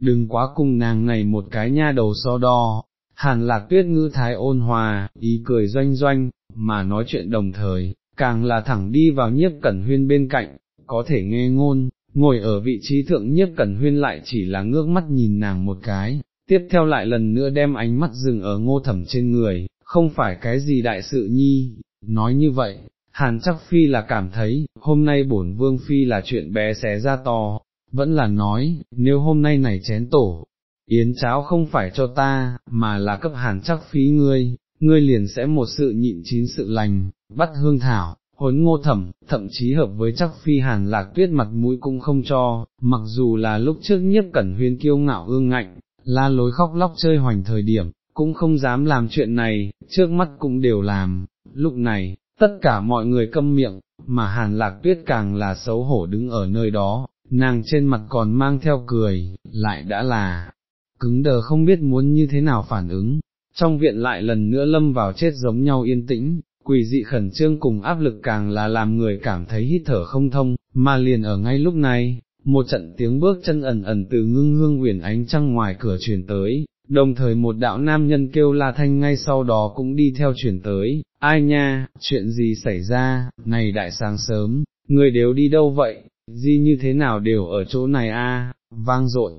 đừng quá cùng nàng này một cái nha đầu so đo. Hàn lạc tuyết ngữ thái ôn hòa, ý cười doanh doanh, mà nói chuyện đồng thời, càng là thẳng đi vào nhiếp cẩn huyên bên cạnh, có thể nghe ngôn, ngồi ở vị trí thượng nhiếp cẩn huyên lại chỉ là ngước mắt nhìn nàng một cái, tiếp theo lại lần nữa đem ánh mắt dừng ở ngô thẩm trên người, không phải cái gì đại sự nhi, nói như vậy, hàn chắc phi là cảm thấy, hôm nay bổn vương phi là chuyện bé xé ra to, vẫn là nói, nếu hôm nay này chén tổ, yến cháo không phải cho ta, mà là cấp hàn chắc phí ngươi, ngươi liền sẽ một sự nhịn chín sự lành, bắt hương thảo, hốn ngô thẩm, thậm chí hợp với chắc phi hàn lạc tuyết mặt mũi cũng không cho, mặc dù là lúc trước nhiếp cẩn huyên kiêu ngạo ương ngạnh, la lối khóc lóc chơi hoành thời điểm, cũng không dám làm chuyện này, trước mắt cũng đều làm, lúc này, tất cả mọi người câm miệng, mà hàn lạc tuyết càng là xấu hổ đứng ở nơi đó, nàng trên mặt còn mang theo cười, lại đã là, cứng đờ không biết muốn như thế nào phản ứng, trong viện lại lần nữa lâm vào chết giống nhau yên tĩnh, quỷ dị khẩn trương cùng áp lực càng là làm người cảm thấy hít thở không thông, mà liền ở ngay lúc này, một trận tiếng bước chân ẩn ẩn từ ngưng hương uyển ánh trăng ngoài cửa truyền tới, đồng thời một đạo nam nhân kêu la thanh ngay sau đó cũng đi theo chuyển tới, ai nha, chuyện gì xảy ra, này đại sáng sớm, người đều đi đâu vậy, di như thế nào đều ở chỗ này a? Vang dội.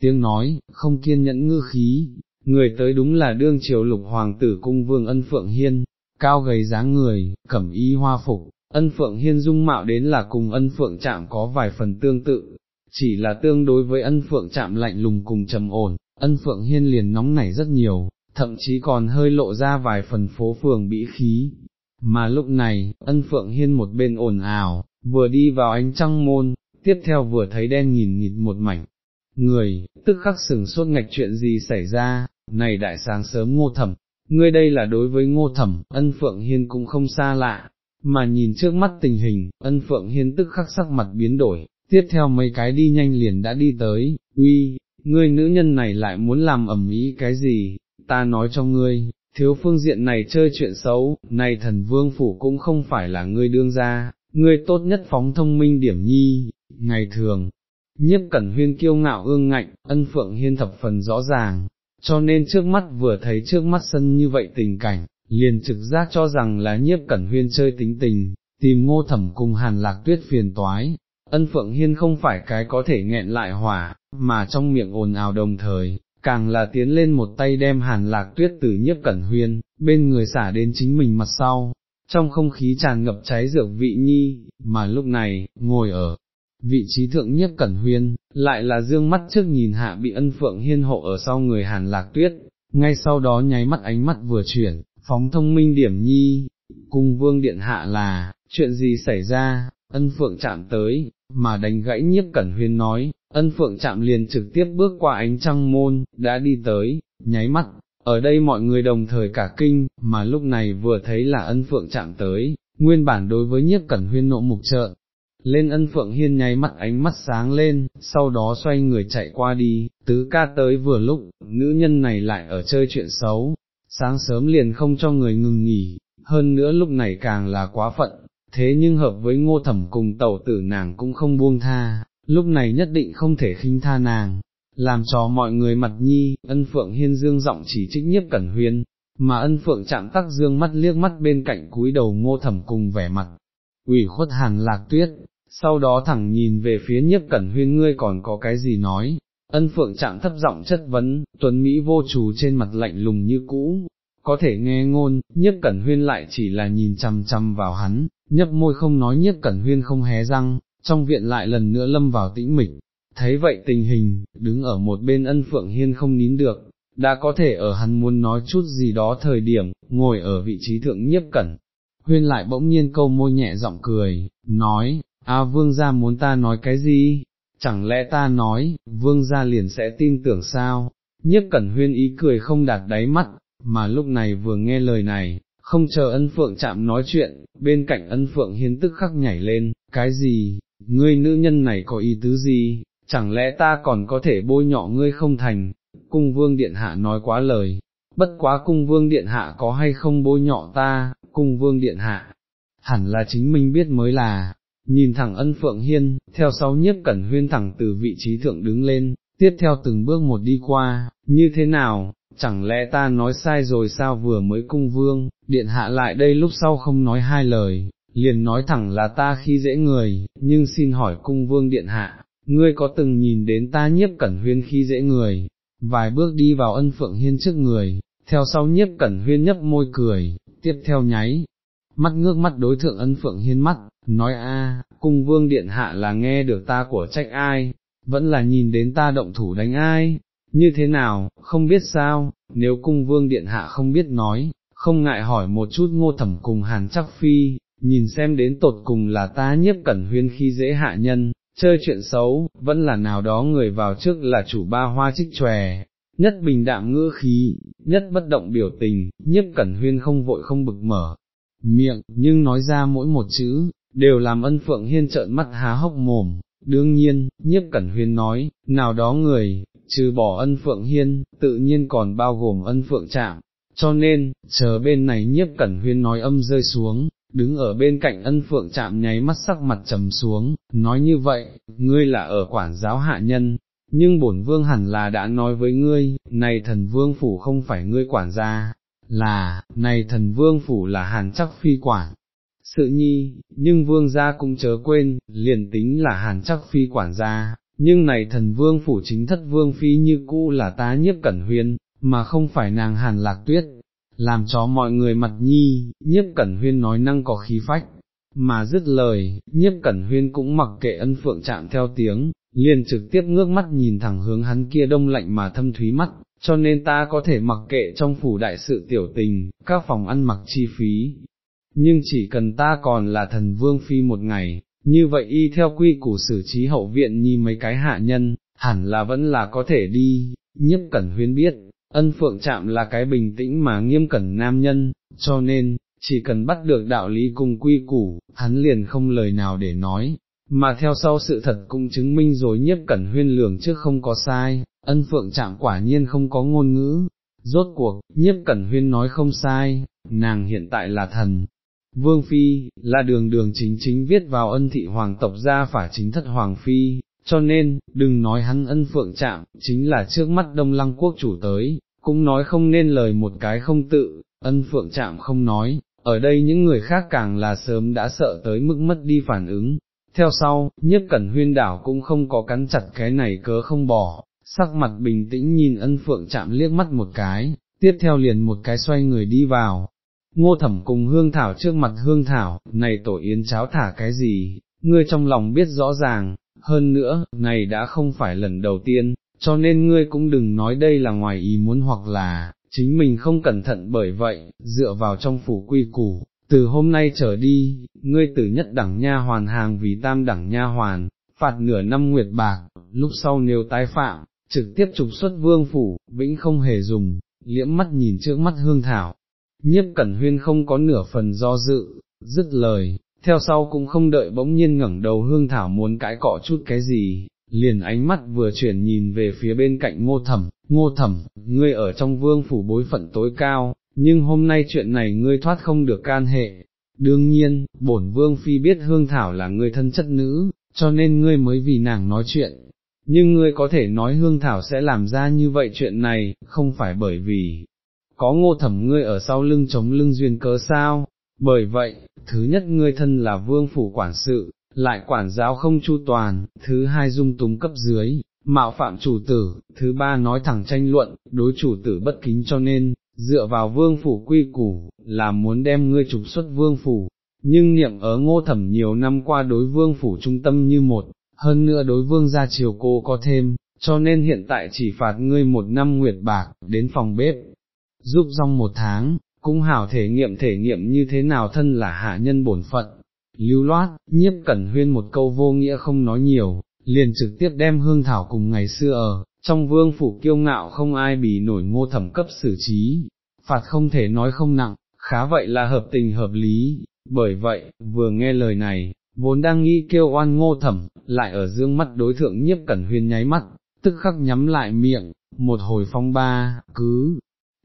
Tiếng nói, không kiên nhẫn ngư khí, người tới đúng là đương triều lục hoàng tử cung vương ân phượng hiên, cao gầy dáng người, cẩm y hoa phục, ân phượng hiên dung mạo đến là cùng ân phượng chạm có vài phần tương tự, chỉ là tương đối với ân phượng chạm lạnh lùng cùng trầm ổn, ân phượng hiên liền nóng nảy rất nhiều, thậm chí còn hơi lộ ra vài phần phố phường bĩ khí. Mà lúc này, ân phượng hiên một bên ồn ào, vừa đi vào ánh trăng môn, tiếp theo vừa thấy đen nhìn nghịt một mảnh, người, tức khắc sừng sốt ngạch chuyện gì xảy ra, này đại sáng sớm ngô thẩm, ngươi đây là đối với ngô thẩm, ân phượng hiên cũng không xa lạ, mà nhìn trước mắt tình hình, ân phượng hiên tức khắc sắc mặt biến đổi, tiếp theo mấy cái đi nhanh liền đã đi tới, uy, ngươi nữ nhân này lại muốn làm ẩm ý cái gì, ta nói cho ngươi, thiếu phương diện này chơi chuyện xấu, này thần vương phủ cũng không phải là ngươi đương ra, ngươi tốt nhất phóng thông minh điểm nhi, ngày thường, nhiếp cẩn huyên kiêu ngạo ương ngạnh, ân phượng hiên thập phần rõ ràng, cho nên trước mắt vừa thấy trước mắt sân như vậy tình cảnh, liền trực giác cho rằng là nhiếp cẩn huyên chơi tính tình, tìm ngô thẩm cùng hàn lạc tuyết phiền toái. Ân Phượng Hiên không phải cái có thể nghẹn lại hỏa, mà trong miệng ồn ào đồng thời, càng là tiến lên một tay đem hàn lạc tuyết từ nhiếp cẩn huyên, bên người xả đến chính mình mặt sau, trong không khí tràn ngập cháy rượu vị nhi, mà lúc này, ngồi ở vị trí thượng nhiếp cẩn huyên, lại là dương mắt trước nhìn hạ bị ân phượng hiên hộ ở sau người hàn lạc tuyết, ngay sau đó nháy mắt ánh mắt vừa chuyển, phóng thông minh điểm nhi, cung vương điện hạ là, chuyện gì xảy ra, ân phượng chạm tới, mà đánh gãy nhiếp cẩn huyên nói, ân phượng chạm liền trực tiếp bước qua ánh trăng môn, đã đi tới, nháy mắt, ở đây mọi người đồng thời cả kinh, mà lúc này vừa thấy là ân phượng chạm tới, nguyên bản đối với nhiếp cẩn huyên nộ mục trợ, lên ân phượng hiên nháy mắt ánh mắt sáng lên, sau đó xoay người chạy qua đi, tứ ca tới vừa lúc, nữ nhân này lại ở chơi chuyện xấu, sáng sớm liền không cho người ngừng nghỉ, hơn nữa lúc này càng là quá phận, thế nhưng hợp với ngô thẩm cùng tẩu tử nàng cũng không buông tha, lúc này nhất định không thể khinh tha nàng, làm cho mọi người mặt nhi, ân phượng hiên dương giọng chỉ trích nhiếp cẩn huyên, mà ân phượng chạm tắc dương mắt liếc mắt bên cạnh cúi đầu ngô thẩm cùng vẻ mặt, ủy khuất hàn lạc tuyết, sau đó thẳng nhìn về phía nhiếp cẩn huyên ngươi còn có cái gì nói, ân phượng chạm thấp giọng chất vấn, tuấn Mỹ vô trù trên mặt lạnh lùng như cũ, có thể nghe ngôn, nhiếp cẩn huyên lại chỉ là nhìn chằm chằm vào hắn, nhấp môi không nói nhiếp cẩn huyên không hé răng, trong viện lại lần nữa lâm vào tĩnh mịch, thấy vậy tình hình, đứng ở một bên ân phượng hiên không nín được, đã có thể ở hắn muốn nói chút gì đó thời điểm, ngồi ở vị trí thượng nhiếp cẩn. Huyên lại bỗng nhiên câu môi nhẹ giọng cười, nói, a vương gia muốn ta nói cái gì, chẳng lẽ ta nói, vương gia liền sẽ tin tưởng sao, nhiếp cẩn huyên ý cười không đạt đáy mắt, mà lúc này vừa nghe lời này, không chờ ân phượng chạm nói chuyện, bên cạnh ân phượng hiến tức khắc nhảy lên, cái gì, ngươi nữ nhân này có ý tứ gì, chẳng lẽ ta còn có thể bôi nhọ ngươi không thành, cung vương điện hạ nói quá lời, bất quá cung vương điện hạ có hay không bôi nhọ ta, cung vương điện hạ, hẳn là chính mình biết mới là, nhìn thẳng ân phượng hiên, theo sau nhiếp cẩn huyên thẳng từ vị trí thượng đứng lên, tiếp theo từng bước một đi qua, như thế nào, chẳng lẽ ta nói sai rồi sao vừa mới cung vương, điện hạ lại đây lúc sau không nói hai lời, liền nói thẳng là ta khi dễ người, nhưng xin hỏi cung vương điện hạ, ngươi có từng nhìn đến ta nhiếp cẩn huyên khi dễ người, vài bước đi vào ân phượng hiên trước người, theo sau nhiếp cẩn huyên nhấp môi cười, tiếp theo nháy, mắt ngước mắt đối thượng ân phượng hiên mắt, nói a, cung vương điện hạ là nghe được ta của trách ai, vẫn là nhìn đến ta động thủ đánh ai, như thế nào, không biết sao, nếu cung vương điện hạ không biết nói, không ngại hỏi một chút ngô thẩm cùng hàn chắc phi, nhìn xem đến tột cùng là ta nhiếp cẩn huyên khi dễ hạ nhân, chơi chuyện xấu, vẫn là nào đó người vào trước là chủ ba hoa trích tròe, nhất bình đạm ngữ khí, nhất bất động biểu tình, nhiếp cẩn huyên không vội không bực mở, miệng, nhưng nói ra mỗi một chữ, đều làm ân phượng hiên trợn mắt há hốc mồm. Đương nhiên, nhiếp cẩn huyên nói, nào đó người, trừ bỏ ân phượng hiên, tự nhiên còn bao gồm ân phượng trạm, cho nên, chờ bên này nhiếp cẩn huyên nói âm rơi xuống, đứng ở bên cạnh ân phượng chạm nháy mắt sắc mặt trầm xuống, nói như vậy, ngươi là ở quản giáo hạ nhân, nhưng bổn vương hẳn là đã nói với ngươi, này thần vương phủ không phải ngươi quản gia, là, này thần vương phủ là hàn chắc phi quản. Sự nhi, nhưng vương gia cũng chớ quên, liền tính là hàn chắc phi quản gia, nhưng này thần vương phủ chính thất vương phi như cũ là tá nhiếp cẩn huyên, mà không phải nàng hàn lạc tuyết, làm cho mọi người mặt nhi, nhiếp cẩn huyên nói năng có khí phách, mà dứt lời, nhiếp cẩn huyên cũng mặc kệ ân phượng chạm theo tiếng, liền trực tiếp ngước mắt nhìn thẳng hướng hắn kia đông lạnh mà thâm thúy mắt, cho nên ta có thể mặc kệ trong phủ đại sự tiểu tình, các phòng ăn mặc chi phí. Nhưng chỉ cần ta còn là thần vương phi một ngày, như vậy y theo quy củ xử trí hậu viện nhi mấy cái hạ nhân, hẳn là vẫn là có thể đi, nhiếp cẩn huyên biết, ân phượng chạm là cái bình tĩnh mà nghiêm cẩn nam nhân, cho nên, chỉ cần bắt được đạo lý cùng quy củ, hắn liền không lời nào để nói, mà theo sau sự thật cũng chứng minh rồi nhiếp cẩn huyên lường trước không có sai, ân phượng chạm quả nhiên không có ngôn ngữ, rốt cuộc, nhiếp cẩn huyên nói không sai, nàng hiện tại là thần. Vương Phi, là đường đường chính chính viết vào ân thị hoàng tộc gia phả chính thất hoàng phi, cho nên, đừng nói hắn ân phượng chạm, chính là trước mắt đông lăng quốc chủ tới, cũng nói không nên lời một cái không tự, ân phượng chạm không nói, ở đây những người khác càng là sớm đã sợ tới mức mất đi phản ứng. Theo sau, nhất cẩn huyên đảo cũng không có cắn chặt cái này cớ không bỏ, sắc mặt bình tĩnh nhìn ân phượng chạm liếc mắt một cái, tiếp theo liền một cái xoay người đi vào. Ngô thẩm cùng hương thảo trước mặt hương thảo, này tổ yến cháo thả cái gì, ngươi trong lòng biết rõ ràng, hơn nữa, này đã không phải lần đầu tiên, cho nên ngươi cũng đừng nói đây là ngoài ý muốn hoặc là, chính mình không cẩn thận bởi vậy, dựa vào trong phủ quy củ, từ hôm nay trở đi, ngươi từ nhất đẳng nha hoàn hàng vì tam đẳng nha hoàn, phạt nửa năm nguyệt bạc, lúc sau nếu tái phạm, trực tiếp trục xuất vương phủ, vĩnh không hề dùng, liễm mắt nhìn trước mắt hương thảo, nhiếp cẩn huyên không có nửa phần do dự, dứt lời, theo sau cũng không đợi bỗng nhiên ngẩng đầu hương thảo muốn cãi cọ chút cái gì, liền ánh mắt vừa chuyển nhìn về phía bên cạnh ngô thẩm, ngô thẩm, ngươi ở trong vương phủ bối phận tối cao, nhưng hôm nay chuyện này ngươi thoát không được can hệ. Đương nhiên, bổn vương phi biết hương thảo là người thân chất nữ, cho nên ngươi mới vì nàng nói chuyện. Nhưng ngươi có thể nói hương thảo sẽ làm ra như vậy chuyện này, không phải bởi vì, có ngô thẩm ngươi ở sau lưng chống lưng duyên cớ sao, bởi vậy, thứ nhất ngươi thân là vương phủ quản sự, lại quản giáo không chu toàn, thứ hai dung túng cấp dưới, mạo phạm chủ tử, thứ ba nói thẳng tranh luận, đối chủ tử bất kính cho nên, dựa vào vương phủ quy củ, là muốn đem ngươi trục xuất vương phủ, nhưng niệm ở ngô thẩm nhiều năm qua đối vương phủ trung tâm như một, hơn nữa đối vương gia triều cô có thêm, cho nên hiện tại chỉ phạt ngươi một năm nguyệt bạc, đến phòng bếp, giúp rong một tháng, cũng hảo thể nghiệm thể nghiệm như thế nào thân là hạ nhân bổn phận. Lưu loát, nhiếp cẩn huyên một câu vô nghĩa không nói nhiều, liền trực tiếp đem hương thảo cùng ngày xưa ở, trong vương phủ kiêu ngạo không ai bị nổi ngô thẩm cấp xử trí, phạt không thể nói không nặng, khá vậy là hợp tình hợp lý, bởi vậy, vừa nghe lời này, vốn đang nghĩ kêu oan ngô thẩm, lại ở dương mắt đối thượng nhiếp cẩn huyên nháy mắt, tức khắc nhắm lại miệng, một hồi phong ba, cứ,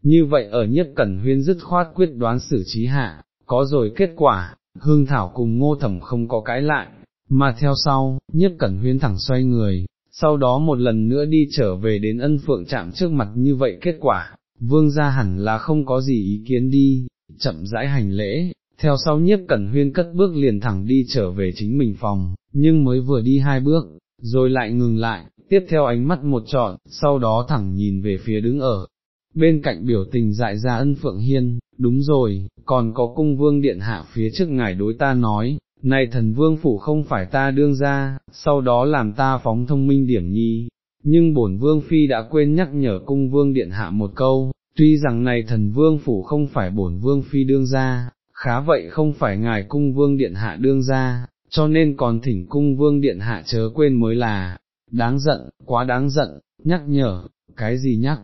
như vậy ở nhất cẩn huyên dứt khoát quyết đoán xử trí hạ, có rồi kết quả, hương thảo cùng ngô thẩm không có cái lại, mà theo sau, nhất cẩn huyên thẳng xoay người, sau đó một lần nữa đi trở về đến ân phượng chạm trước mặt như vậy kết quả, vương gia hẳn là không có gì ý kiến đi, chậm rãi hành lễ, theo sau nhiếp cẩn huyên cất bước liền thẳng đi trở về chính mình phòng, nhưng mới vừa đi hai bước, rồi lại ngừng lại, tiếp theo ánh mắt một trọn, sau đó thẳng nhìn về phía đứng ở. Bên cạnh biểu tình dại ra ân phượng hiên, đúng rồi, còn có cung vương điện hạ phía trước ngài đối ta nói, này thần vương phủ không phải ta đương ra, sau đó làm ta phóng thông minh điểm nhi, nhưng bổn vương phi đã quên nhắc nhở cung vương điện hạ một câu, tuy rằng này thần vương phủ không phải bổn vương phi đương ra, khá vậy không phải ngài cung vương điện hạ đương ra, cho nên còn thỉnh cung vương điện hạ chớ quên mới là, đáng giận, quá đáng giận, nhắc nhở, cái gì nhắc,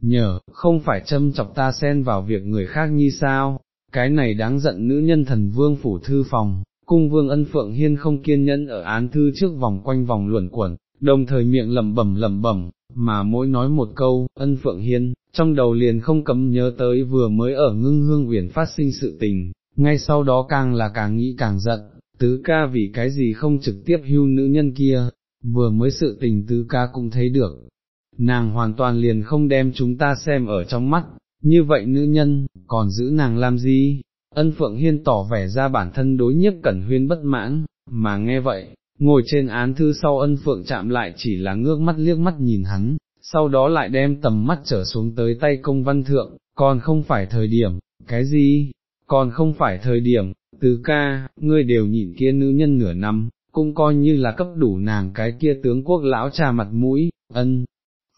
nhờ, không phải châm chọc ta xen vào việc người khác như sao, cái này đáng giận nữ nhân thần vương phủ thư phòng, cung vương ân phượng hiên không kiên nhẫn ở án thư trước vòng quanh vòng luẩn quẩn, đồng thời miệng lẩm bẩm lẩm bẩm, mà mỗi nói một câu, ân phượng hiên, trong đầu liền không cấm nhớ tới vừa mới ở ngưng hương uyển phát sinh sự tình, ngay sau đó càng là càng nghĩ càng giận, tứ ca vì cái gì không trực tiếp hưu nữ nhân kia, vừa mới sự tình tứ ca cũng thấy được, nàng hoàn toàn liền không đem chúng ta xem ở trong mắt, như vậy nữ nhân, còn giữ nàng làm gì? Ân Phượng Hiên tỏ vẻ ra bản thân đối nhất cẩn huyên bất mãn, mà nghe vậy, ngồi trên án thư sau ân Phượng chạm lại chỉ là ngước mắt liếc mắt nhìn hắn, sau đó lại đem tầm mắt trở xuống tới tay công văn thượng, còn không phải thời điểm, cái gì, còn không phải thời điểm, tứ ca, ngươi đều nhịn kia nữ nhân nửa năm, cũng coi như là cấp đủ nàng cái kia tướng quốc lão trà mặt mũi, ân.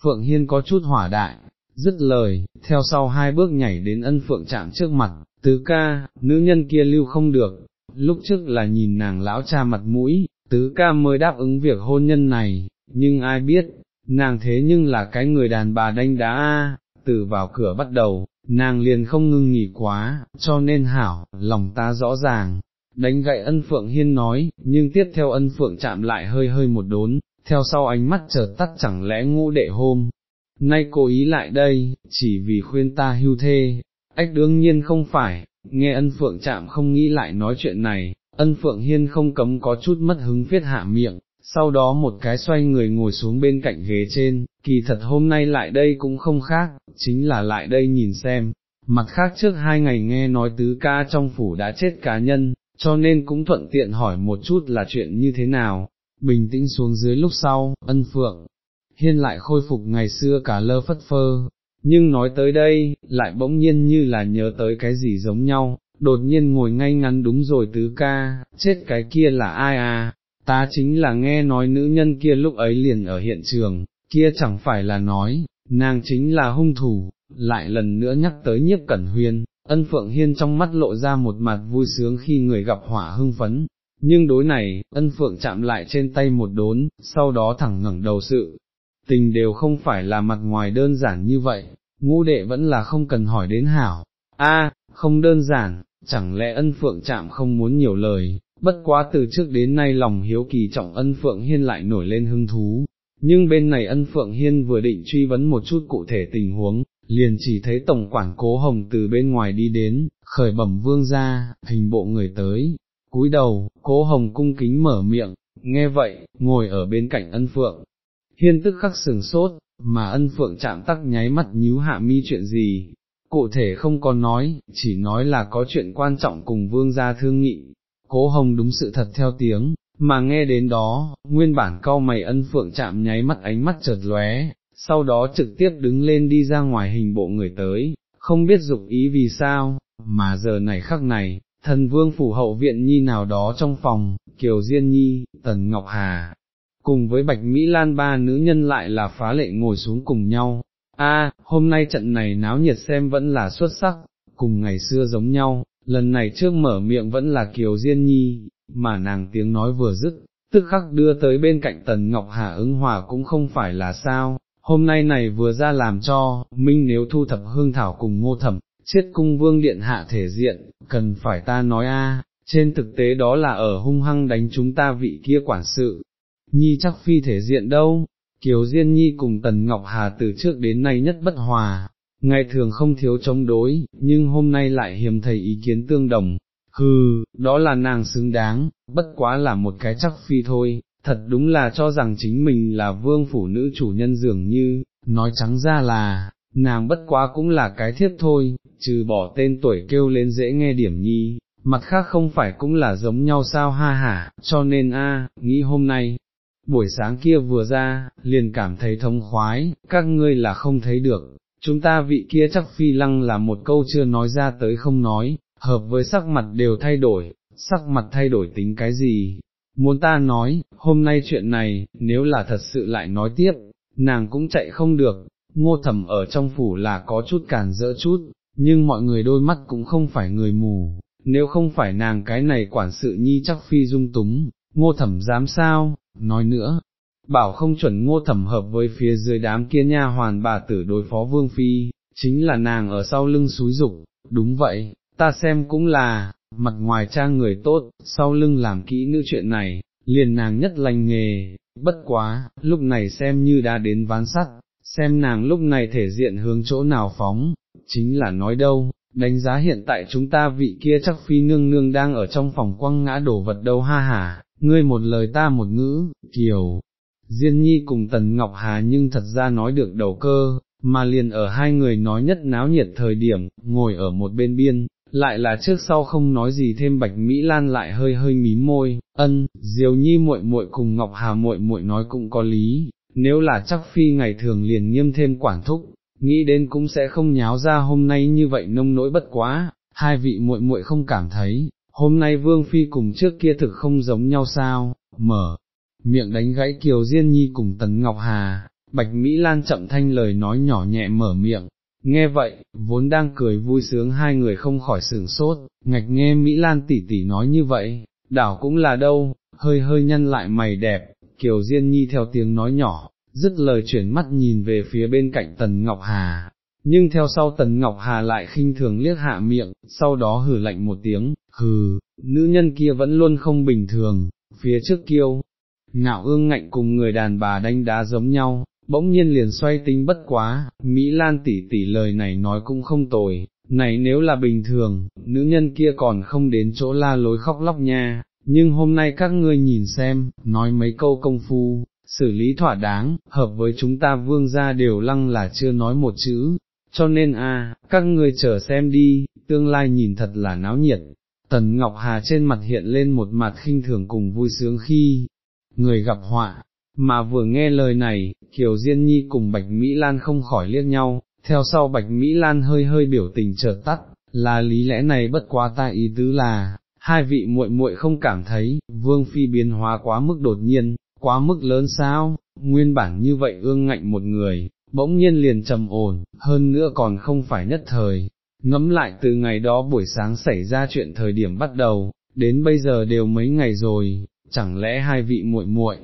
Phượng Hiên có chút hỏa đại, dứt lời, theo sau hai bước nhảy đến ân Phượng chạm trước mặt, tứ ca, nữ nhân kia lưu không được, lúc trước là nhìn nàng lão cha mặt mũi, tứ ca mới đáp ứng việc hôn nhân này, nhưng ai biết, nàng thế nhưng là cái người đàn bà đanh đá a, từ vào cửa bắt đầu, nàng liền không ngưng nghỉ quá, cho nên hảo, lòng ta rõ ràng, đánh gậy ân phượng hiên nói, nhưng tiếp theo ân phượng chạm lại hơi hơi một đốn, theo sau ánh mắt chợt tắt chẳng lẽ ngũ đệ hôm, nay cố ý lại đây, chỉ vì khuyên ta hưu thê, ách đương nhiên không phải, nghe ân phượng chạm không nghĩ lại nói chuyện này, ân phượng hiên không cấm có chút mất hứng viết hạ miệng, sau đó một cái xoay người ngồi xuống bên cạnh ghế trên, kỳ thật hôm nay lại đây cũng không khác, chính là lại đây nhìn xem, mặt khác trước hai ngày nghe nói tứ ca trong phủ đã chết cá nhân, cho nên cũng thuận tiện hỏi một chút là chuyện như thế nào, bình tĩnh xuống dưới lúc sau, ân phượng, hiên lại khôi phục ngày xưa cả lơ phất phơ, nhưng nói tới đây, lại bỗng nhiên như là nhớ tới cái gì giống nhau, đột nhiên ngồi ngay ngắn đúng rồi tứ ca, chết cái kia là ai à, ta chính là nghe nói nữ nhân kia lúc ấy liền ở hiện trường, kia chẳng phải là nói, nàng chính là hung thủ, lại lần nữa nhắc tới nhiếp cẩn huyên, ân phượng hiên trong mắt lộ ra một mặt vui sướng khi người gặp hỏa hưng phấn, nhưng đối này, ân phượng chạm lại trên tay một đốn, sau đó thẳng ngẩng đầu sự, tình đều không phải là mặt ngoài đơn giản như vậy, ngũ đệ vẫn là không cần hỏi đến hảo, a không đơn giản, chẳng lẽ ân phượng chạm không muốn nhiều lời, bất quá từ trước đến nay lòng hiếu kỳ trọng ân phượng hiên lại nổi lên hứng thú, nhưng bên này ân phượng hiên vừa định truy vấn một chút cụ thể tình huống, liền chỉ thấy tổng quản cố hồng từ bên ngoài đi đến, khởi bẩm vương ra, hình bộ người tới, cúi đầu, cố hồng cung kính mở miệng, nghe vậy, ngồi ở bên cạnh ân phượng, hiên tức khắc sừng sốt, mà ân phượng chạm tắc nháy mắt nhíu hạ mi chuyện gì, cụ thể không có nói, chỉ nói là có chuyện quan trọng cùng vương gia thương nghị, cố hồng đúng sự thật theo tiếng, mà nghe đến đó, nguyên bản cau mày ân phượng chạm nháy mắt ánh mắt chợt lóe, sau đó trực tiếp đứng lên đi ra ngoài hình bộ người tới, không biết dục ý vì sao, mà giờ này khắc này, thần vương phủ hậu viện nhi nào đó trong phòng, Kiều Diên Nhi, Tần Ngọc Hà, cùng với Bạch Mỹ Lan ba nữ nhân lại là phá lệ ngồi xuống cùng nhau. A, hôm nay trận này náo nhiệt xem vẫn là xuất sắc, cùng ngày xưa giống nhau, lần này trước mở miệng vẫn là Kiều Diên Nhi, mà nàng tiếng nói vừa dứt, tức khắc đưa tới bên cạnh Tần Ngọc Hà ứng hòa cũng không phải là sao, hôm nay này vừa ra làm cho, Minh nếu thu thập hương thảo cùng ngô thẩm, chết cung vương điện hạ thể diện, cần phải ta nói a, trên thực tế đó là ở hung hăng đánh chúng ta vị kia quản sự, nhi chắc phi thể diện đâu, Kiều Diên Nhi cùng Tần Ngọc Hà từ trước đến nay nhất bất hòa, ngày thường không thiếu chống đối, nhưng hôm nay lại hiếm thầy ý kiến tương đồng, hừ, đó là nàng xứng đáng, bất quá là một cái chắc phi thôi, thật đúng là cho rằng chính mình là vương phủ nữ chủ nhân dường như, nói trắng ra là, nàng bất quá cũng là cái thiết thôi, trừ bỏ tên tuổi kêu lên dễ nghe điểm nhi, mặt khác không phải cũng là giống nhau sao ha hả, cho nên a nghĩ hôm nay, buổi sáng kia vừa ra, liền cảm thấy thông khoái, các ngươi là không thấy được, chúng ta vị kia chắc phi lăng là một câu chưa nói ra tới không nói, hợp với sắc mặt đều thay đổi, sắc mặt thay đổi tính cái gì, muốn ta nói, hôm nay chuyện này, nếu là thật sự lại nói tiếp, nàng cũng chạy không được, ngô thẩm ở trong phủ là có chút cản dỡ chút, nhưng mọi người đôi mắt cũng không phải người mù, nếu không phải nàng cái này quản sự nhi chắc phi dung túng, ngô thẩm dám sao, nói nữa, bảo không chuẩn ngô thẩm hợp với phía dưới đám kia nha hoàn bà tử đối phó vương phi, chính là nàng ở sau lưng xúi dục, đúng vậy, ta xem cũng là, mặt ngoài trang người tốt, sau lưng làm kỹ nữ chuyện này, liền nàng nhất lành nghề, bất quá, lúc này xem như đã đến ván sắt, xem nàng lúc này thể diện hướng chỗ nào phóng, chính là nói đâu, đánh giá hiện tại chúng ta vị kia chắc phi nương nương đang ở trong phòng quăng ngã đổ vật đâu ha hả, ngươi một lời ta một ngữ, kiều. Diên Nhi cùng Tần Ngọc Hà nhưng thật ra nói được đầu cơ, mà liền ở hai người nói nhất náo nhiệt thời điểm, ngồi ở một bên biên, lại là trước sau không nói gì thêm Bạch Mỹ Lan lại hơi hơi mí môi, ân, Diều Nhi muội muội cùng Ngọc Hà muội muội nói cũng có lý, nếu là chắc phi ngày thường liền nghiêm thêm quản thúc, nghĩ đến cũng sẽ không nháo ra hôm nay như vậy nông nỗi bất quá, hai vị muội muội không cảm thấy, hôm nay Vương Phi cùng trước kia thực không giống nhau sao, mở, miệng đánh gãy Kiều Diên Nhi cùng tấn Ngọc Hà, Bạch Mỹ Lan chậm thanh lời nói nhỏ nhẹ mở miệng, nghe vậy, vốn đang cười vui sướng hai người không khỏi sửng sốt, ngạch nghe Mỹ Lan tỉ tỉ nói như vậy, đảo cũng là đâu, hơi hơi nhăn lại mày đẹp, Kiều Diên Nhi theo tiếng nói nhỏ, dứt lời chuyển mắt nhìn về phía bên cạnh Tần Ngọc Hà, nhưng theo sau Tần Ngọc Hà lại khinh thường liếc hạ miệng, sau đó hử lạnh một tiếng, hừ, nữ nhân kia vẫn luôn không bình thường, phía trước kiêu, ngạo ương ngạnh cùng người đàn bà đánh đá giống nhau, bỗng nhiên liền xoay tính bất quá, Mỹ Lan tỷ tỷ lời này nói cũng không tồi, này nếu là bình thường, nữ nhân kia còn không đến chỗ la lối khóc lóc nha, nhưng hôm nay các ngươi nhìn xem, nói mấy câu công phu, xử lý thỏa đáng, hợp với chúng ta vương gia đều lăng là chưa nói một chữ, cho nên a, các ngươi chờ xem đi, tương lai nhìn thật là náo nhiệt. Tần Ngọc Hà trên mặt hiện lên một mặt khinh thường cùng vui sướng khi, người gặp họa, mà vừa nghe lời này, Kiều Diên Nhi cùng Bạch Mỹ Lan không khỏi liếc nhau, theo sau Bạch Mỹ Lan hơi hơi biểu tình chợt tắt, là lý lẽ này bất quá ta ý tứ là, hai vị muội muội không cảm thấy, vương phi biến hóa quá mức đột nhiên, quá mức lớn sao, nguyên bản như vậy ương ngạnh một người, bỗng nhiên liền trầm ổn, hơn nữa còn không phải nhất thời, ngẫm lại từ ngày đó buổi sáng xảy ra chuyện thời điểm bắt đầu, đến bây giờ đều mấy ngày rồi, chẳng lẽ hai vị muội muội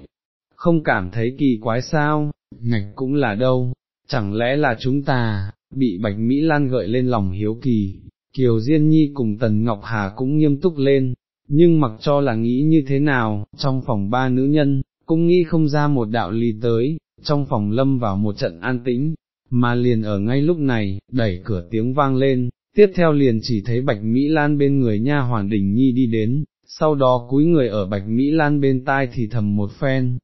không cảm thấy kỳ quái sao, ngạch cũng là đâu, chẳng lẽ là chúng ta, bị Bạch Mỹ Lan gợi lên lòng hiếu kỳ, Kiều Diên Nhi cùng Tần Ngọc Hà cũng nghiêm túc lên, nhưng mặc cho là nghĩ như thế nào, trong phòng ba nữ nhân, cũng nghĩ không ra một đạo lý tới, trong phòng lâm vào một trận an tĩnh, mà liền ở ngay lúc này, đẩy cửa tiếng vang lên, tiếp theo liền chỉ thấy Bạch Mỹ Lan bên người nha hoàn đình nhi đi đến, sau đó cúi người ở Bạch Mỹ Lan bên tai thì thầm một phen.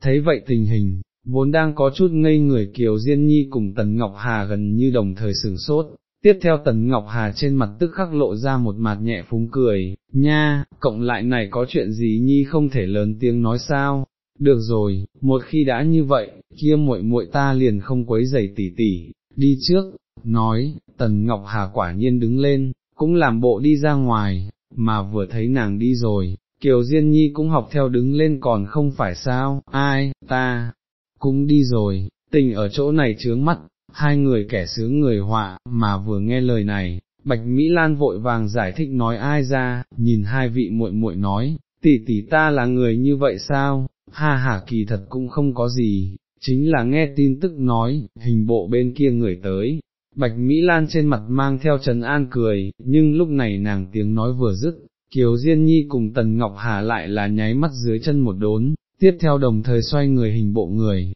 Thấy vậy tình hình, vốn đang có chút ngây người Kiều Diên Nhi cùng Tần Ngọc Hà gần như đồng thời sửng sốt, tiếp theo Tần Ngọc Hà trên mặt tức khắc lộ ra một mặt nhẹ phúng cười, nha, cộng lại này có chuyện gì Nhi không thể lớn tiếng nói sao, được rồi, một khi đã như vậy, kia muội muội ta liền không quấy giày tỉ tỉ, đi trước, nói, Tần Ngọc Hà quả nhiên đứng lên, cũng làm bộ đi ra ngoài, mà vừa thấy nàng đi rồi, Kiều Diên Nhi cũng học theo đứng lên còn không phải sao, ai, ta, cũng đi rồi, tình ở chỗ này chướng mắt, hai người kẻ sướng người họa, mà vừa nghe lời này, Bạch Mỹ Lan vội vàng giải thích nói ai ra, nhìn hai vị muội muội nói, tỷ tỷ ta là người như vậy sao, ha ha kỳ thật cũng không có gì, chính là nghe tin tức nói, hình bộ bên kia người tới. Bạch Mỹ Lan trên mặt mang theo Trần An cười, nhưng lúc này nàng tiếng nói vừa dứt, Kiều Diên Nhi cùng Tần Ngọc Hà lại là nháy mắt dưới chân một đốn, tiếp theo đồng thời xoay người hình bộ người.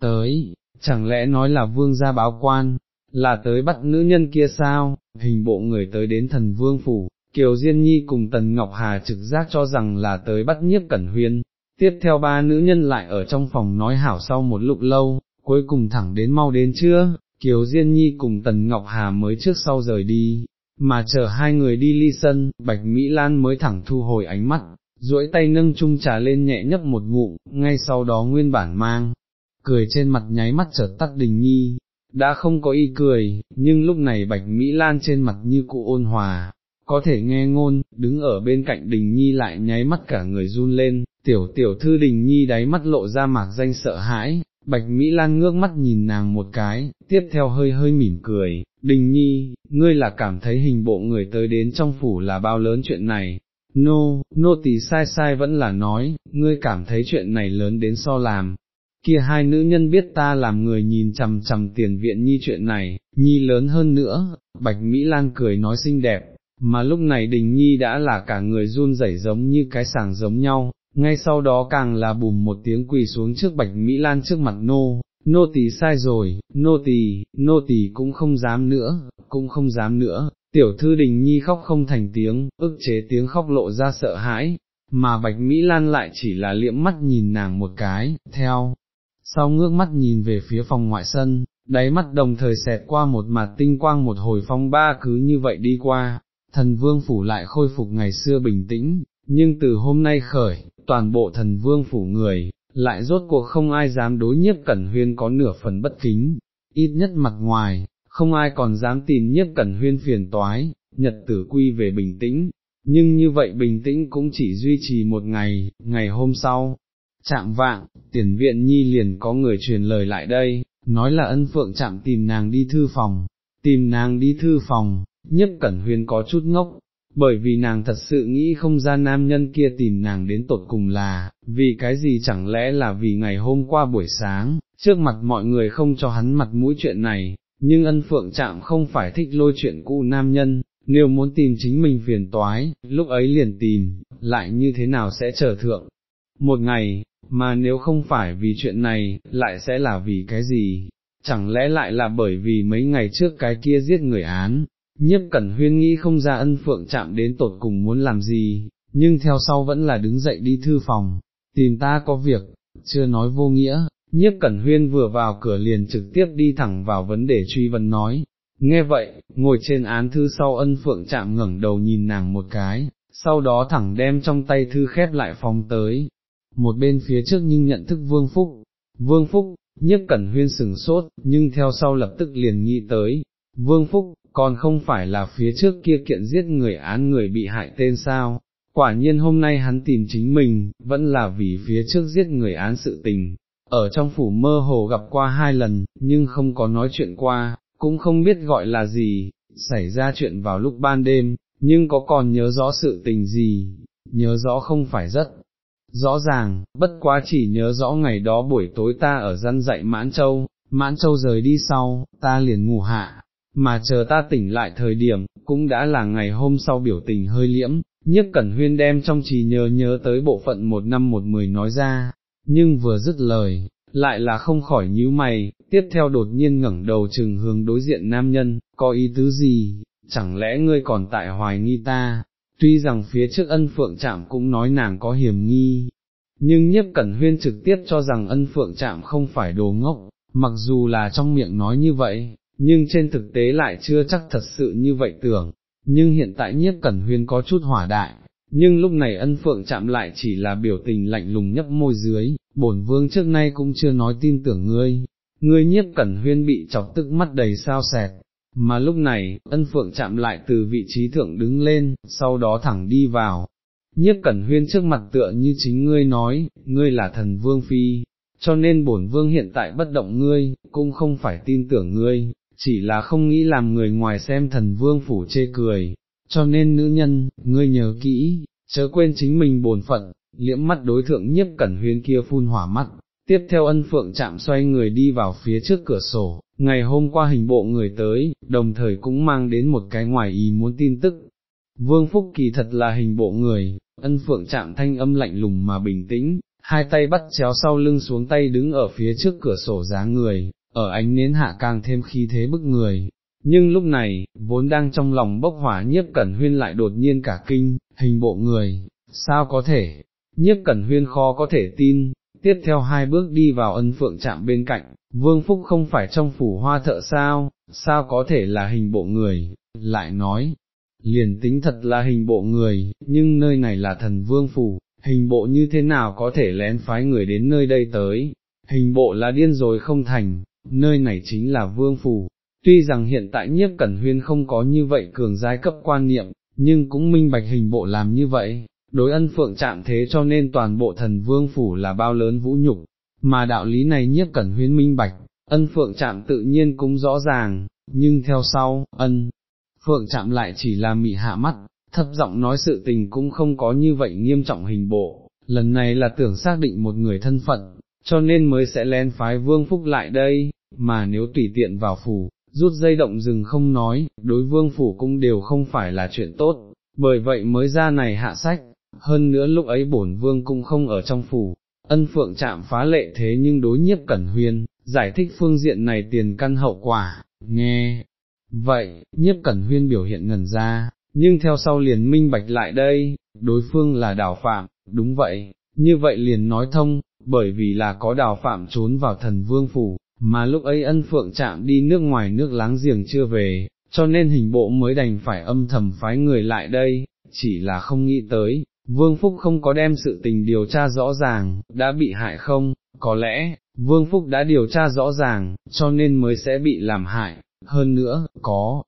Tới, chẳng lẽ nói là vương gia báo quan, là tới bắt nữ nhân kia sao, hình bộ người tới đến thần vương phủ, Kiều Diên Nhi cùng Tần Ngọc Hà trực giác cho rằng là tới bắt nhiếp cẩn huyên, tiếp theo ba nữ nhân lại ở trong phòng nói hảo sau một lúc lâu, cuối cùng thẳng đến mau đến trưa, Kiều Diên Nhi cùng Tần Ngọc Hà mới trước sau rời đi, mà chờ hai người đi ly sân, Bạch Mỹ Lan mới thẳng thu hồi ánh mắt, duỗi tay nâng chung trà lên nhẹ nhấp một ngụm, ngay sau đó nguyên bản mang, cười trên mặt nháy mắt chợt tắt đình nhi, đã không có y cười, nhưng lúc này Bạch Mỹ Lan trên mặt như cụ ôn hòa, có thể nghe ngôn, đứng ở bên cạnh đình nhi lại nháy mắt cả người run lên, tiểu tiểu thư đình nhi đáy mắt lộ ra mạc danh sợ hãi, bạch Mỹ Lan ngước mắt nhìn nàng một cái, tiếp theo hơi hơi mỉm cười, đình nhi, ngươi là cảm thấy hình bộ người tới đến trong phủ là bao lớn chuyện này. Nô, no, nô tỳ sai sai vẫn là nói, ngươi cảm thấy chuyện này lớn đến so làm, kia hai nữ nhân biết ta làm người nhìn chằm chằm tiền viện nhi chuyện này, nhi lớn hơn nữa, bạch Mỹ Lan cười nói xinh đẹp, mà lúc này đình nhi đã là cả người run rẩy giống như cái sàng giống nhau, ngay sau đó càng là bùm một tiếng quỳ xuống trước bạch Mỹ Lan trước mặt nô, nô tỳ sai rồi, nô tỳ, nô tỳ cũng không dám nữa, cũng không dám nữa, tiểu thư đình nhi khóc không thành tiếng, ức chế tiếng khóc lộ ra sợ hãi, mà bạch Mỹ Lan lại chỉ là liễm mắt nhìn nàng một cái, theo, sau ngước mắt nhìn về phía phòng ngoại sân, đáy mắt đồng thời xẹt qua một mặt tinh quang một hồi phong ba cứ như vậy đi qua, thần vương phủ lại khôi phục ngày xưa bình tĩnh, nhưng từ hôm nay khởi, toàn bộ thần vương phủ người, lại rốt cuộc không ai dám đối nhiếp cẩn huyên có nửa phần bất kính, ít nhất mặt ngoài, không ai còn dám tìm nhiếp cẩn huyên phiền toái, nhật tử quy về bình tĩnh, nhưng như vậy bình tĩnh cũng chỉ duy trì một ngày, ngày hôm sau. Chạm vạng, tiền viện nhi liền có người truyền lời lại đây, nói là ân phượng chạm tìm nàng đi thư phòng, tìm nàng đi thư phòng, nhất cẩn Huyền có chút ngốc, bởi vì nàng thật sự nghĩ không ra nam nhân kia tìm nàng đến tột cùng là, vì cái gì chẳng lẽ là vì ngày hôm qua buổi sáng, trước mặt mọi người không cho hắn mặt mũi chuyện này, nhưng ân phượng chạm không phải thích lôi chuyện cũ nam nhân, nếu muốn tìm chính mình phiền toái, lúc ấy liền tìm, lại như thế nào sẽ trở thượng. Một ngày, mà nếu không phải vì chuyện này, lại sẽ là vì cái gì? Chẳng lẽ lại là bởi vì mấy ngày trước cái kia giết người án, nhiếp cẩn huyên nghĩ không ra ân phượng chạm đến tột cùng muốn làm gì, nhưng theo sau vẫn là đứng dậy đi thư phòng, tìm ta có việc, chưa nói vô nghĩa, nhiếp cẩn huyên vừa vào cửa liền trực tiếp đi thẳng vào vấn đề truy vấn nói. Nghe vậy, ngồi trên án thư sau ân phượng chạm ngẩng đầu nhìn nàng một cái, sau đó thẳng đem trong tay thư khép lại phòng tới, một bên phía trước nhưng nhận thức vương phúc, vương phúc, nhiếp cẩn huyên sừng sốt, nhưng theo sau lập tức liền nghĩ tới, vương phúc, còn không phải là phía trước kia kiện giết người án người bị hại tên sao, quả nhiên hôm nay hắn tìm chính mình, vẫn là vì phía trước giết người án sự tình, ở trong phủ mơ hồ gặp qua hai lần, nhưng không có nói chuyện qua, cũng không biết gọi là gì, xảy ra chuyện vào lúc ban đêm, nhưng có còn nhớ rõ sự tình gì, nhớ rõ không phải rất rõ ràng, bất quá chỉ nhớ rõ ngày đó buổi tối ta ở dân dạy Mãn Châu, Mãn Châu rời đi sau, ta liền ngủ hạ, mà chờ ta tỉnh lại thời điểm, cũng đã là ngày hôm sau biểu tình hơi liễm, nhất cẩn huyên đem trong trí nhớ nhớ tới bộ phận một năm một mười nói ra, nhưng vừa dứt lời, lại là không khỏi nhíu mày, tiếp theo đột nhiên ngẩng đầu chừng hướng đối diện nam nhân, có ý tứ gì, chẳng lẽ ngươi còn tại hoài nghi ta, tuy rằng phía trước ân phượng chạm cũng nói nàng có hiểm nghi, nhưng nhiếp cẩn huyên trực tiếp cho rằng ân phượng chạm không phải đồ ngốc, mặc dù là trong miệng nói như vậy, nhưng trên thực tế lại chưa chắc thật sự như vậy tưởng, nhưng hiện tại nhiếp cẩn huyên có chút hỏa đại, nhưng lúc này ân phượng chạm lại chỉ là biểu tình lạnh lùng nhấp môi dưới, bổn vương trước nay cũng chưa nói tin tưởng ngươi, ngươi nhiếp cẩn huyên bị chọc tức mắt đầy sao sẹt, mà lúc này, ân phượng chạm lại từ vị trí thượng đứng lên, sau đó thẳng đi vào. nhất cẩn huyên trước mặt tựa như chính ngươi nói, ngươi là thần vương phi, cho nên bổn vương hiện tại bất động ngươi, cũng không phải tin tưởng ngươi, chỉ là không nghĩ làm người ngoài xem thần vương phủ chê cười, cho nên nữ nhân, ngươi nhớ kỹ, chớ quên chính mình bổn phận, liễm mắt đối thượng nhiếp cẩn huyên kia phun hỏa mắt, tiếp theo ân phượng chạm xoay người đi vào phía trước cửa sổ, ngày hôm qua hình bộ người tới, đồng thời cũng mang đến một cái ngoài ý muốn tin tức. Vương Phúc kỳ thật là hình bộ người, ân phượng chạm thanh âm lạnh lùng mà bình tĩnh, hai tay bắt chéo sau lưng xuống tay đứng ở phía trước cửa sổ dáng người, ở ánh nến hạ càng thêm khí thế bức người. Nhưng lúc này, vốn đang trong lòng bốc hỏa nhiếp cẩn huyên lại đột nhiên cả kinh, hình bộ người, sao có thể, nhiếp cẩn huyên khó có thể tin, tiếp theo hai bước đi vào ân phượng chạm bên cạnh, vương phúc không phải trong phủ hoa thợ sao, sao có thể là hình bộ người, lại nói, liền tính thật là hình bộ người, nhưng nơi này là thần vương phủ, hình bộ như thế nào có thể lén phái người đến nơi đây tới, hình bộ là điên rồi không thành, nơi này chính là vương phủ. Tuy rằng hiện tại nhiếp cẩn huyên không có như vậy cường giai cấp quan niệm, nhưng cũng minh bạch hình bộ làm như vậy, đối ân phượng chạm thế cho nên toàn bộ thần vương phủ là bao lớn vũ nhục, mà đạo lý này nhiếp cẩn huyến minh bạch, ân phượng chạm tự nhiên cũng rõ ràng, nhưng theo sau, ân, phượng chạm lại chỉ là mị hạ mắt, thấp giọng nói sự tình cũng không có như vậy nghiêm trọng hình bộ, lần này là tưởng xác định một người thân phận, cho nên mới sẽ len phái vương phúc lại đây, mà nếu tùy tiện vào phủ, rút dây động rừng không nói, đối vương phủ cũng đều không phải là chuyện tốt, bởi vậy mới ra này hạ sách, hơn nữa lúc ấy bổn vương cũng không ở trong phủ, ân phượng chạm phá lệ thế nhưng đối nhiếp cẩn huyên, giải thích phương diện này tiền căn hậu quả, nghe. Vậy, nhiếp cẩn huyên biểu hiện ngần ra, nhưng theo sau liền minh bạch lại đây, đối phương là đào phạm, đúng vậy, như vậy liền nói thông, bởi vì là có đào phạm trốn vào thần vương phủ, mà lúc ấy ân phượng chạm đi nước ngoài nước láng giềng chưa về, cho nên hình bộ mới đành phải âm thầm phái người lại đây, chỉ là không nghĩ tới, Vương Phúc không có đem sự tình điều tra rõ ràng, đã bị hại không, có lẽ, Vương Phúc đã điều tra rõ ràng, cho nên mới sẽ bị làm hại, hơn nữa, có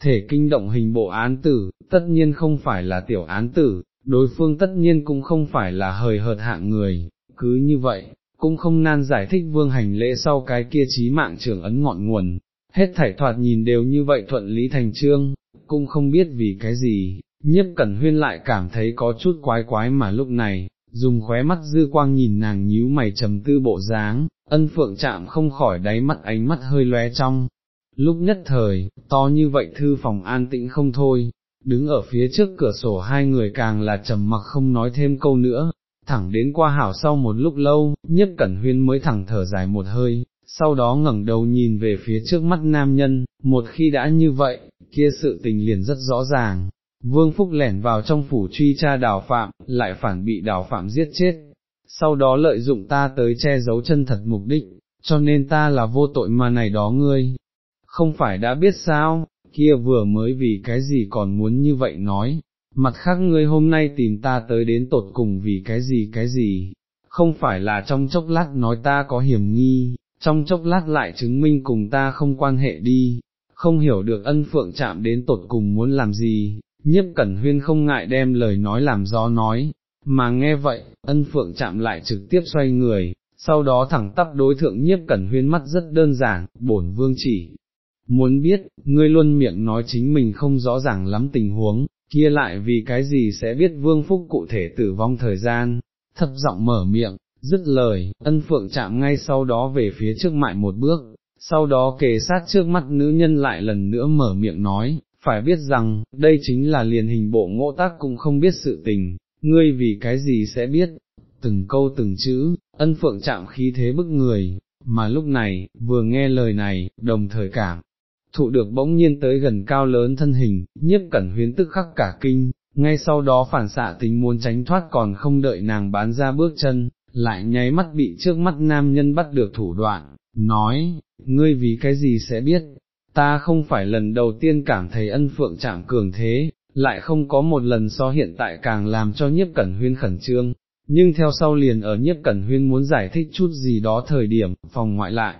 thể kinh động hình bộ án tử, tất nhiên không phải là tiểu án tử, đối phương tất nhiên cũng không phải là hời hợt hạng người, cứ như vậy, cũng không nan giải thích vương hành lễ sau cái kia trí mạng trưởng ấn ngọn nguồn, hết thảy thoạt nhìn đều như vậy thuận lý thành trương, cũng không biết vì cái gì, nhiếp cẩn huyên lại cảm thấy có chút quái quái mà lúc này, dùng khóe mắt dư quang nhìn nàng nhíu mày trầm tư bộ dáng, ân phượng chạm không khỏi đáy mắt ánh mắt hơi lóe trong. Lúc nhất thời, to như vậy thư phòng an tĩnh không thôi, đứng ở phía trước cửa sổ hai người càng là trầm mặc không nói thêm câu nữa, thẳng đến qua hảo sau một lúc lâu, nhất cẩn huyên mới thẳng thở dài một hơi, sau đó ngẩng đầu nhìn về phía trước mắt nam nhân, một khi đã như vậy, kia sự tình liền rất rõ ràng. Vương Phúc lẻn vào trong phủ truy tra đào phạm, lại phản bị đào phạm giết chết, sau đó lợi dụng ta tới che giấu chân thật mục đích, cho nên ta là vô tội mà này đó ngươi, không phải đã biết sao, kia vừa mới vì cái gì còn muốn như vậy nói, mặt khác ngươi hôm nay tìm ta tới đến tột cùng vì cái gì cái gì, không phải là trong chốc lát nói ta có hiểm nghi, trong chốc lát lại chứng minh cùng ta không quan hệ đi, không hiểu được ân phượng chạm đến tột cùng muốn làm gì, nhiếp cẩn huyên không ngại đem lời nói làm gió nói, mà nghe vậy, ân phượng chạm lại trực tiếp xoay người, sau đó thẳng tắp đối thượng nhiếp cẩn huyên mắt rất đơn giản, bổn vương chỉ. Muốn biết, ngươi luôn miệng nói chính mình không rõ ràng lắm tình huống, kia lại vì cái gì sẽ biết vương phúc cụ thể tử vong thời gian, thấp giọng mở miệng, dứt lời, ân phượng chạm ngay sau đó về phía trước mại một bước, sau đó kề sát trước mắt nữ nhân lại lần nữa mở miệng nói, phải biết rằng, đây chính là liền hình bộ ngộ tác cũng không biết sự tình, ngươi vì cái gì sẽ biết, từng câu từng chữ, ân phượng chạm khí thế bức người, mà lúc này, vừa nghe lời này, đồng thời cảm, thụ được bỗng nhiên tới gần cao lớn thân hình, nhiếp cẩn huyến tức khắc cả kinh, ngay sau đó phản xạ tính muốn tránh thoát còn không đợi nàng bán ra bước chân, lại nháy mắt bị trước mắt nam nhân bắt được thủ đoạn, nói, ngươi vì cái gì sẽ biết, ta không phải lần đầu tiên cảm thấy ân phượng trạng cường thế, lại không có một lần so hiện tại càng làm cho nhiếp cẩn huyên khẩn trương, nhưng theo sau liền ở nhiếp cẩn huyên muốn giải thích chút gì đó thời điểm, phòng ngoại lại.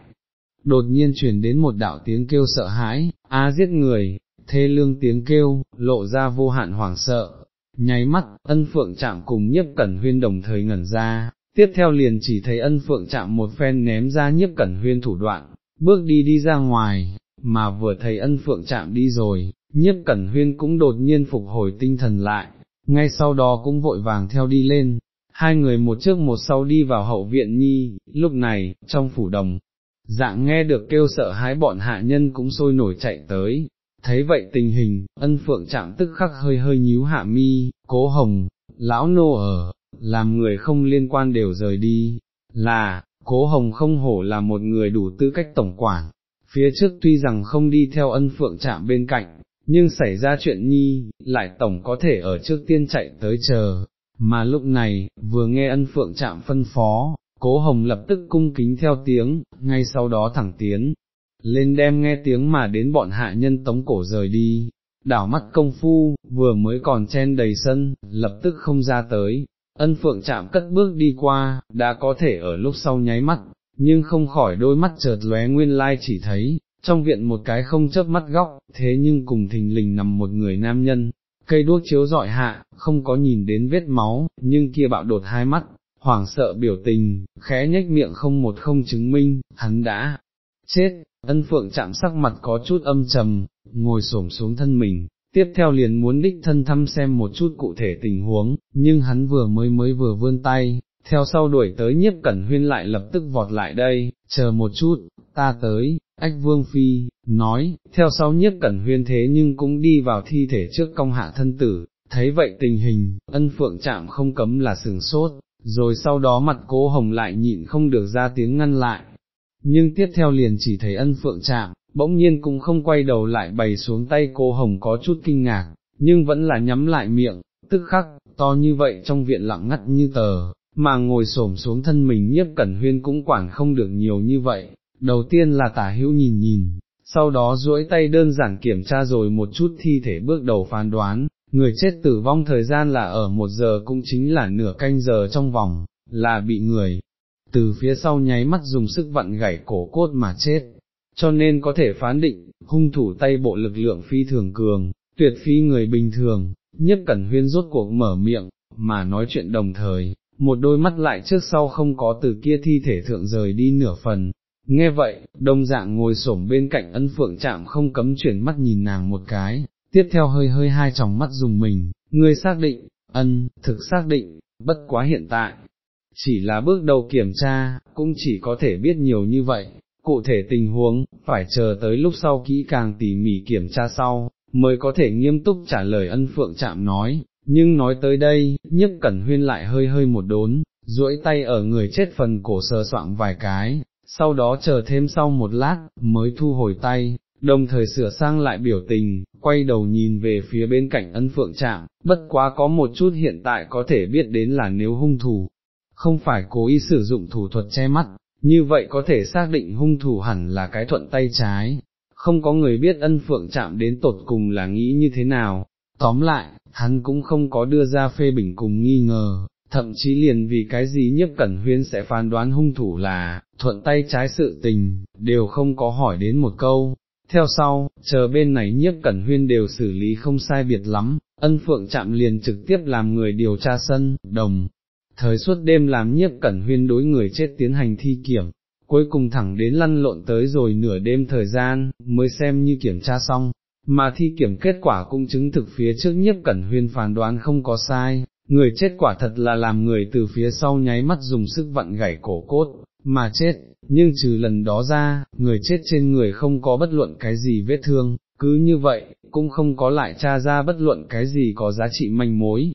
Đột nhiên truyền đến một đạo tiếng kêu sợ hãi, a giết người, thê lương tiếng kêu, lộ ra vô hạn hoảng sợ, nháy mắt, ân phượng chạm cùng nhiếp cẩn huyên đồng thời ngẩn ra, tiếp theo liền chỉ thấy ân phượng chạm một phen ném ra nhiếp cẩn huyên thủ đoạn, bước đi đi ra ngoài, mà vừa thấy ân phượng chạm đi rồi, nhiếp cẩn huyên cũng đột nhiên phục hồi tinh thần lại, ngay sau đó cũng vội vàng theo đi lên, hai người một trước một sau đi vào hậu viện nhi, lúc này, trong phủ đồng, dạng nghe được kêu sợ hãi bọn hạ nhân cũng sôi nổi chạy tới, thấy vậy tình hình, ân phượng chạm tức khắc hơi hơi nhíu hạ mi, cố hồng, lão nô ở, làm người không liên quan đều rời đi, là, cố hồng không hổ là một người đủ tư cách tổng quản, phía trước tuy rằng không đi theo ân phượng chạm bên cạnh, nhưng xảy ra chuyện nhi, lại tổng có thể ở trước tiên chạy tới chờ, mà lúc này, vừa nghe ân phượng chạm phân phó, cố hồng lập tức cung kính theo tiếng, ngay sau đó thẳng tiến, lên đem nghe tiếng mà đến bọn hạ nhân tống cổ rời đi, đảo mắt công phu, vừa mới còn chen đầy sân, lập tức không ra tới, ân phượng chạm cất bước đi qua, đã có thể ở lúc sau nháy mắt, nhưng không khỏi đôi mắt chợt lóe nguyên lai chỉ thấy, trong viện một cái không chớp mắt góc, thế nhưng cùng thình lình nằm một người nam nhân, cây đuốc chiếu dọi hạ, không có nhìn đến vết máu, nhưng kia bạo đột hai mắt, hoảng sợ biểu tình, khẽ nhếch miệng không một không chứng minh, hắn đã chết, ân phượng chạm sắc mặt có chút âm trầm, ngồi xổm xuống thân mình, tiếp theo liền muốn đích thân thăm xem một chút cụ thể tình huống, nhưng hắn vừa mới mới vừa vươn tay, theo sau đuổi tới nhiếp cẩn huyên lại lập tức vọt lại đây, chờ một chút, ta tới, ách vương phi, nói, theo sau nhiếp cẩn huyên thế nhưng cũng đi vào thi thể trước công hạ thân tử, thấy vậy tình hình, ân phượng chạm không cấm là sừng sốt, rồi sau đó mặt cố hồng lại nhịn không được ra tiếng ngăn lại, nhưng tiếp theo liền chỉ thấy ân phượng chạm, bỗng nhiên cũng không quay đầu lại bày xuống tay cô hồng có chút kinh ngạc, nhưng vẫn là nhắm lại miệng, tức khắc, to như vậy trong viện lặng ngắt như tờ, mà ngồi xổm xuống thân mình nhiếp cẩn huyên cũng quản không được nhiều như vậy, đầu tiên là tả hữu nhìn nhìn, sau đó duỗi tay đơn giản kiểm tra rồi một chút thi thể bước đầu phán đoán, người chết tử vong thời gian là ở một giờ cũng chính là nửa canh giờ trong vòng, là bị người, từ phía sau nháy mắt dùng sức vặn gãy cổ cốt mà chết, cho nên có thể phán định, hung thủ tay bộ lực lượng phi thường cường, tuyệt phi người bình thường, nhất cẩn huyên rốt cuộc mở miệng, mà nói chuyện đồng thời, một đôi mắt lại trước sau không có từ kia thi thể thượng rời đi nửa phần. Nghe vậy, đông dạng ngồi xổm bên cạnh ân phượng chạm không cấm chuyển mắt nhìn nàng một cái, tiếp theo hơi hơi hai tròng mắt dùng mình, ngươi xác định, ân, thực xác định, bất quá hiện tại, chỉ là bước đầu kiểm tra, cũng chỉ có thể biết nhiều như vậy, cụ thể tình huống, phải chờ tới lúc sau kỹ càng tỉ mỉ kiểm tra sau, mới có thể nghiêm túc trả lời ân phượng chạm nói, nhưng nói tới đây, nhất cẩn huyên lại hơi hơi một đốn, duỗi tay ở người chết phần cổ sờ soạng vài cái, sau đó chờ thêm sau một lát, mới thu hồi tay, đồng thời sửa sang lại biểu tình, quay đầu nhìn về phía bên cạnh ân phượng trạm, bất quá có một chút hiện tại có thể biết đến là nếu hung thủ, không phải cố ý sử dụng thủ thuật che mắt, như vậy có thể xác định hung thủ hẳn là cái thuận tay trái, không có người biết ân phượng chạm đến tột cùng là nghĩ như thế nào, tóm lại, hắn cũng không có đưa ra phê bình cùng nghi ngờ, thậm chí liền vì cái gì nhất cẩn huyên sẽ phán đoán hung thủ là, thuận tay trái sự tình, đều không có hỏi đến một câu. Theo sau, chờ bên này nhiếp cẩn huyên đều xử lý không sai biệt lắm, ân phượng chạm liền trực tiếp làm người điều tra sân, đồng, thời suốt đêm làm nhiếp cẩn huyên đối người chết tiến hành thi kiểm, cuối cùng thẳng đến lăn lộn tới rồi nửa đêm thời gian, mới xem như kiểm tra xong, mà thi kiểm kết quả cũng chứng thực phía trước nhiếp cẩn huyên phán đoán không có sai, người chết quả thật là làm người từ phía sau nháy mắt dùng sức vặn gãy cổ cốt, mà chết, nhưng trừ lần đó ra, người chết trên người không có bất luận cái gì vết thương, cứ như vậy, cũng không có lại tra ra bất luận cái gì có giá trị manh mối,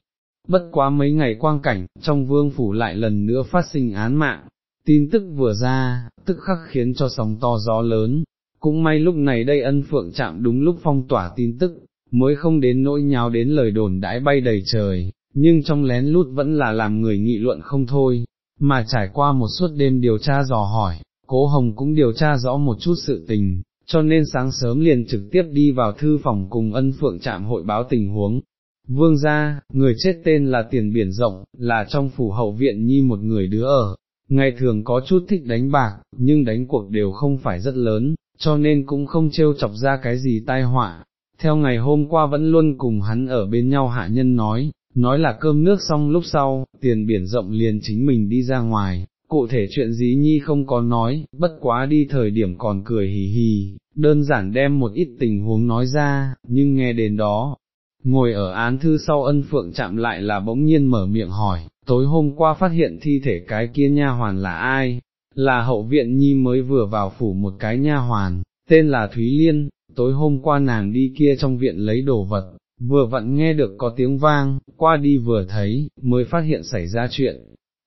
bất quá mấy ngày quang cảnh, trong vương phủ lại lần nữa phát sinh án mạng, tin tức vừa ra, tức khắc khiến cho sóng to gió lớn, cũng may lúc này đây ân phượng chạm đúng lúc phong tỏa tin tức, mới không đến nỗi nhào đến lời đồn đãi bay đầy trời, nhưng trong lén lút vẫn là làm người nghị luận không thôi, mà trải qua một suốt đêm điều tra dò hỏi, cố hồng cũng điều tra rõ một chút sự tình, cho nên sáng sớm liền trực tiếp đi vào thư phòng cùng ân phượng chạm hội báo tình huống. Vương gia, người chết tên là Tiền Biển Rộng, là trong phủ hậu viện nhi một người đứa ở, ngày thường có chút thích đánh bạc, nhưng đánh cuộc đều không phải rất lớn, cho nên cũng không trêu chọc ra cái gì tai họa. Theo ngày hôm qua vẫn luôn cùng hắn ở bên nhau hạ nhân nói, nói là cơm nước xong lúc sau, tiền biển rộng liền chính mình đi ra ngoài, cụ thể chuyện gì nhi không có nói, bất quá đi thời điểm còn cười hì hì, đơn giản đem một ít tình huống nói ra, nhưng nghe đến đó, ngồi ở án thư sau ân phượng chạm lại là bỗng nhiên mở miệng hỏi, tối hôm qua phát hiện thi thể cái kia nha hoàn là ai, là hậu viện nhi mới vừa vào phủ một cái nha hoàn, tên là Thúy Liên, tối hôm qua nàng đi kia trong viện lấy đồ vật, vừa vặn nghe được có tiếng vang, qua đi vừa thấy, mới phát hiện xảy ra chuyện,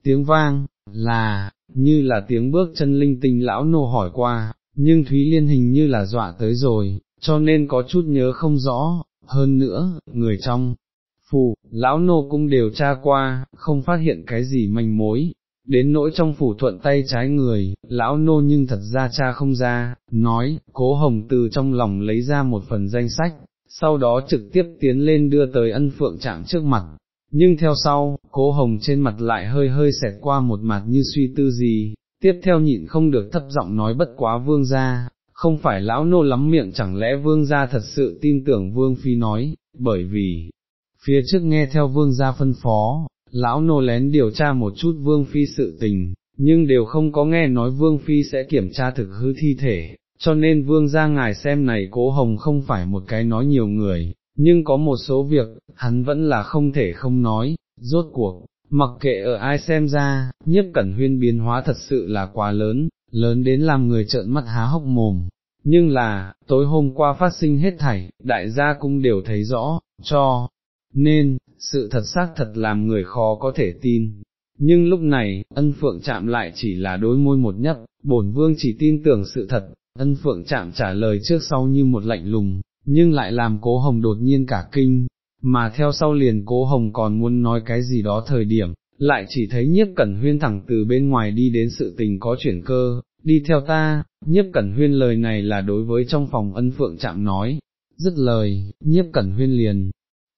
tiếng vang, là, như là tiếng bước chân linh tinh lão nô hỏi qua, nhưng Thúy Liên hình như là dọa tới rồi, cho nên có chút nhớ không rõ, hơn nữa, người trong, phủ, lão nô cũng điều tra qua, không phát hiện cái gì manh mối, đến nỗi trong phủ thuận tay trái người, lão nô nhưng thật ra cha không ra, nói, cố hồng từ trong lòng lấy ra một phần danh sách, sau đó trực tiếp tiến lên đưa tới ân phượng chạm trước mặt, nhưng theo sau, cố hồng trên mặt lại hơi hơi xẹt qua một mặt như suy tư gì, tiếp theo nhịn không được thấp giọng nói bất quá vương gia, không phải lão nô lắm miệng chẳng lẽ vương gia thật sự tin tưởng vương phi nói, bởi vì, phía trước nghe theo vương gia phân phó, lão nô lén điều tra một chút vương phi sự tình, nhưng đều không có nghe nói vương phi sẽ kiểm tra thực hư thi thể, cho nên vương gia ngài xem này cố hồng không phải một cái nói nhiều người, nhưng có một số việc, hắn vẫn là không thể không nói, rốt cuộc, mặc kệ ở ai xem ra, nhất cẩn huyên biến hóa thật sự là quá lớn, lớn đến làm người trợn mắt há hốc mồm. Nhưng là, tối hôm qua phát sinh hết thảy, đại gia cũng đều thấy rõ, cho, nên, sự thật xác thật làm người khó có thể tin. Nhưng lúc này, ân phượng chạm lại chỉ là đối môi một nhấp, bổn vương chỉ tin tưởng sự thật, ân phượng chạm trả lời trước sau như một lạnh lùng, nhưng lại làm cố hồng đột nhiên cả kinh, mà theo sau liền cố hồng còn muốn nói cái gì đó thời điểm, lại chỉ thấy nhiếp cẩn huyên thẳng từ bên ngoài đi đến sự tình có chuyển cơ, đi theo ta, nhiếp cẩn huyên lời này là đối với trong phòng ân phượng chạm nói, dứt lời, nhiếp cẩn huyên liền,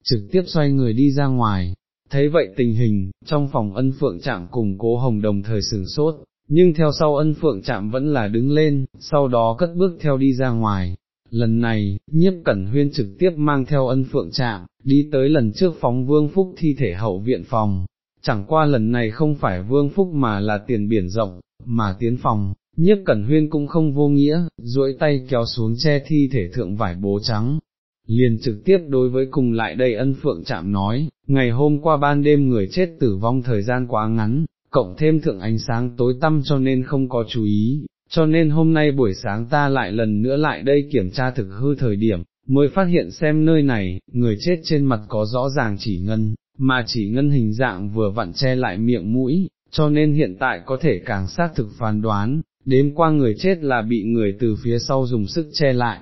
trực tiếp xoay người đi ra ngoài, thấy vậy tình hình, trong phòng ân phượng chạm cùng cố hồng đồng thời sửng sốt, nhưng theo sau ân phượng chạm vẫn là đứng lên, sau đó cất bước theo đi ra ngoài. Lần này, nhiếp cẩn huyên trực tiếp mang theo ân phượng chạm, đi tới lần trước phóng vương phúc thi thể hậu viện phòng, chẳng qua lần này không phải vương phúc mà là tiền biển rộng, mà tiến phòng, nhiếp cẩn huyên cũng không vô nghĩa, duỗi tay kéo xuống che thi thể thượng vải bố trắng. Liền trực tiếp đối với cùng lại đây ân phượng chạm nói, ngày hôm qua ban đêm người chết tử vong thời gian quá ngắn, cộng thêm thượng ánh sáng tối tăm cho nên không có chú ý, cho nên hôm nay buổi sáng ta lại lần nữa lại đây kiểm tra thực hư thời điểm, mới phát hiện xem nơi này, người chết trên mặt có rõ ràng chỉ ngân, mà chỉ ngân hình dạng vừa vặn che lại miệng mũi, cho nên hiện tại có thể càng xác thực phán đoán, đếm qua người chết là bị người từ phía sau dùng sức che lại.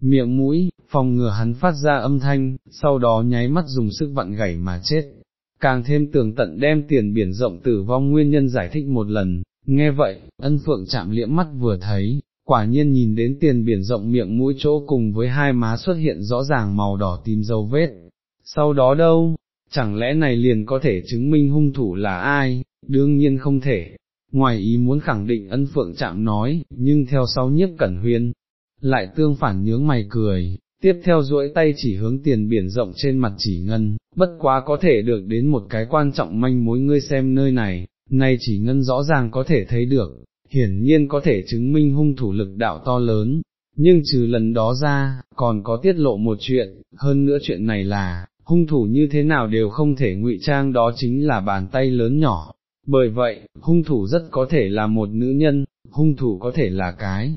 Miệng mũi, phòng ngừa hắn phát ra âm thanh, sau đó nháy mắt dùng sức vặn gãy mà chết, càng thêm tường tận đem tiền biển rộng tử vong nguyên nhân giải thích một lần, nghe vậy, ân phượng chạm liễm mắt vừa thấy, quả nhiên nhìn đến tiền biển rộng miệng mũi chỗ cùng với hai má xuất hiện rõ ràng màu đỏ tím dấu vết, sau đó đâu, chẳng lẽ này liền có thể chứng minh hung thủ là ai, đương nhiên không thể, ngoài ý muốn khẳng định ân phượng chạm nói, nhưng theo sau nhiếp cẩn huyên, lại tương phản nhướng mày cười, tiếp theo duỗi tay chỉ hướng tiền biển rộng trên mặt chỉ ngân, bất quá có thể được đến một cái quan trọng manh mối ngươi xem nơi này, nay chỉ ngân rõ ràng có thể thấy được, hiển nhiên có thể chứng minh hung thủ lực đạo to lớn, nhưng trừ lần đó ra, còn có tiết lộ một chuyện, hơn nữa chuyện này là, hung thủ như thế nào đều không thể ngụy trang đó chính là bàn tay lớn nhỏ, bởi vậy, hung thủ rất có thể là một nữ nhân, hung thủ có thể là cái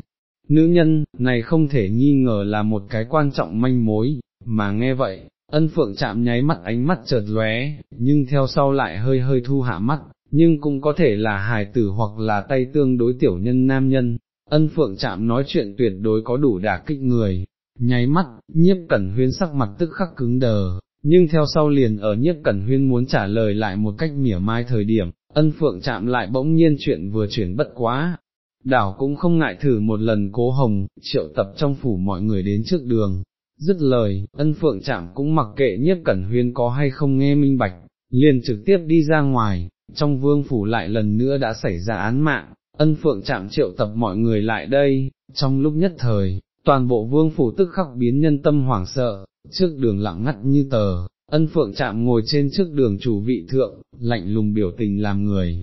nữ nhân, này không thể nghi ngờ là một cái quan trọng manh mối, mà nghe vậy, ân phượng chạm nháy mắt ánh mắt chợt lóe, nhưng theo sau lại hơi hơi thu hạ mắt, nhưng cũng có thể là hài tử hoặc là tay tương đối tiểu nhân nam nhân, ân phượng chạm nói chuyện tuyệt đối có đủ đả kích người, nháy mắt, nhiếp cẩn huyên sắc mặt tức khắc cứng đờ, nhưng theo sau liền ở nhiếp cẩn huyên muốn trả lời lại một cách mỉa mai thời điểm, ân phượng chạm lại bỗng nhiên chuyện vừa chuyển bất quá. Đảo cũng không ngại thử một lần cố hồng, triệu tập trong phủ mọi người đến trước đường, dứt lời, ân phượng chạm cũng mặc kệ nhiếp cẩn huyên có hay không nghe minh bạch, liền trực tiếp đi ra ngoài, trong vương phủ lại lần nữa đã xảy ra án mạng, ân phượng chạm triệu tập mọi người lại đây, trong lúc nhất thời, toàn bộ vương phủ tức khắc biến nhân tâm hoảng sợ, trước đường lặng ngắt như tờ, ân phượng chạm ngồi trên trước đường chủ vị thượng, lạnh lùng biểu tình làm người.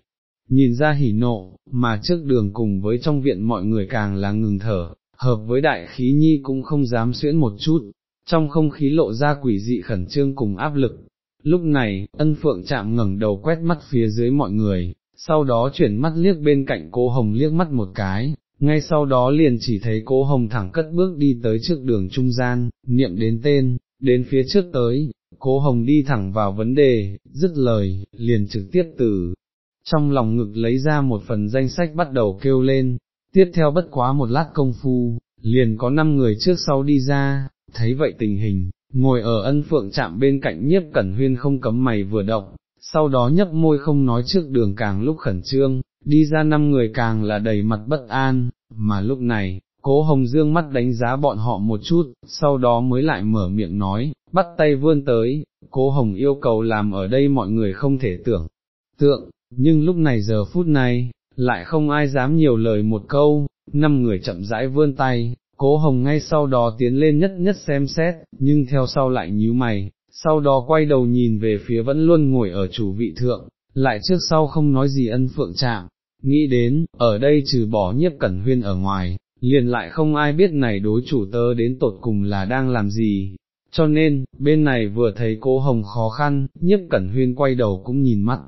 Nhìn ra hỉ nộ, mà trước đường cùng với trong viện mọi người càng là ngừng thở, hợp với đại khí nhi cũng không dám xuyễn một chút, trong không khí lộ ra quỷ dị khẩn trương cùng áp lực. Lúc này, ân phượng chạm ngẩng đầu quét mắt phía dưới mọi người, sau đó chuyển mắt liếc bên cạnh cô Hồng liếc mắt một cái, ngay sau đó liền chỉ thấy cô hồng thẳng cất bước đi tới trước đường trung gian, niệm đến tên, đến phía trước tới, cố hồng đi thẳng vào vấn đề, dứt lời, liền trực tiếp từ trong lòng ngực lấy ra một phần danh sách bắt đầu kêu lên, tiếp theo bất quá một lát công phu, liền có năm người trước sau đi ra, thấy vậy tình hình, ngồi ở ân phượng chạm bên cạnh nhiếp cẩn huyên không cấm mày vừa động, sau đó nhấp môi không nói trước đường càng lúc khẩn trương, đi ra năm người càng là đầy mặt bất an, mà lúc này, cố hồng dương mắt đánh giá bọn họ một chút, sau đó mới lại mở miệng nói, bắt tay vươn tới, cố hồng yêu cầu làm ở đây mọi người không thể tưởng, tượng, nhưng lúc này giờ phút này, lại không ai dám nhiều lời một câu, năm người chậm rãi vươn tay, cố hồng ngay sau đó tiến lên nhất nhất xem xét, nhưng theo sau lại nhíu mày, sau đó quay đầu nhìn về phía vẫn luôn ngồi ở chủ vị thượng, lại trước sau không nói gì ân phượng chạm, nghĩ đến, ở đây trừ bỏ nhiếp cẩn huyên ở ngoài, liền lại không ai biết này đối chủ tớ đến tột cùng là đang làm gì. Cho nên, bên này vừa thấy cố hồng khó khăn, nhiếp cẩn huyên quay đầu cũng nhìn mắt,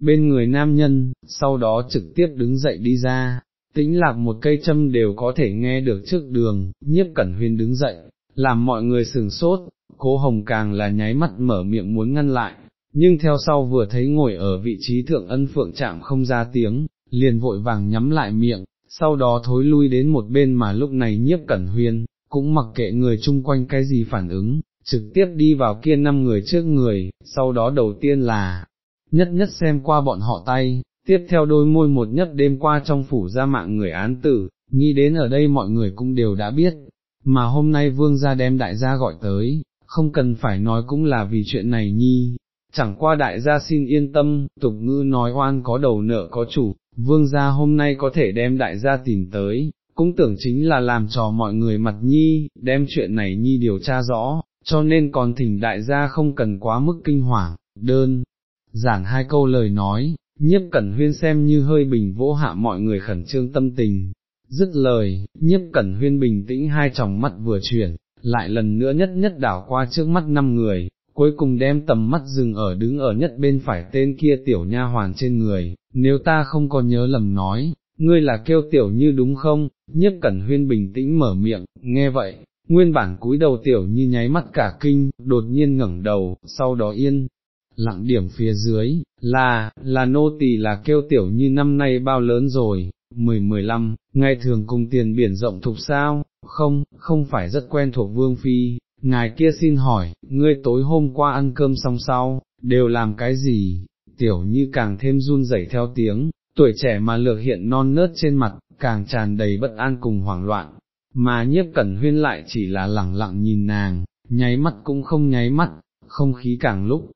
bên người nam nhân, sau đó trực tiếp đứng dậy đi ra, tĩnh lạc một cây châm đều có thể nghe được trước đường, nhiếp cẩn huyên đứng dậy, làm mọi người sừng sốt, cố hồng càng là nháy mắt mở miệng muốn ngăn lại, nhưng theo sau vừa thấy ngồi ở vị trí thượng ân phượng chạm không ra tiếng, liền vội vàng nhắm lại miệng, sau đó thối lui đến một bên mà lúc này nhiếp cẩn huyên, cũng mặc kệ người chung quanh cái gì phản ứng, trực tiếp đi vào kia năm người trước người, sau đó đầu tiên là, nhất nhất xem qua bọn họ tay, tiếp theo đôi môi một nhất đêm qua trong phủ ra mạng người án tử, nghĩ đến ở đây mọi người cũng đều đã biết, mà hôm nay vương gia đem đại gia gọi tới, không cần phải nói cũng là vì chuyện này nhi, chẳng qua đại gia xin yên tâm, tục ngư nói oan có đầu nợ có chủ, vương gia hôm nay có thể đem đại gia tìm tới, cũng tưởng chính là làm trò mọi người mặt nhi, đem chuyện này nhi điều tra rõ, cho nên còn thỉnh đại gia không cần quá mức kinh hoàng, đơn, giản hai câu lời nói, nhiếp cẩn huyên xem như hơi bình vỗ hạ mọi người khẩn trương tâm tình, dứt lời, nhiếp cẩn huyên bình tĩnh hai tròng mắt vừa chuyển, lại lần nữa nhất nhất đảo qua trước mắt năm người, cuối cùng đem tầm mắt dừng ở đứng ở nhất bên phải tên kia tiểu nha hoàn trên người, nếu ta không có nhớ lầm nói, ngươi là kêu tiểu như đúng không, nhiếp cẩn huyên bình tĩnh mở miệng, nghe vậy, nguyên bản cúi đầu tiểu như nháy mắt cả kinh, đột nhiên ngẩng đầu, sau đó yên, lặng điểm phía dưới, là, là nô tỳ là kêu tiểu như năm nay bao lớn rồi, mười mười lăm, ngày thường cùng tiền biển rộng thục sao, không, không phải rất quen thuộc vương phi, ngài kia xin hỏi, ngươi tối hôm qua ăn cơm xong sau, đều làm cái gì, tiểu như càng thêm run rẩy theo tiếng, tuổi trẻ mà lược hiện non nớt trên mặt, càng tràn đầy bất an cùng hoảng loạn, mà nhiếp cẩn huyên lại chỉ là lẳng lặng nhìn nàng, nháy mắt cũng không nháy mắt, không khí càng lúc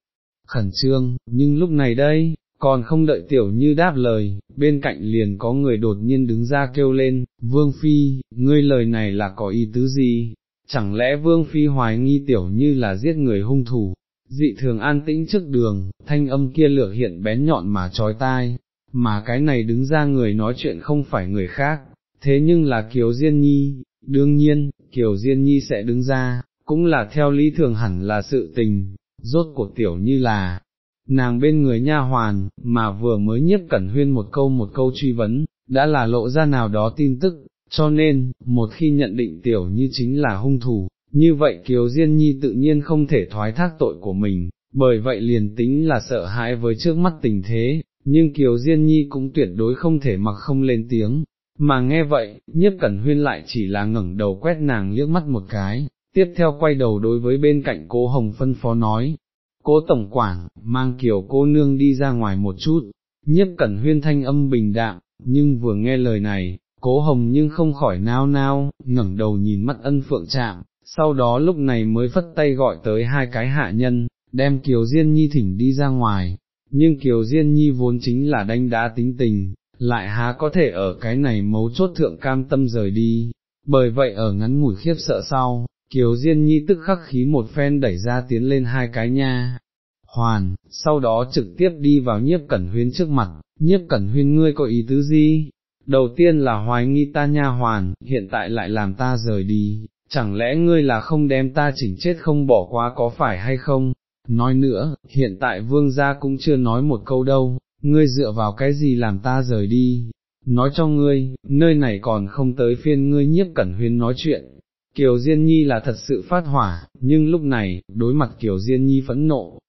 khẩn trương, nhưng lúc này đây, còn không đợi tiểu như đáp lời, bên cạnh liền có người đột nhiên đứng ra kêu lên, Vương Phi, ngươi lời này là có ý tứ gì, chẳng lẽ Vương Phi hoài nghi tiểu như là giết người hung thủ, dị thường an tĩnh trước đường, thanh âm kia lửa hiện bén nhọn mà trói tai, mà cái này đứng ra người nói chuyện không phải người khác, thế nhưng là Kiều Diên Nhi, đương nhiên, Kiều Diên Nhi sẽ đứng ra, cũng là theo lý thường hẳn là sự tình, rốt cuộc tiểu như là, nàng bên người nha hoàn, mà vừa mới nhiếp cẩn huyên một câu một câu truy vấn, đã là lộ ra nào đó tin tức, cho nên, một khi nhận định tiểu như chính là hung thủ, như vậy Kiều Diên Nhi tự nhiên không thể thoái thác tội của mình, bởi vậy liền tính là sợ hãi với trước mắt tình thế, nhưng Kiều Diên Nhi cũng tuyệt đối không thể mặc không lên tiếng, mà nghe vậy, nhiếp cẩn huyên lại chỉ là ngẩng đầu quét nàng liếc mắt một cái, tiếp theo quay đầu đối với bên cạnh cố hồng phân phó nói, cố tổng quản, mang kiểu cô nương đi ra ngoài một chút, nhiếp cẩn huyên thanh âm bình đạm, nhưng vừa nghe lời này, cố hồng nhưng không khỏi nao nao, ngẩng đầu nhìn mắt ân phượng chạm, sau đó lúc này mới phất tay gọi tới hai cái hạ nhân, đem Kiều Diên Nhi thỉnh đi ra ngoài, nhưng Kiều Diên Nhi vốn chính là đánh đá tính tình, lại há có thể ở cái này mấu chốt thượng cam tâm rời đi, bởi vậy ở ngắn ngủi khiếp sợ sau, Kiều Diên Nhi tức khắc khí một phen đẩy ra tiến lên hai cái nha. Hoàn, sau đó trực tiếp đi vào nhiếp cẩn huyên trước mặt, nhiếp cẩn huyên ngươi có ý tứ gì? Đầu tiên là hoài nghi ta nha hoàn, hiện tại lại làm ta rời đi, chẳng lẽ ngươi là không đem ta chỉnh chết không bỏ qua có phải hay không? Nói nữa, hiện tại vương gia cũng chưa nói một câu đâu, ngươi dựa vào cái gì làm ta rời đi? Nói cho ngươi, nơi này còn không tới phiên ngươi nhiếp cẩn huyên nói chuyện, Kiều Diên Nhi là thật sự phát hỏa, nhưng lúc này, đối mặt Kiều Diên Nhi phẫn nộ,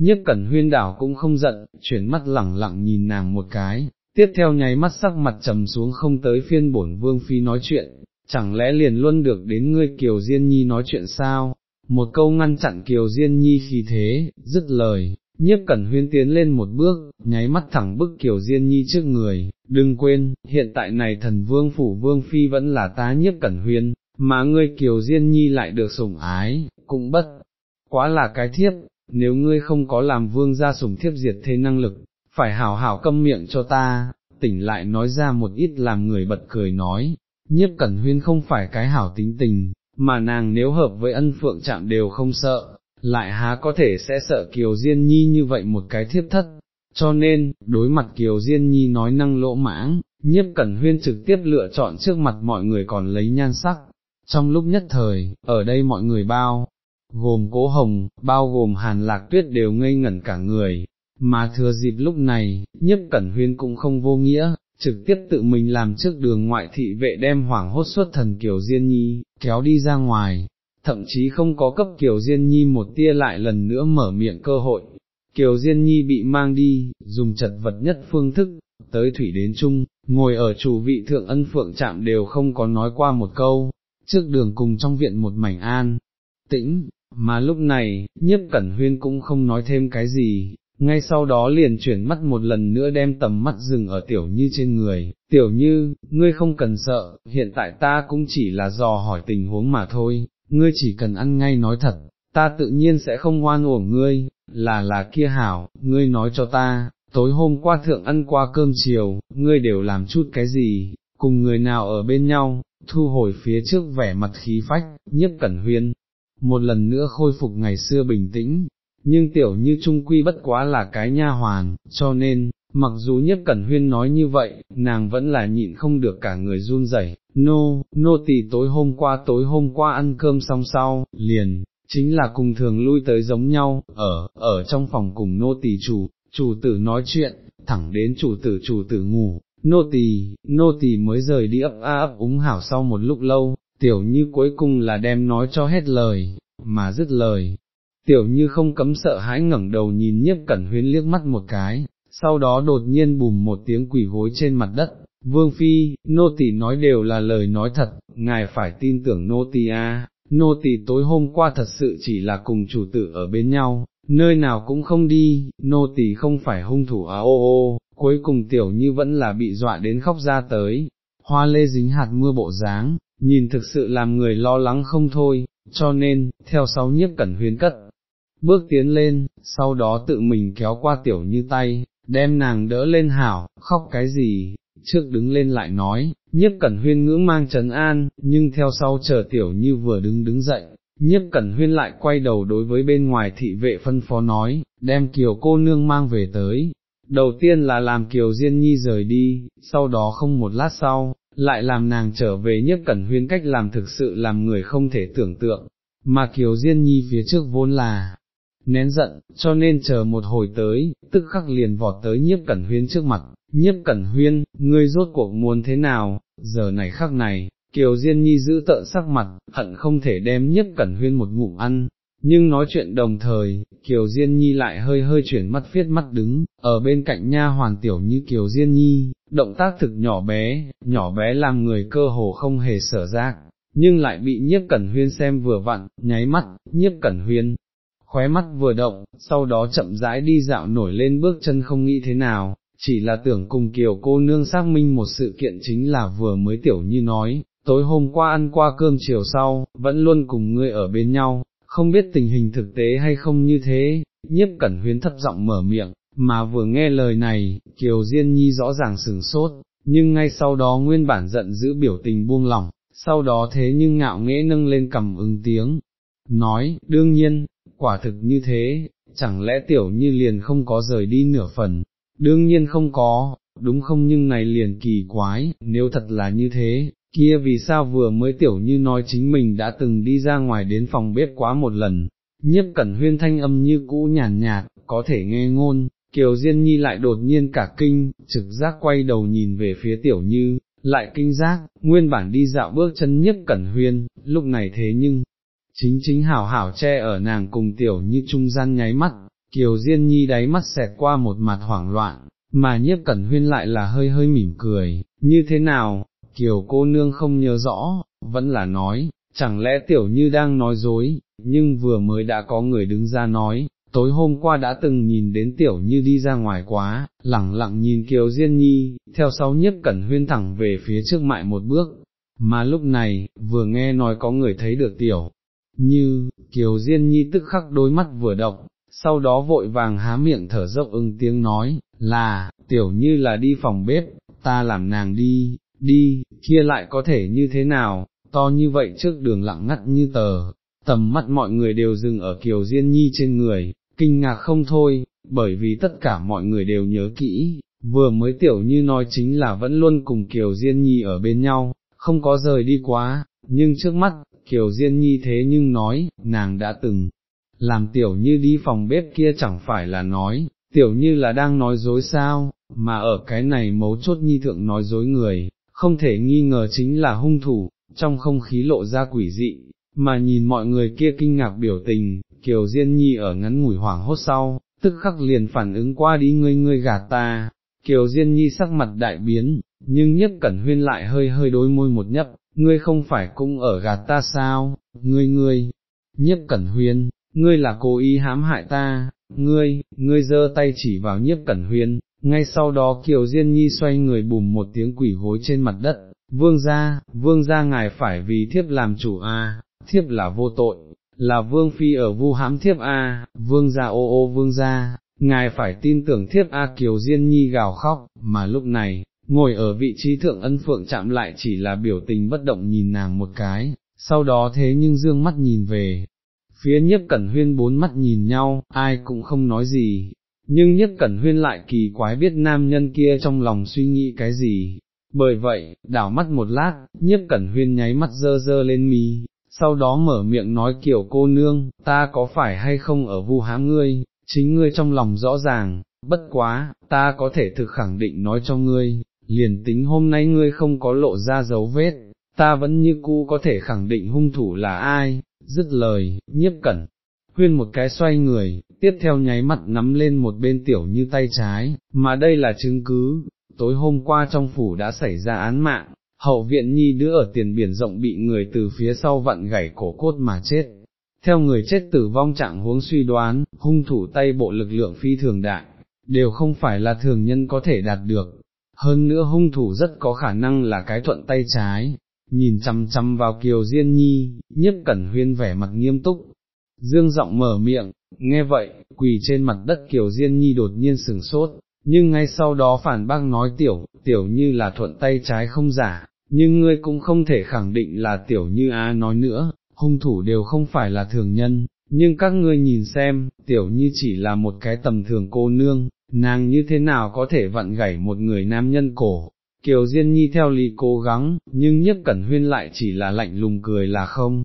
Nhất cẩn huyên đảo cũng không giận, chuyển mắt lẳng lặng nhìn nàng một cái, tiếp theo nháy mắt sắc mặt trầm xuống không tới phiên bổn vương phi nói chuyện, chẳng lẽ liền luôn được đến ngươi Kiều Diên Nhi nói chuyện sao, một câu ngăn chặn Kiều Diên Nhi khi thế, dứt lời, nhiếp cẩn huyên tiến lên một bước, nháy mắt thẳng bức Kiều Diên Nhi trước người, đừng quên, hiện tại này thần vương phủ vương phi vẫn là tá nhiếp cẩn huyên, mà ngươi Kiều Diên Nhi lại được sủng ái, cũng bất, quá là cái thiếp, nếu ngươi không có làm vương gia sủng thiếp diệt thế năng lực, phải hảo hảo câm miệng cho ta, tỉnh lại nói ra một ít làm người bật cười nói, nhiếp cẩn huyên không phải cái hảo tính tình, mà nàng nếu hợp với ân phượng chạm đều không sợ, lại há có thể sẽ sợ Kiều Diên Nhi như vậy một cái thiếp thất, cho nên, đối mặt Kiều Diên Nhi nói năng lỗ mãng, nhiếp cẩn huyên trực tiếp lựa chọn trước mặt mọi người còn lấy nhan sắc, trong lúc nhất thời, ở đây mọi người bao, gồm cố hồng, bao gồm hàn lạc tuyết đều ngây ngẩn cả người, mà thừa dịp lúc này, nhiếp cẩn huyên cũng không vô nghĩa, trực tiếp tự mình làm trước đường ngoại thị vệ đem hoảng hốt xuất thần Kiều Diên Nhi, kéo đi ra ngoài, thậm chí không có cấp Kiều Diên Nhi một tia lại lần nữa mở miệng cơ hội. Kiều Diên Nhi bị mang đi, dùng chật vật nhất phương thức, tới thủy đến chung, ngồi ở chủ vị thượng ân phượng chạm đều không có nói qua một câu, trước đường cùng trong viện một mảnh an, tĩnh, mà lúc này, nhiếp cẩn huyên cũng không nói thêm cái gì, ngay sau đó liền chuyển mắt một lần nữa đem tầm mắt dừng ở tiểu như trên người, tiểu như, ngươi không cần sợ, hiện tại ta cũng chỉ là dò hỏi tình huống mà thôi, ngươi chỉ cần ăn ngay nói thật, ta tự nhiên sẽ không ngoan uổng ngươi, là là kia hảo, ngươi nói cho ta, tối hôm qua thượng ăn qua cơm chiều, ngươi đều làm chút cái gì, cùng người nào ở bên nhau, thu hồi phía trước vẻ mặt khí phách, nhất cẩn huyên, một lần nữa khôi phục ngày xưa bình tĩnh, nhưng tiểu như trung quy bất quá là cái nha hoàn, cho nên, mặc dù nhất cẩn huyên nói như vậy, nàng vẫn là nhịn không được cả người run rẩy. nô, nô tỳ tối hôm qua tối hôm qua ăn cơm xong sau, liền, chính là cùng thường lui tới giống nhau, ở, ở trong phòng cùng nô tỳ chủ, chủ tử nói chuyện, thẳng đến chủ tử chủ tử ngủ, nô tỳ, nô tỳ mới rời đi ấp a ấp úng hảo sau một lúc lâu, tiểu như cuối cùng là đem nói cho hết lời, mà dứt lời. Tiểu như không cấm sợ hãi ngẩng đầu nhìn nhiếp cẩn huyến liếc mắt một cái, sau đó đột nhiên bùm một tiếng quỷ gối trên mặt đất, vương phi, nô tỳ nói đều là lời nói thật, ngài phải tin tưởng nô tỳ a. nô tỳ tối hôm qua thật sự chỉ là cùng chủ tử ở bên nhau, nơi nào cũng không đi, nô tỳ không phải hung thủ à ô ô, cuối cùng tiểu như vẫn là bị dọa đến khóc ra tới, hoa lê dính hạt mưa bộ dáng, nhìn thực sự làm người lo lắng không thôi, cho nên, theo sau nhiếp cẩn huyên cất, bước tiến lên, sau đó tự mình kéo qua tiểu như tay, đem nàng đỡ lên hảo, khóc cái gì, trước đứng lên lại nói, nhiếp cẩn huyên ngưỡng mang trấn an, nhưng theo sau chờ tiểu như vừa đứng đứng dậy, nhiếp cẩn huyên lại quay đầu đối với bên ngoài thị vệ phân phó nói, đem kiều cô nương mang về tới. Đầu tiên là làm Kiều Diên Nhi rời đi, sau đó không một lát sau, lại làm nàng trở về nhất cẩn huyên cách làm thực sự làm người không thể tưởng tượng, mà Kiều Diên Nhi phía trước vốn là nén giận, cho nên chờ một hồi tới, tức khắc liền vọt tới nhiếp cẩn huyên trước mặt, nhiếp cẩn huyên, ngươi rốt cuộc muốn thế nào, giờ này khắc này, Kiều Diên Nhi giữ tợn sắc mặt, hận không thể đem nhiếp cẩn huyên một ngụm ăn, nhưng nói chuyện đồng thời, Kiều Diên Nhi lại hơi hơi chuyển mắt phiết mắt đứng, ở bên cạnh nha hoàn tiểu như Kiều Diên Nhi, động tác thực nhỏ bé, nhỏ bé làm người cơ hồ không hề sở giác, nhưng lại bị nhiếp cẩn huyên xem vừa vặn, nháy mắt, nhiếp cẩn huyên, khóe mắt vừa động, sau đó chậm rãi đi dạo nổi lên bước chân không nghĩ thế nào, chỉ là tưởng cùng Kiều cô nương xác minh một sự kiện chính là vừa mới tiểu như nói, tối hôm qua ăn qua cơm chiều sau, vẫn luôn cùng ngươi ở bên nhau, không biết tình hình thực tế hay không như thế, nhiếp cẩn huyến thấp giọng mở miệng, mà vừa nghe lời này, Kiều Diên Nhi rõ ràng sừng sốt, nhưng ngay sau đó nguyên bản giận giữ biểu tình buông lỏng, sau đó thế nhưng ngạo nghễ nâng lên cầm ứng tiếng, nói, đương nhiên, quả thực như thế, chẳng lẽ tiểu như liền không có rời đi nửa phần, đương nhiên không có, đúng không nhưng này liền kỳ quái, nếu thật là như thế, kia vì sao vừa mới tiểu như nói chính mình đã từng đi ra ngoài đến phòng bếp quá một lần, nhiếp cẩn huyên thanh âm như cũ nhàn nhạt, có thể nghe ngôn, Kiều Diên Nhi lại đột nhiên cả kinh, trực giác quay đầu nhìn về phía tiểu như, lại kinh giác, nguyên bản đi dạo bước chân nhiếp cẩn huyên, lúc này thế nhưng, chính chính hảo hảo che ở nàng cùng tiểu như trung gian nháy mắt, Kiều Diên Nhi đáy mắt xẹt qua một mặt hoảng loạn, mà nhiếp cẩn huyên lại là hơi hơi mỉm cười, như thế nào, Kiều cô nương không nhớ rõ, vẫn là nói, chẳng lẽ tiểu như đang nói dối, nhưng vừa mới đã có người đứng ra nói, tối hôm qua đã từng nhìn đến tiểu như đi ra ngoài quá, lẳng lặng nhìn Kiều Diên Nhi, theo sau nhất cẩn huyên thẳng về phía trước mại một bước, mà lúc này, vừa nghe nói có người thấy được tiểu, như, Kiều Diên Nhi tức khắc đôi mắt vừa động, sau đó vội vàng há miệng thở dốc ưng tiếng nói, là, tiểu như là đi phòng bếp, ta làm nàng đi, đi, kia lại có thể như thế nào, to như vậy trước đường lặng ngắt như tờ, tầm mắt mọi người đều dừng ở Kiều Diên Nhi trên người, kinh ngạc không thôi, bởi vì tất cả mọi người đều nhớ kỹ, vừa mới tiểu như nói chính là vẫn luôn cùng Kiều Diên Nhi ở bên nhau, không có rời đi quá, nhưng trước mắt, Kiều Diên Nhi thế nhưng nói, nàng đã từng, làm tiểu như đi phòng bếp kia chẳng phải là nói, tiểu như là đang nói dối sao, mà ở cái này mấu chốt nhi thượng nói dối người, không thể nghi ngờ chính là hung thủ, trong không khí lộ ra quỷ dị, mà nhìn mọi người kia kinh ngạc biểu tình, Kiều Diên Nhi ở ngắn ngủi hoảng hốt sau, tức khắc liền phản ứng qua đi ngươi ngươi gạt ta, Kiều Diên Nhi sắc mặt đại biến, nhưng nhất cẩn huyên lại hơi hơi đối môi một nhấp, ngươi không phải cũng ở gạt ta sao, ngươi ngươi, Nhất cẩn huyên, ngươi là cố ý hãm hại ta, ngươi, ngươi giơ tay chỉ vào nhiếp cẩn huyên, ngay sau đó Kiều Diên Nhi xoay người bùm một tiếng quỷ hối trên mặt đất, vương gia, vương gia ngài phải vì thiếp làm chủ a, thiếp là vô tội, là vương phi ở vu hãm thiếp a, vương gia ô ô vương gia, ngài phải tin tưởng thiếp a. Kiều Diên Nhi gào khóc, mà lúc này, ngồi ở vị trí thượng ân phượng chạm lại chỉ là biểu tình bất động nhìn nàng một cái, sau đó thế nhưng dương mắt nhìn về, phía nhiếp cẩn huyên bốn mắt nhìn nhau, ai cũng không nói gì, nhưng nhất cẩn huyên lại kỳ quái biết nam nhân kia trong lòng suy nghĩ cái gì. Bởi vậy, đảo mắt một lát, nhiếp cẩn huyên nháy mắt dơ dơ lên mí, sau đó mở miệng nói kiểu cô nương, ta có phải hay không ở vu hám ngươi, chính ngươi trong lòng rõ ràng, bất quá, ta có thể thực khẳng định nói cho ngươi, liền tính hôm nay ngươi không có lộ ra dấu vết, ta vẫn như cũ có thể khẳng định hung thủ là ai, dứt lời, nhiếp cẩn, huyên một cái xoay người, tiếp theo nháy mặt nắm lên một bên tiểu như tay trái, mà đây là chứng cứ, tối hôm qua trong phủ đã xảy ra án mạng, hậu viện nhi đứa ở tiền biển rộng bị người từ phía sau vặn gãy cổ cốt mà chết. Theo người chết tử vong trạng huống suy đoán, hung thủ tay bộ lực lượng phi thường đại, đều không phải là thường nhân có thể đạt được. Hơn nữa hung thủ rất có khả năng là cái thuận tay trái, nhìn chăm chăm vào kiều diên nhi, nhiếp cẩn huyên vẻ mặt nghiêm túc, dương giọng mở miệng, nghe vậy, quỳ trên mặt đất kiều diên nhi đột nhiên sừng sốt, nhưng ngay sau đó phản bác nói tiểu, tiểu như là thuận tay trái không giả, nhưng ngươi cũng không thể khẳng định là tiểu như a nói nữa, hung thủ đều không phải là thường nhân, nhưng các ngươi nhìn xem, tiểu như chỉ là một cái tầm thường cô nương, nàng như thế nào có thể vặn gãy một người nam nhân cổ, Kiều Diên Nhi theo lý cố gắng, nhưng nhất cẩn huyên lại chỉ là lạnh lùng cười là không,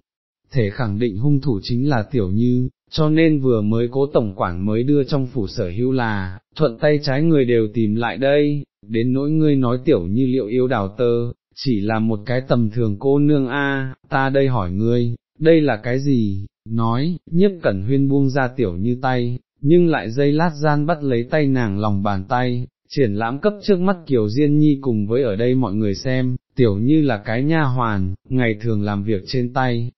thể khẳng định hung thủ chính là tiểu như, cho nên vừa mới cố tổng quản mới đưa trong phủ sở hữu là, thuận tay trái người đều tìm lại đây, đến nỗi ngươi nói tiểu như liệu yêu đào tơ, chỉ là một cái tầm thường cô nương a, ta đây hỏi ngươi, đây là cái gì, nói, nhiếp cẩn huyên buông ra tiểu như tay, nhưng lại dây lát gian bắt lấy tay nàng lòng bàn tay, triển lãm cấp trước mắt Kiều Diên Nhi cùng với ở đây mọi người xem, tiểu như là cái nha hoàn, ngày thường làm việc trên tay,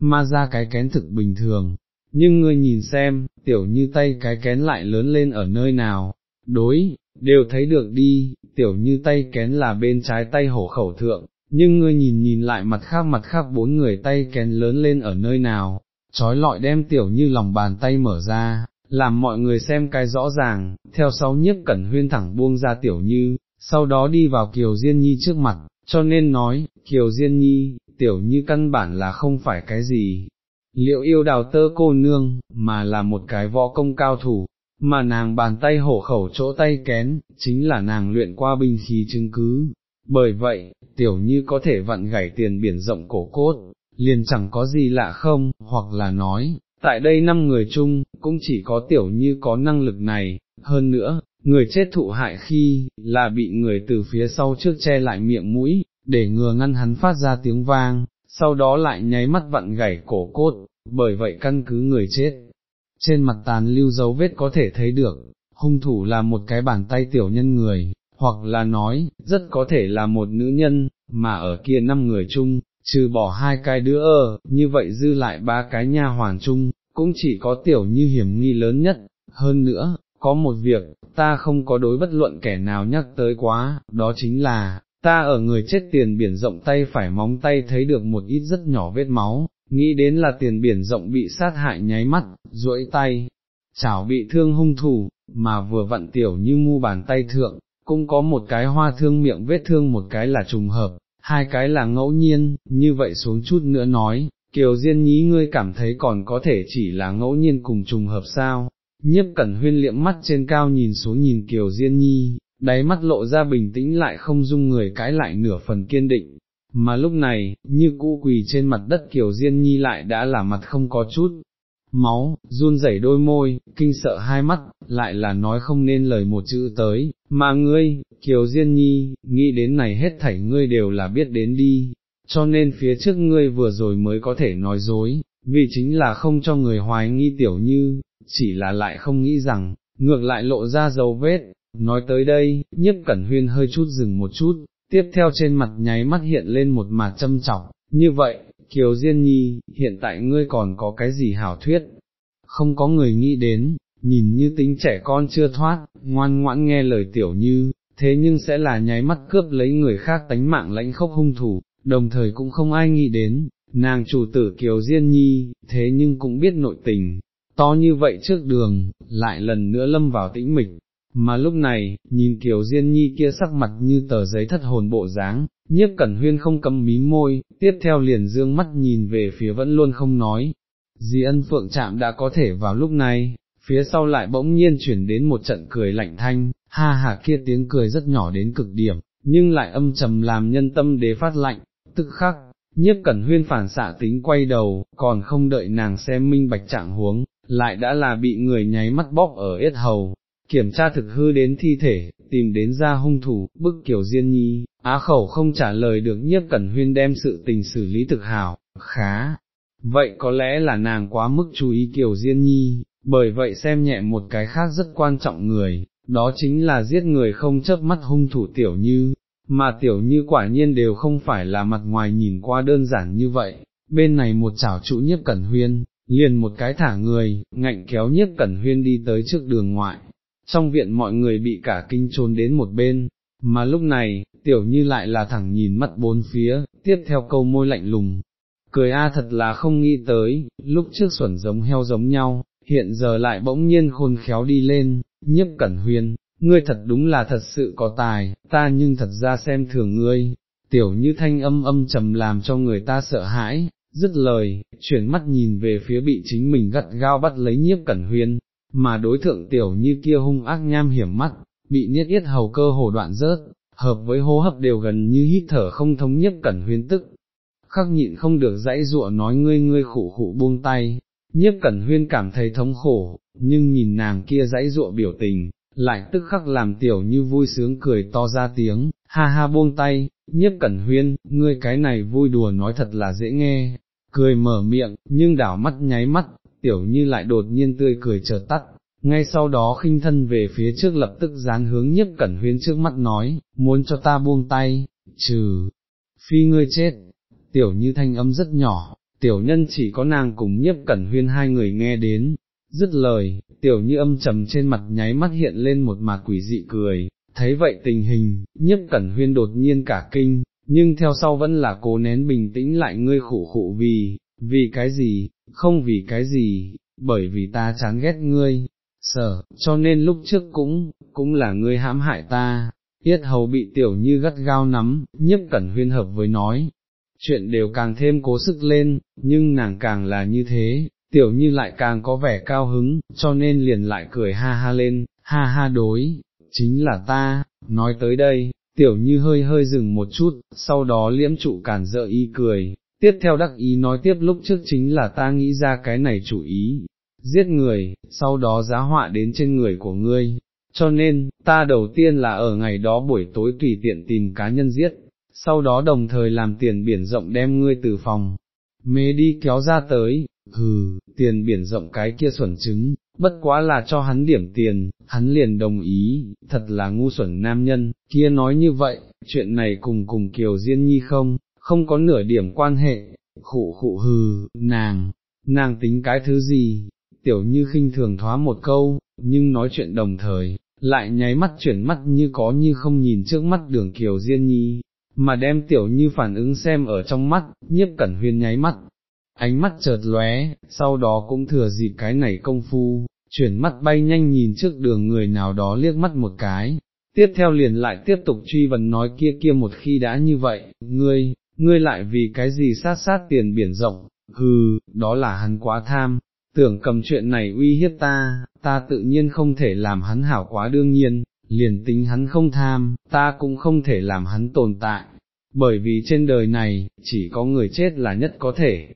ma ra cái kén thực bình thường, nhưng ngươi nhìn xem, tiểu như tay cái kén lại lớn lên ở nơi nào, đối, đều thấy được đi, tiểu như tay kén là bên trái tay hổ khẩu thượng, nhưng ngươi nhìn nhìn lại mặt khác mặt khác bốn người tay kén lớn lên ở nơi nào, trói lọi đem tiểu như lòng bàn tay mở ra, làm mọi người xem cái rõ ràng, theo sau nhiếp cẩn huyên thẳng buông ra tiểu như, sau đó đi vào Kiều Diên Nhi trước mặt, cho nên nói, Kiều Diên Nhi, tiểu như căn bản là không phải cái gì, liệu yêu đào tơ cô nương, mà là một cái võ công cao thủ, mà nàng bàn tay hổ khẩu chỗ tay kén, chính là nàng luyện qua binh khí chứng cứ. Bởi vậy, tiểu như có thể vặn gảy tiền biển rộng cổ cốt, liền chẳng có gì lạ không, hoặc là nói, tại đây năm người chung, cũng chỉ có tiểu như có năng lực này, hơn nữa, người chết thụ hại khi, là bị người từ phía sau trước che lại miệng mũi, để ngừa ngăn hắn phát ra tiếng vang, sau đó lại nháy mắt vặn gãy cổ cốt, bởi vậy căn cứ người chết. Trên mặt tàn lưu dấu vết có thể thấy được, hung thủ là một cái bàn tay tiểu nhân người, hoặc là nói, rất có thể là một nữ nhân, mà ở kia năm người chung, trừ bỏ hai cái đứa ơ, như vậy dư lại ba cái nha hoàn chung, cũng chỉ có tiểu như hiểm nghi lớn nhất, hơn nữa, có một việc, ta không có đối bất luận kẻ nào nhắc tới quá, đó chính là, ta ở người chết tiền biển rộng tay phải móng tay thấy được một ít rất nhỏ vết máu, nghĩ đến là tiền biển rộng bị sát hại nháy mắt, duỗi tay, chảo bị thương hung thủ, mà vừa vặn tiểu như mu bàn tay thượng, cũng có một cái hoa thương miệng vết thương một cái là trùng hợp, hai cái là ngẫu nhiên, như vậy xuống chút nữa nói, Kiều Diên nhí ngươi cảm thấy còn có thể chỉ là ngẫu nhiên cùng trùng hợp sao, Nhếp cẩn huyên liệm mắt trên cao nhìn xuống nhìn Kiều Diên Nhi, đáy mắt lộ ra bình tĩnh lại không dung người cãi lại nửa phần kiên định, mà lúc này, như cũ quỳ trên mặt đất Kiều Diên Nhi lại đã là mặt không có chút, máu, run rẩy đôi môi, kinh sợ hai mắt, lại là nói không nên lời một chữ tới, mà ngươi, Kiều Diên Nhi, nghĩ đến này hết thảy ngươi đều là biết đến đi, cho nên phía trước ngươi vừa rồi mới có thể nói dối, vì chính là không cho người hoài nghi tiểu như, chỉ là lại không nghĩ rằng, ngược lại lộ ra dấu vết, nói tới đây, nhiếp cẩn huyên hơi chút dừng một chút, tiếp theo trên mặt nháy mắt hiện lên một mặt châm chọc, như vậy, Kiều Diên Nhi, hiện tại ngươi còn có cái gì hảo thuyết, không có người nghĩ đến, nhìn như tính trẻ con chưa thoát, ngoan ngoãn nghe lời tiểu như, thế nhưng sẽ là nháy mắt cướp lấy người khác tánh mạng lãnh khốc hung thủ, đồng thời cũng không ai nghĩ đến, nàng chủ tử Kiều Diên Nhi, thế nhưng cũng biết nội tình, to như vậy trước đường, lại lần nữa lâm vào tĩnh mịch, mà lúc này, nhìn Kiều Diên Nhi kia sắc mặt như tờ giấy thất hồn bộ dáng, nhiếp cẩn huyên không cầm mí môi, tiếp theo liền dương mắt nhìn về phía vẫn luôn không nói, di ân phượng chạm đã có thể vào lúc này, phía sau lại bỗng nhiên chuyển đến một trận cười lạnh thanh, ha ha kia tiếng cười rất nhỏ đến cực điểm, nhưng lại âm trầm làm nhân tâm đế phát lạnh, tức khắc, nhiếp cẩn huyên phản xạ tính quay đầu, còn không đợi nàng xem minh bạch trạng huống, lại đã là bị người nháy mắt bóp ở yết hầu, kiểm tra thực hư đến thi thể, tìm đến ra hung thủ, bức kiểu diên nhi, á khẩu không trả lời được nhiếp cẩn huyên đem sự tình xử lý thực hảo, khá, vậy có lẽ là nàng quá mức chú ý kiểu diên nhi, bởi vậy xem nhẹ một cái khác rất quan trọng người, đó chính là giết người không chớp mắt hung thủ tiểu như, mà tiểu như quả nhiên đều không phải là mặt ngoài nhìn qua đơn giản như vậy, bên này một chảo trụ nhiếp cẩn huyên, liền một cái thả người, ngạnh kéo nhiếp cẩn huyên đi tới trước đường ngoại, trong viện mọi người bị cả kinh trốn đến một bên, mà lúc này, tiểu như lại là thẳng nhìn mắt bốn phía, tiếp theo câu môi lạnh lùng, cười a thật là không nghĩ tới, lúc trước xuẩn giống heo giống nhau, hiện giờ lại bỗng nhiên khôn khéo đi lên, nhiếp cẩn huyên, ngươi thật đúng là thật sự có tài, ta nhưng thật ra xem thường ngươi, tiểu như thanh âm âm trầm làm cho người ta sợ hãi, dứt lời, chuyển mắt nhìn về phía bị chính mình gắt gao bắt lấy nhiếp cẩn huyên, mà đối thượng tiểu như kia hung ác nham hiểm mắt, bị niết yết hầu cơ hồ đoạn rớt, hợp với hô hấp đều gần như hít thở không thống nhất cẩn huyên tức. Khắc nhịn không được dãy dụa nói ngươi ngươi khủ khủ buông tay, nhiếp cẩn huyên cảm thấy thống khổ, nhưng nhìn nàng kia dãy dụa biểu tình, lại tức khắc làm tiểu như vui sướng cười to ra tiếng, ha ha buông tay, nhiếp cẩn huyên, ngươi cái này vui đùa nói thật là dễ nghe, cười mở miệng, nhưng đảo mắt nháy mắt, tiểu như lại đột nhiên tươi cười chợt tắt, ngay sau đó khinh thân về phía trước lập tức dán hướng Nhất cẩn huyên trước mắt nói, muốn cho ta buông tay, trừ, phi ngươi chết, tiểu như thanh âm rất nhỏ, tiểu nhân chỉ có nàng cùng nhiếp cẩn huyên hai người nghe đến, dứt lời, tiểu như âm trầm trên mặt nháy mắt hiện lên một mặt quỷ dị cười, thấy vậy tình hình, nhiếp cẩn huyên đột nhiên cả kinh, nhưng theo sau vẫn là cố nén bình tĩnh lại ngươi khổ khổ vì, vì cái gì, không vì cái gì, bởi vì ta chán ghét ngươi, sở, cho nên lúc trước cũng, cũng là ngươi hãm hại ta, yết hầu bị tiểu như gắt gao nắm, nhiếp cẩn huyên hợp với nói, chuyện đều càng thêm cố sức lên, nhưng nàng càng là như thế, tiểu như lại càng có vẻ cao hứng, cho nên liền lại cười ha ha lên, ha ha đối, chính là ta, nói tới đây, tiểu như hơi hơi dừng một chút, sau đó liễm trụ cản dợ y cười, tiếp theo đắc ý nói tiếp lúc trước chính là ta nghĩ ra cái này chủ ý, giết người, sau đó giá họa đến trên người của ngươi, cho nên, ta đầu tiên là ở ngày đó buổi tối tùy tiện tìm cá nhân giết, sau đó đồng thời làm tiền biển rộng đem ngươi từ phòng, mê đi kéo ra tới, hừ, tiền biển rộng cái kia xuẩn chứng bất quá là cho hắn điểm tiền, hắn liền đồng ý, thật là ngu xuẩn nam nhân, kia nói như vậy, chuyện này cùng cùng Kiều Diên Nhi không, không có nửa điểm quan hệ, khụ khụ hừ, nàng, nàng tính cái thứ gì, tiểu như khinh thường thoá một câu, nhưng nói chuyện đồng thời, lại nháy mắt chuyển mắt như có như không nhìn trước mắt đường Kiều Diên Nhi, mà đem tiểu như phản ứng xem ở trong mắt, nhiếp cẩn huyên nháy mắt, ánh mắt chợt lóe, sau đó cũng thừa dịp cái này công phu, chuyển mắt bay nhanh nhìn trước đường người nào đó liếc mắt một cái, tiếp theo liền lại tiếp tục truy vấn nói kia kia một khi đã như vậy, ngươi, ngươi lại vì cái gì sát sát tiền biển rộng, hừ, đó là hắn quá tham, tưởng cầm chuyện này uy hiếp ta, ta tự nhiên không thể làm hắn hảo quá đương nhiên, liền tính hắn không tham, ta cũng không thể làm hắn tồn tại, bởi vì trên đời này, chỉ có người chết là nhất có thể,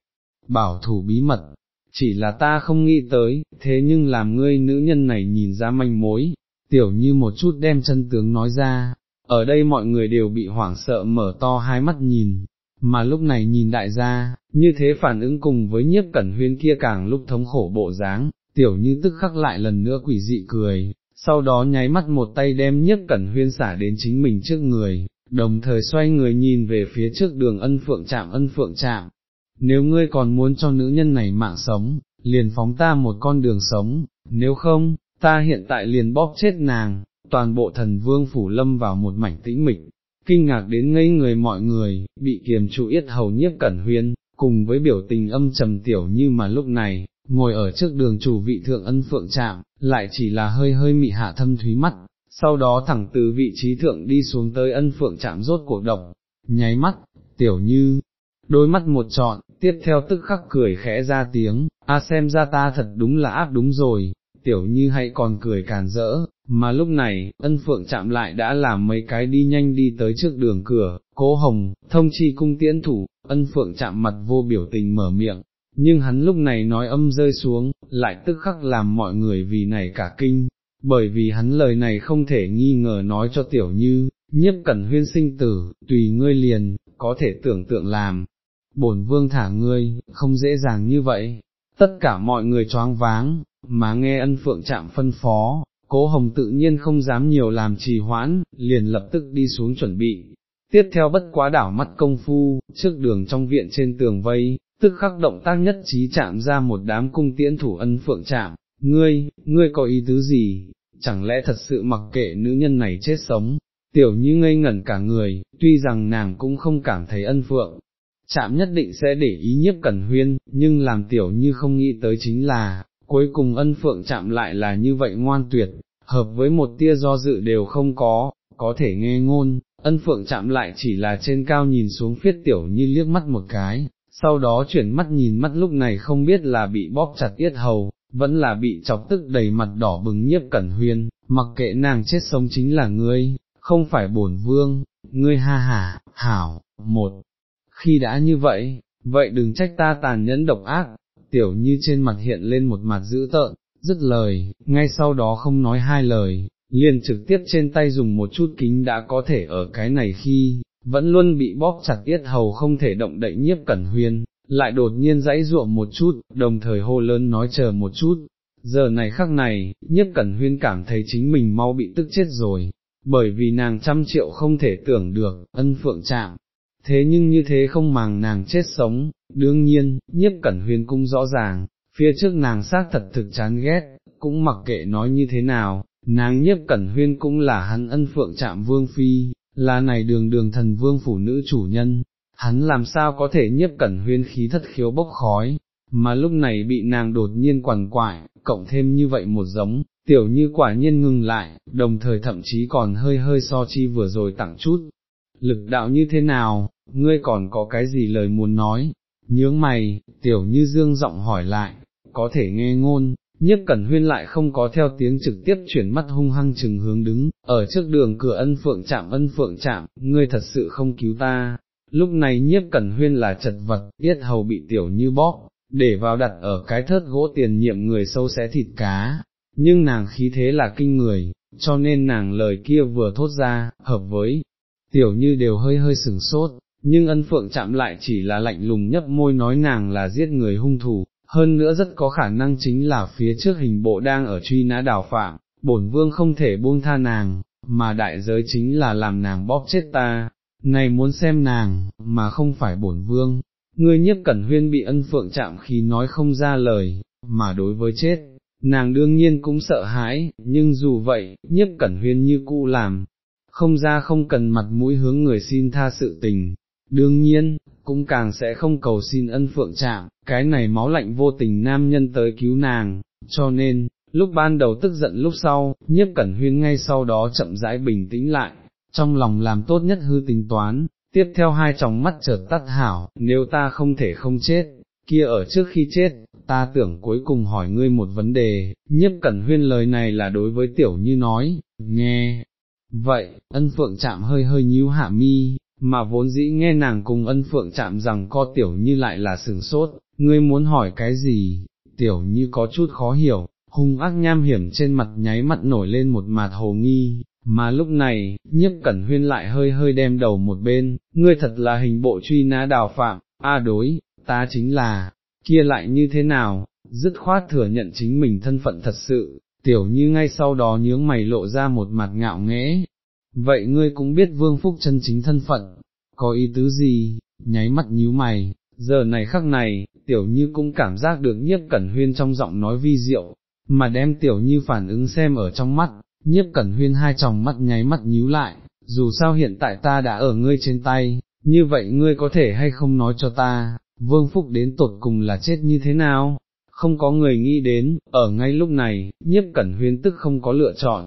bảo thủ bí mật, chỉ là ta không nghĩ tới, thế nhưng làm ngươi nữ nhân này nhìn ra manh mối, tiểu như một chút đem chân tướng nói ra, ở đây mọi người đều bị hoảng sợ mở to hai mắt nhìn, mà lúc này nhìn đại gia, như thế phản ứng cùng với nhiếp cẩn huyên kia càng lúc thống khổ bộ dáng, tiểu như tức khắc lại lần nữa quỷ dị cười, sau đó nháy mắt một tay đem nhiếp cẩn huyên xả đến chính mình trước người, đồng thời xoay người nhìn về phía trước đường ân phượng chạm ân phượng chạm, nếu ngươi còn muốn cho nữ nhân này mạng sống, liền phóng ta một con đường sống, nếu không, ta hiện tại liền bóp chết nàng, toàn bộ thần vương phủ lâm vào một mảnh tĩnh mịch, kinh ngạc đến ngây người mọi người, bị kiềm trụ yết hầu nhiếp cẩn huyên, cùng với biểu tình âm trầm tiểu như mà lúc này, ngồi ở trước đường chủ vị thượng ân phượng trạm, lại chỉ là hơi hơi mị hạ thâm thúy mắt, sau đó thẳng từ vị trí thượng đi xuống tới ân phượng trạm rốt cuộc độc, nháy mắt, tiểu như, đôi mắt một trọn, tiếp theo tức khắc cười khẽ ra tiếng, a xem ra ta thật đúng là áp đúng rồi, tiểu như hãy còn cười càn rỡ, mà lúc này, ân phượng chạm lại đã làm mấy cái đi nhanh đi tới trước đường cửa, cố hồng, thông chi cung tiễn thủ, ân phượng chạm mặt vô biểu tình mở miệng, nhưng hắn lúc này nói âm rơi xuống, lại tức khắc làm mọi người vì này cả kinh, bởi vì hắn lời này không thể nghi ngờ nói cho tiểu như, nhiếp cẩn huyên sinh tử, tùy ngươi liền, có thể tưởng tượng làm, bổn vương thả ngươi, không dễ dàng như vậy, tất cả mọi người choáng váng, mà nghe ân phượng chạm phân phó, cố hồng tự nhiên không dám nhiều làm trì hoãn, liền lập tức đi xuống chuẩn bị. Tiếp theo bất quá đảo mắt công phu, trước đường trong viện trên tường vây, tức khắc động tác nhất trí chạm ra một đám cung tiễn thủ ân phượng chạm, ngươi, ngươi có ý tứ gì, chẳng lẽ thật sự mặc kệ nữ nhân này chết sống, tiểu như ngây ngẩn cả người, tuy rằng nàng cũng không cảm thấy ân phượng, chạm nhất định sẽ để ý nhiếp cẩn huyên, nhưng làm tiểu như không nghĩ tới chính là, cuối cùng ân phượng chạm lại là như vậy ngoan tuyệt, hợp với một tia do dự đều không có, có thể nghe ngôn, ân phượng chạm lại chỉ là trên cao nhìn xuống phiết tiểu như liếc mắt một cái, sau đó chuyển mắt nhìn mắt lúc này không biết là bị bóp chặt yết hầu, vẫn là bị chọc tức đầy mặt đỏ bừng nhiếp cẩn huyên, mặc kệ nàng chết sống chính là ngươi, không phải bổn vương, ngươi ha hả, hảo, một, khi đã như vậy, vậy đừng trách ta tàn nhẫn độc ác, tiểu như trên mặt hiện lên một mặt dữ tợn, dứt lời, ngay sau đó không nói hai lời, liền trực tiếp trên tay dùng một chút kính đã có thể ở cái này khi, vẫn luôn bị bóp chặt yết hầu không thể động đậy nhiếp cẩn huyên, lại đột nhiên dãy ruộng một chút, đồng thời hô lớn nói chờ một chút. Giờ này khắc này, nhiếp cẩn huyên cảm thấy chính mình mau bị tức chết rồi, bởi vì nàng trăm triệu không thể tưởng được, ân phượng chạm. Thế nhưng như thế không màng nàng chết sống, đương nhiên, nhiếp cẩn huyền cũng rõ ràng, phía trước nàng xác thật thực chán ghét, cũng mặc kệ nói như thế nào, nàng nhiếp cẩn huyên cũng là hắn ân phượng chạm vương phi, là này đường đường thần vương phụ nữ chủ nhân, hắn làm sao có thể nhiếp cẩn huyên khí thất khiếu bốc khói, mà lúc này bị nàng đột nhiên quằn quại, cộng thêm như vậy một giống, tiểu như quả nhiên ngừng lại, đồng thời thậm chí còn hơi hơi so chi vừa rồi tặng chút. Lực đạo như thế nào, ngươi còn có cái gì lời muốn nói, nhướng mày, tiểu như dương giọng hỏi lại, có thể nghe ngôn, nhiếp cẩn huyên lại không có theo tiếng trực tiếp chuyển mắt hung hăng chừng hướng đứng, ở trước đường cửa ân phượng chạm ân phượng chạm, ngươi thật sự không cứu ta. Lúc này nhiếp cẩn huyên là chật vật, yết hầu bị tiểu như bóp, để vào đặt ở cái thớt gỗ tiền nhiệm người sâu xé thịt cá, nhưng nàng khí thế là kinh người, cho nên nàng lời kia vừa thốt ra, hợp với, tiểu như đều hơi hơi sừng sốt, nhưng ân phượng chạm lại chỉ là lạnh lùng nhấp môi nói nàng là giết người hung thủ, hơn nữa rất có khả năng chính là phía trước hình bộ đang ở truy nã đào phạm, bổn vương không thể buông tha nàng, mà đại giới chính là làm nàng bóp chết ta, này muốn xem nàng, mà không phải bổn vương. Ngươi nhiếp cẩn huyên bị ân phượng chạm khi nói không ra lời, mà đối với chết, nàng đương nhiên cũng sợ hãi, nhưng dù vậy, nhiếp cẩn huyên như cũ làm, không ra không cần mặt mũi hướng người xin tha sự tình, đương nhiên, cũng càng sẽ không cầu xin ân phượng chạm, cái này máu lạnh vô tình nam nhân tới cứu nàng, cho nên, lúc ban đầu tức giận lúc sau, nhiếp cẩn huyên ngay sau đó chậm rãi bình tĩnh lại, trong lòng làm tốt nhất hư tính toán, tiếp theo hai tròng mắt chợt tắt hảo, nếu ta không thể không chết, kia ở trước khi chết, ta tưởng cuối cùng hỏi ngươi một vấn đề, nhiếp cẩn huyên lời này là đối với tiểu như nói, nghe, vậy, ân phượng chạm hơi hơi nhíu hạ mi, mà vốn dĩ nghe nàng cùng ân phượng chạm rằng co tiểu như lại là sừng sốt, ngươi muốn hỏi cái gì, tiểu như có chút khó hiểu, hung ác nham hiểm trên mặt nháy mặt nổi lên một mặt hồ nghi, mà lúc này, nhiếp cẩn huyên lại hơi hơi đem đầu một bên, ngươi thật là hình bộ truy nã đào phạm, a đối, ta chính là, kia lại như thế nào, dứt khoát thừa nhận chính mình thân phận thật sự, tiểu như ngay sau đó nhướng mày lộ ra một mặt ngạo nghễ, vậy ngươi cũng biết vương phúc chân chính thân phận, có ý tứ gì, nháy mắt nhíu mày, giờ này khắc này, tiểu như cũng cảm giác được nhiếp cẩn huyên trong giọng nói vi diệu, mà đem tiểu như phản ứng xem ở trong mắt, nhiếp cẩn huyên hai tròng mắt nháy mắt nhíu lại, dù sao hiện tại ta đã ở ngươi trên tay, như vậy ngươi có thể hay không nói cho ta, vương phúc đến tột cùng là chết như thế nào? Không có người nghĩ đến, ở ngay lúc này, nhiếp cẩn huyên tức không có lựa chọn,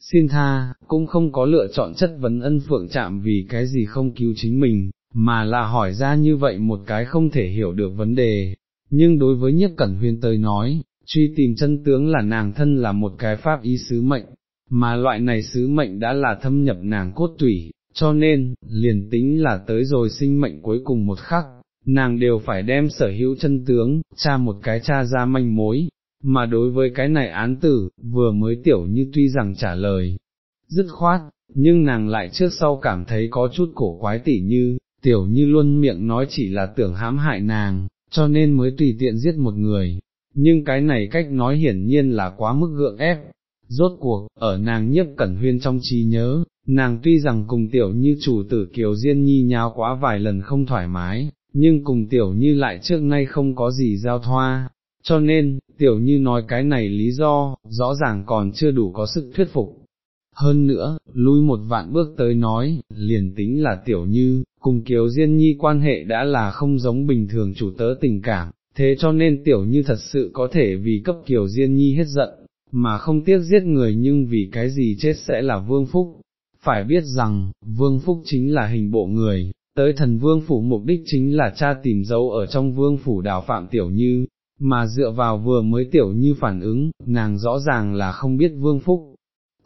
xin tha, cũng không có lựa chọn chất vấn ân phượng chạm vì cái gì không cứu chính mình, mà là hỏi ra như vậy một cái không thể hiểu được vấn đề, nhưng đối với nhiếp cẩn huyên tới nói, truy tìm chân tướng là nàng thân là một cái pháp ý sứ mệnh, mà loại này sứ mệnh đã là thâm nhập nàng cốt tủy, cho nên, liền tính là tới rồi sinh mệnh cuối cùng một khắc, nàng đều phải đem sở hữu chân tướng, tra một cái tra ra manh mối, mà đối với cái này án tử, vừa mới tiểu như tuy rằng trả lời, dứt khoát, nhưng nàng lại trước sau cảm thấy có chút cổ quái tỉ như, tiểu như luôn miệng nói chỉ là tưởng hãm hại nàng, cho nên mới tùy tiện giết một người, nhưng cái này cách nói hiển nhiên là quá mức gượng ép. Rốt cuộc, ở nàng nhiếp cẩn huyên trong trí nhớ, nàng tuy rằng cùng tiểu như chủ tử Kiều Diên Nhi nháo quá vài lần không thoải mái, nhưng cùng tiểu như lại trước nay không có gì giao thoa, cho nên, tiểu như nói cái này lý do, rõ ràng còn chưa đủ có sức thuyết phục. Hơn nữa, lui một vạn bước tới nói, liền tính là tiểu như, cùng kiều diên nhi quan hệ đã là không giống bình thường chủ tớ tình cảm, thế cho nên tiểu như thật sự có thể vì cấp kiều diên nhi hết giận, mà không tiếc giết người nhưng vì cái gì chết sẽ là vương phúc. Phải biết rằng, vương phúc chính là hình bộ người, tới thần vương phủ mục đích chính là cha tìm dấu ở trong vương phủ đào phạm tiểu như, mà dựa vào vừa mới tiểu như phản ứng, nàng rõ ràng là không biết vương phúc.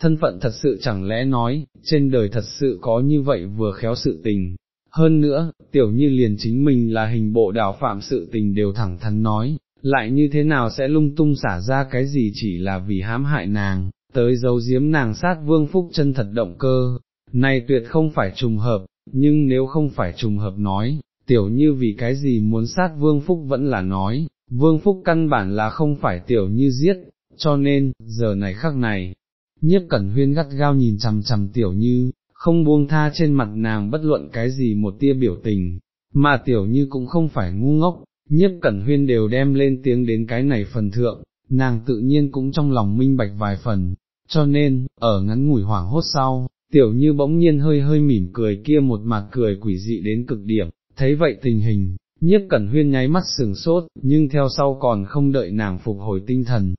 Thân phận thật sự chẳng lẽ nói, trên đời thật sự có như vậy vừa khéo sự tình. Hơn nữa, tiểu như liền chính mình là hình bộ đào phạm sự tình đều thẳng thắn nói, lại như thế nào sẽ lung tung xả ra cái gì chỉ là vì hãm hại nàng, tới giấu giếm nàng sát vương phúc chân thật động cơ. Này tuyệt không phải trùng hợp, nhưng nếu không phải trùng hợp nói, tiểu như vì cái gì muốn sát vương phúc vẫn là nói, vương phúc căn bản là không phải tiểu như giết, cho nên, giờ này khắc này, nhiếp cẩn huyên gắt gao nhìn chằm chằm tiểu như, không buông tha trên mặt nàng bất luận cái gì một tia biểu tình, mà tiểu như cũng không phải ngu ngốc, nhiếp cẩn huyên đều đem lên tiếng đến cái này phần thượng, nàng tự nhiên cũng trong lòng minh bạch vài phần, cho nên, ở ngắn ngủi hoảng hốt sau, tiểu như bỗng nhiên hơi hơi mỉm cười kia một mặt cười quỷ dị đến cực điểm, thấy vậy tình hình, nhiếp cẩn huyên nháy mắt sừng sốt, nhưng theo sau còn không đợi nàng phục hồi tinh thần.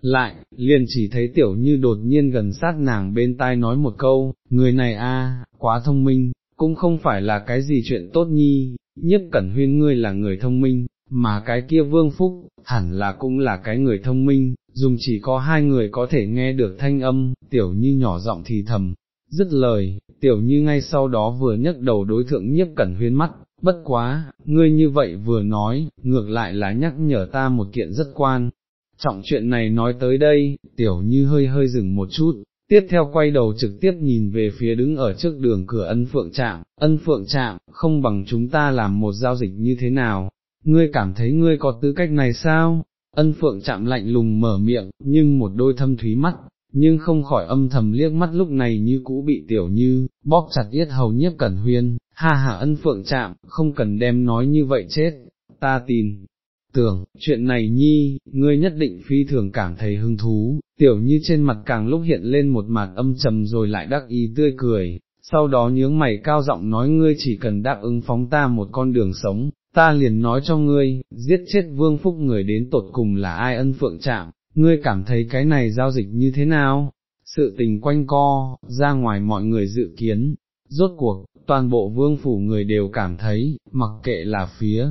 Lại, liền chỉ thấy tiểu như đột nhiên gần sát nàng bên tai nói một câu, người này a, quá thông minh, cũng không phải là cái gì chuyện tốt nhi, nhiếp cẩn huyên ngươi là người thông minh, mà cái kia vương phúc, hẳn là cũng là cái người thông minh, dùng chỉ có hai người có thể nghe được thanh âm, tiểu như nhỏ giọng thì thầm, dứt lời, tiểu như ngay sau đó vừa nhấc đầu đối thượng nhiếp cẩn huyên mắt, bất quá, ngươi như vậy vừa nói, ngược lại là nhắc nhở ta một kiện rất quan. Trọng chuyện này nói tới đây, tiểu như hơi hơi dừng một chút, tiếp theo quay đầu trực tiếp nhìn về phía đứng ở trước đường cửa ân phượng trạm, ân phượng trạm, không bằng chúng ta làm một giao dịch như thế nào, ngươi cảm thấy ngươi có tư cách này sao? Ân phượng chạm lạnh lùng mở miệng, nhưng một đôi thâm thúy mắt, nhưng không khỏi âm thầm liếc mắt lúc này như cũ bị tiểu như, bóp chặt yết hầu nhiếp cẩn huyên, ha ha ân phượng chạm, không cần đem nói như vậy chết, ta tin. Tưởng, chuyện này nhi, ngươi nhất định phi thường cảm thấy hứng thú, tiểu như trên mặt càng lúc hiện lên một mặt âm trầm rồi lại đắc ý tươi cười, sau đó nhướng mày cao giọng nói ngươi chỉ cần đáp ứng phóng ta một con đường sống, ta liền nói cho ngươi, giết chết vương phúc người đến tột cùng là ai ân phượng chạm, ngươi cảm thấy cái này giao dịch như thế nào? Sự tình quanh co, ra ngoài mọi người dự kiến, rốt cuộc, toàn bộ vương phủ người đều cảm thấy, mặc kệ là phía,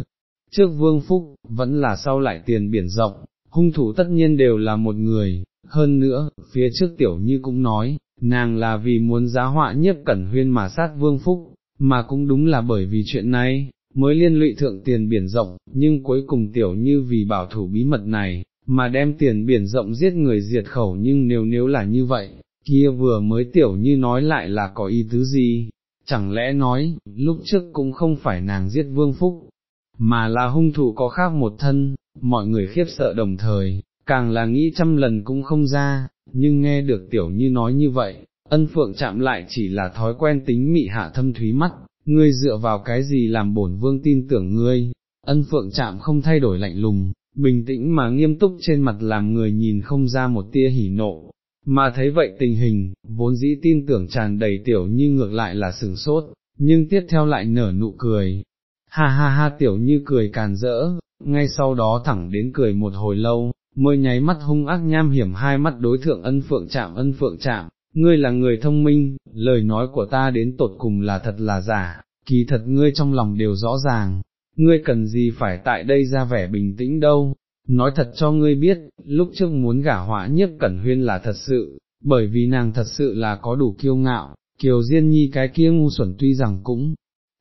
trước vương phúc, vẫn là sau lại tiền biển rộng, hung thủ tất nhiên đều là một người, hơn nữa, phía trước tiểu như cũng nói, nàng là vì muốn giá họa nhiếp cẩn huyên mà sát vương phúc, mà cũng đúng là bởi vì chuyện này, mới liên lụy thượng tiền biển rộng, nhưng cuối cùng tiểu như vì bảo thủ bí mật này, mà đem tiền biển rộng giết người diệt khẩu nhưng nếu nếu là như vậy, kia vừa mới tiểu như nói lại là có ý tứ gì, chẳng lẽ nói, lúc trước cũng không phải nàng giết vương phúc, mà là hung thủ có khác một thân, mọi người khiếp sợ đồng thời, càng là nghĩ trăm lần cũng không ra, nhưng nghe được tiểu như nói như vậy, ân phượng chạm lại chỉ là thói quen tính mị hạ thâm thúy mắt, ngươi dựa vào cái gì làm bổn vương tin tưởng ngươi, ân phượng chạm không thay đổi lạnh lùng, bình tĩnh mà nghiêm túc trên mặt làm người nhìn không ra một tia hỉ nộ, mà thấy vậy tình hình, vốn dĩ tin tưởng tràn đầy tiểu như ngược lại là sừng sốt, nhưng tiếp theo lại nở nụ cười, ha ha ha tiểu như cười càn rỡ, ngay sau đó thẳng đến cười một hồi lâu, mới nháy mắt hung ác nham hiểm hai mắt đối thượng ân phượng chạm ân phượng chạm, ngươi là người thông minh, lời nói của ta đến tột cùng là thật là giả, kỳ thật ngươi trong lòng đều rõ ràng, ngươi cần gì phải tại đây ra vẻ bình tĩnh đâu, nói thật cho ngươi biết, lúc trước muốn gả họa nhiếp cẩn huyên là thật sự, bởi vì nàng thật sự là có đủ kiêu ngạo, kiều diên nhi cái kia ngu xuẩn tuy rằng cũng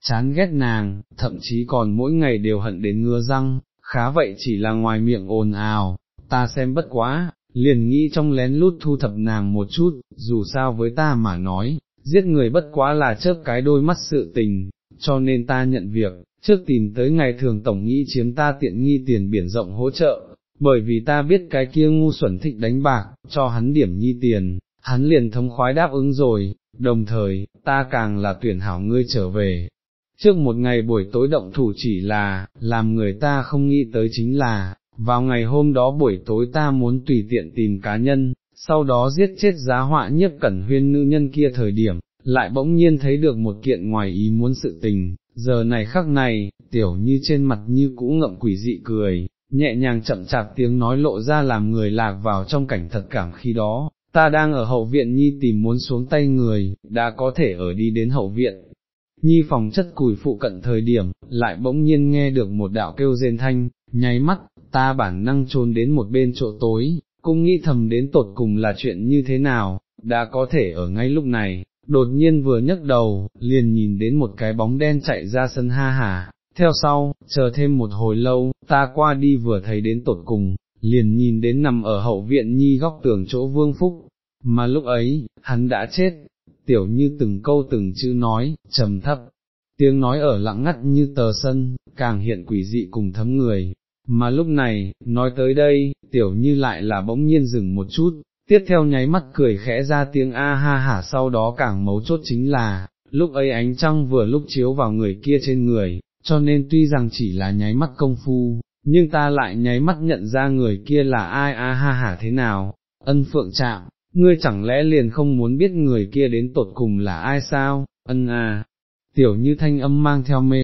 chán ghét nàng, thậm chí còn mỗi ngày đều hận đến ngứa răng, khá vậy chỉ là ngoài miệng ồn ào, ta xem bất quá, liền nghĩ trong lén lút thu thập nàng một chút, dù sao với ta mà nói, giết người bất quá là chớp cái đôi mắt sự tình, cho nên ta nhận việc, trước tìm tới ngày thường tổng nghĩ chiếm ta tiện nghi tiền biển rộng hỗ trợ, bởi vì ta biết cái kia ngu xuẩn thích đánh bạc, cho hắn điểm nhi tiền, hắn liền thống khoái đáp ứng rồi, đồng thời, ta càng là tuyển hảo ngươi trở về. Trước một ngày buổi tối động thủ chỉ là, làm người ta không nghĩ tới chính là, vào ngày hôm đó buổi tối ta muốn tùy tiện tìm cá nhân, sau đó giết chết giá họa nhiếp cẩn huyên nữ nhân kia thời điểm, lại bỗng nhiên thấy được một kiện ngoài ý muốn sự tình, giờ này khắc này, tiểu như trên mặt như cũ ngậm quỷ dị cười, nhẹ nhàng chậm chạp tiếng nói lộ ra làm người lạc vào trong cảnh thật cảm khi đó, ta đang ở hậu viện nhi tìm muốn xuống tay người, đã có thể ở đi đến hậu viện. Nhi phòng chất cùi phụ cận thời điểm, lại bỗng nhiên nghe được một đạo kêu rên thanh, nháy mắt, ta bản năng trốn đến một bên chỗ tối, cũng nghĩ thầm đến tột cùng là chuyện như thế nào, đã có thể ở ngay lúc này, đột nhiên vừa nhấc đầu, liền nhìn đến một cái bóng đen chạy ra sân ha hà, theo sau, chờ thêm một hồi lâu, ta qua đi vừa thấy đến tột cùng, liền nhìn đến nằm ở hậu viện nhi góc tường chỗ vương phúc, mà lúc ấy, hắn đã chết, tiểu như từng câu từng chữ nói, trầm thấp, tiếng nói ở lặng ngắt như tờ sân, càng hiện quỷ dị cùng thấm người. Mà lúc này, nói tới đây, tiểu như lại là bỗng nhiên dừng một chút, tiếp theo nháy mắt cười khẽ ra tiếng a ha hả sau đó càng mấu chốt chính là, lúc ấy ánh trăng vừa lúc chiếu vào người kia trên người, cho nên tuy rằng chỉ là nháy mắt công phu, nhưng ta lại nháy mắt nhận ra người kia là ai a ha hả thế nào, ân phượng chạm, ngươi chẳng lẽ liền không muốn biết người kia đến tột cùng là ai sao, ân à, tiểu như thanh âm mang theo mê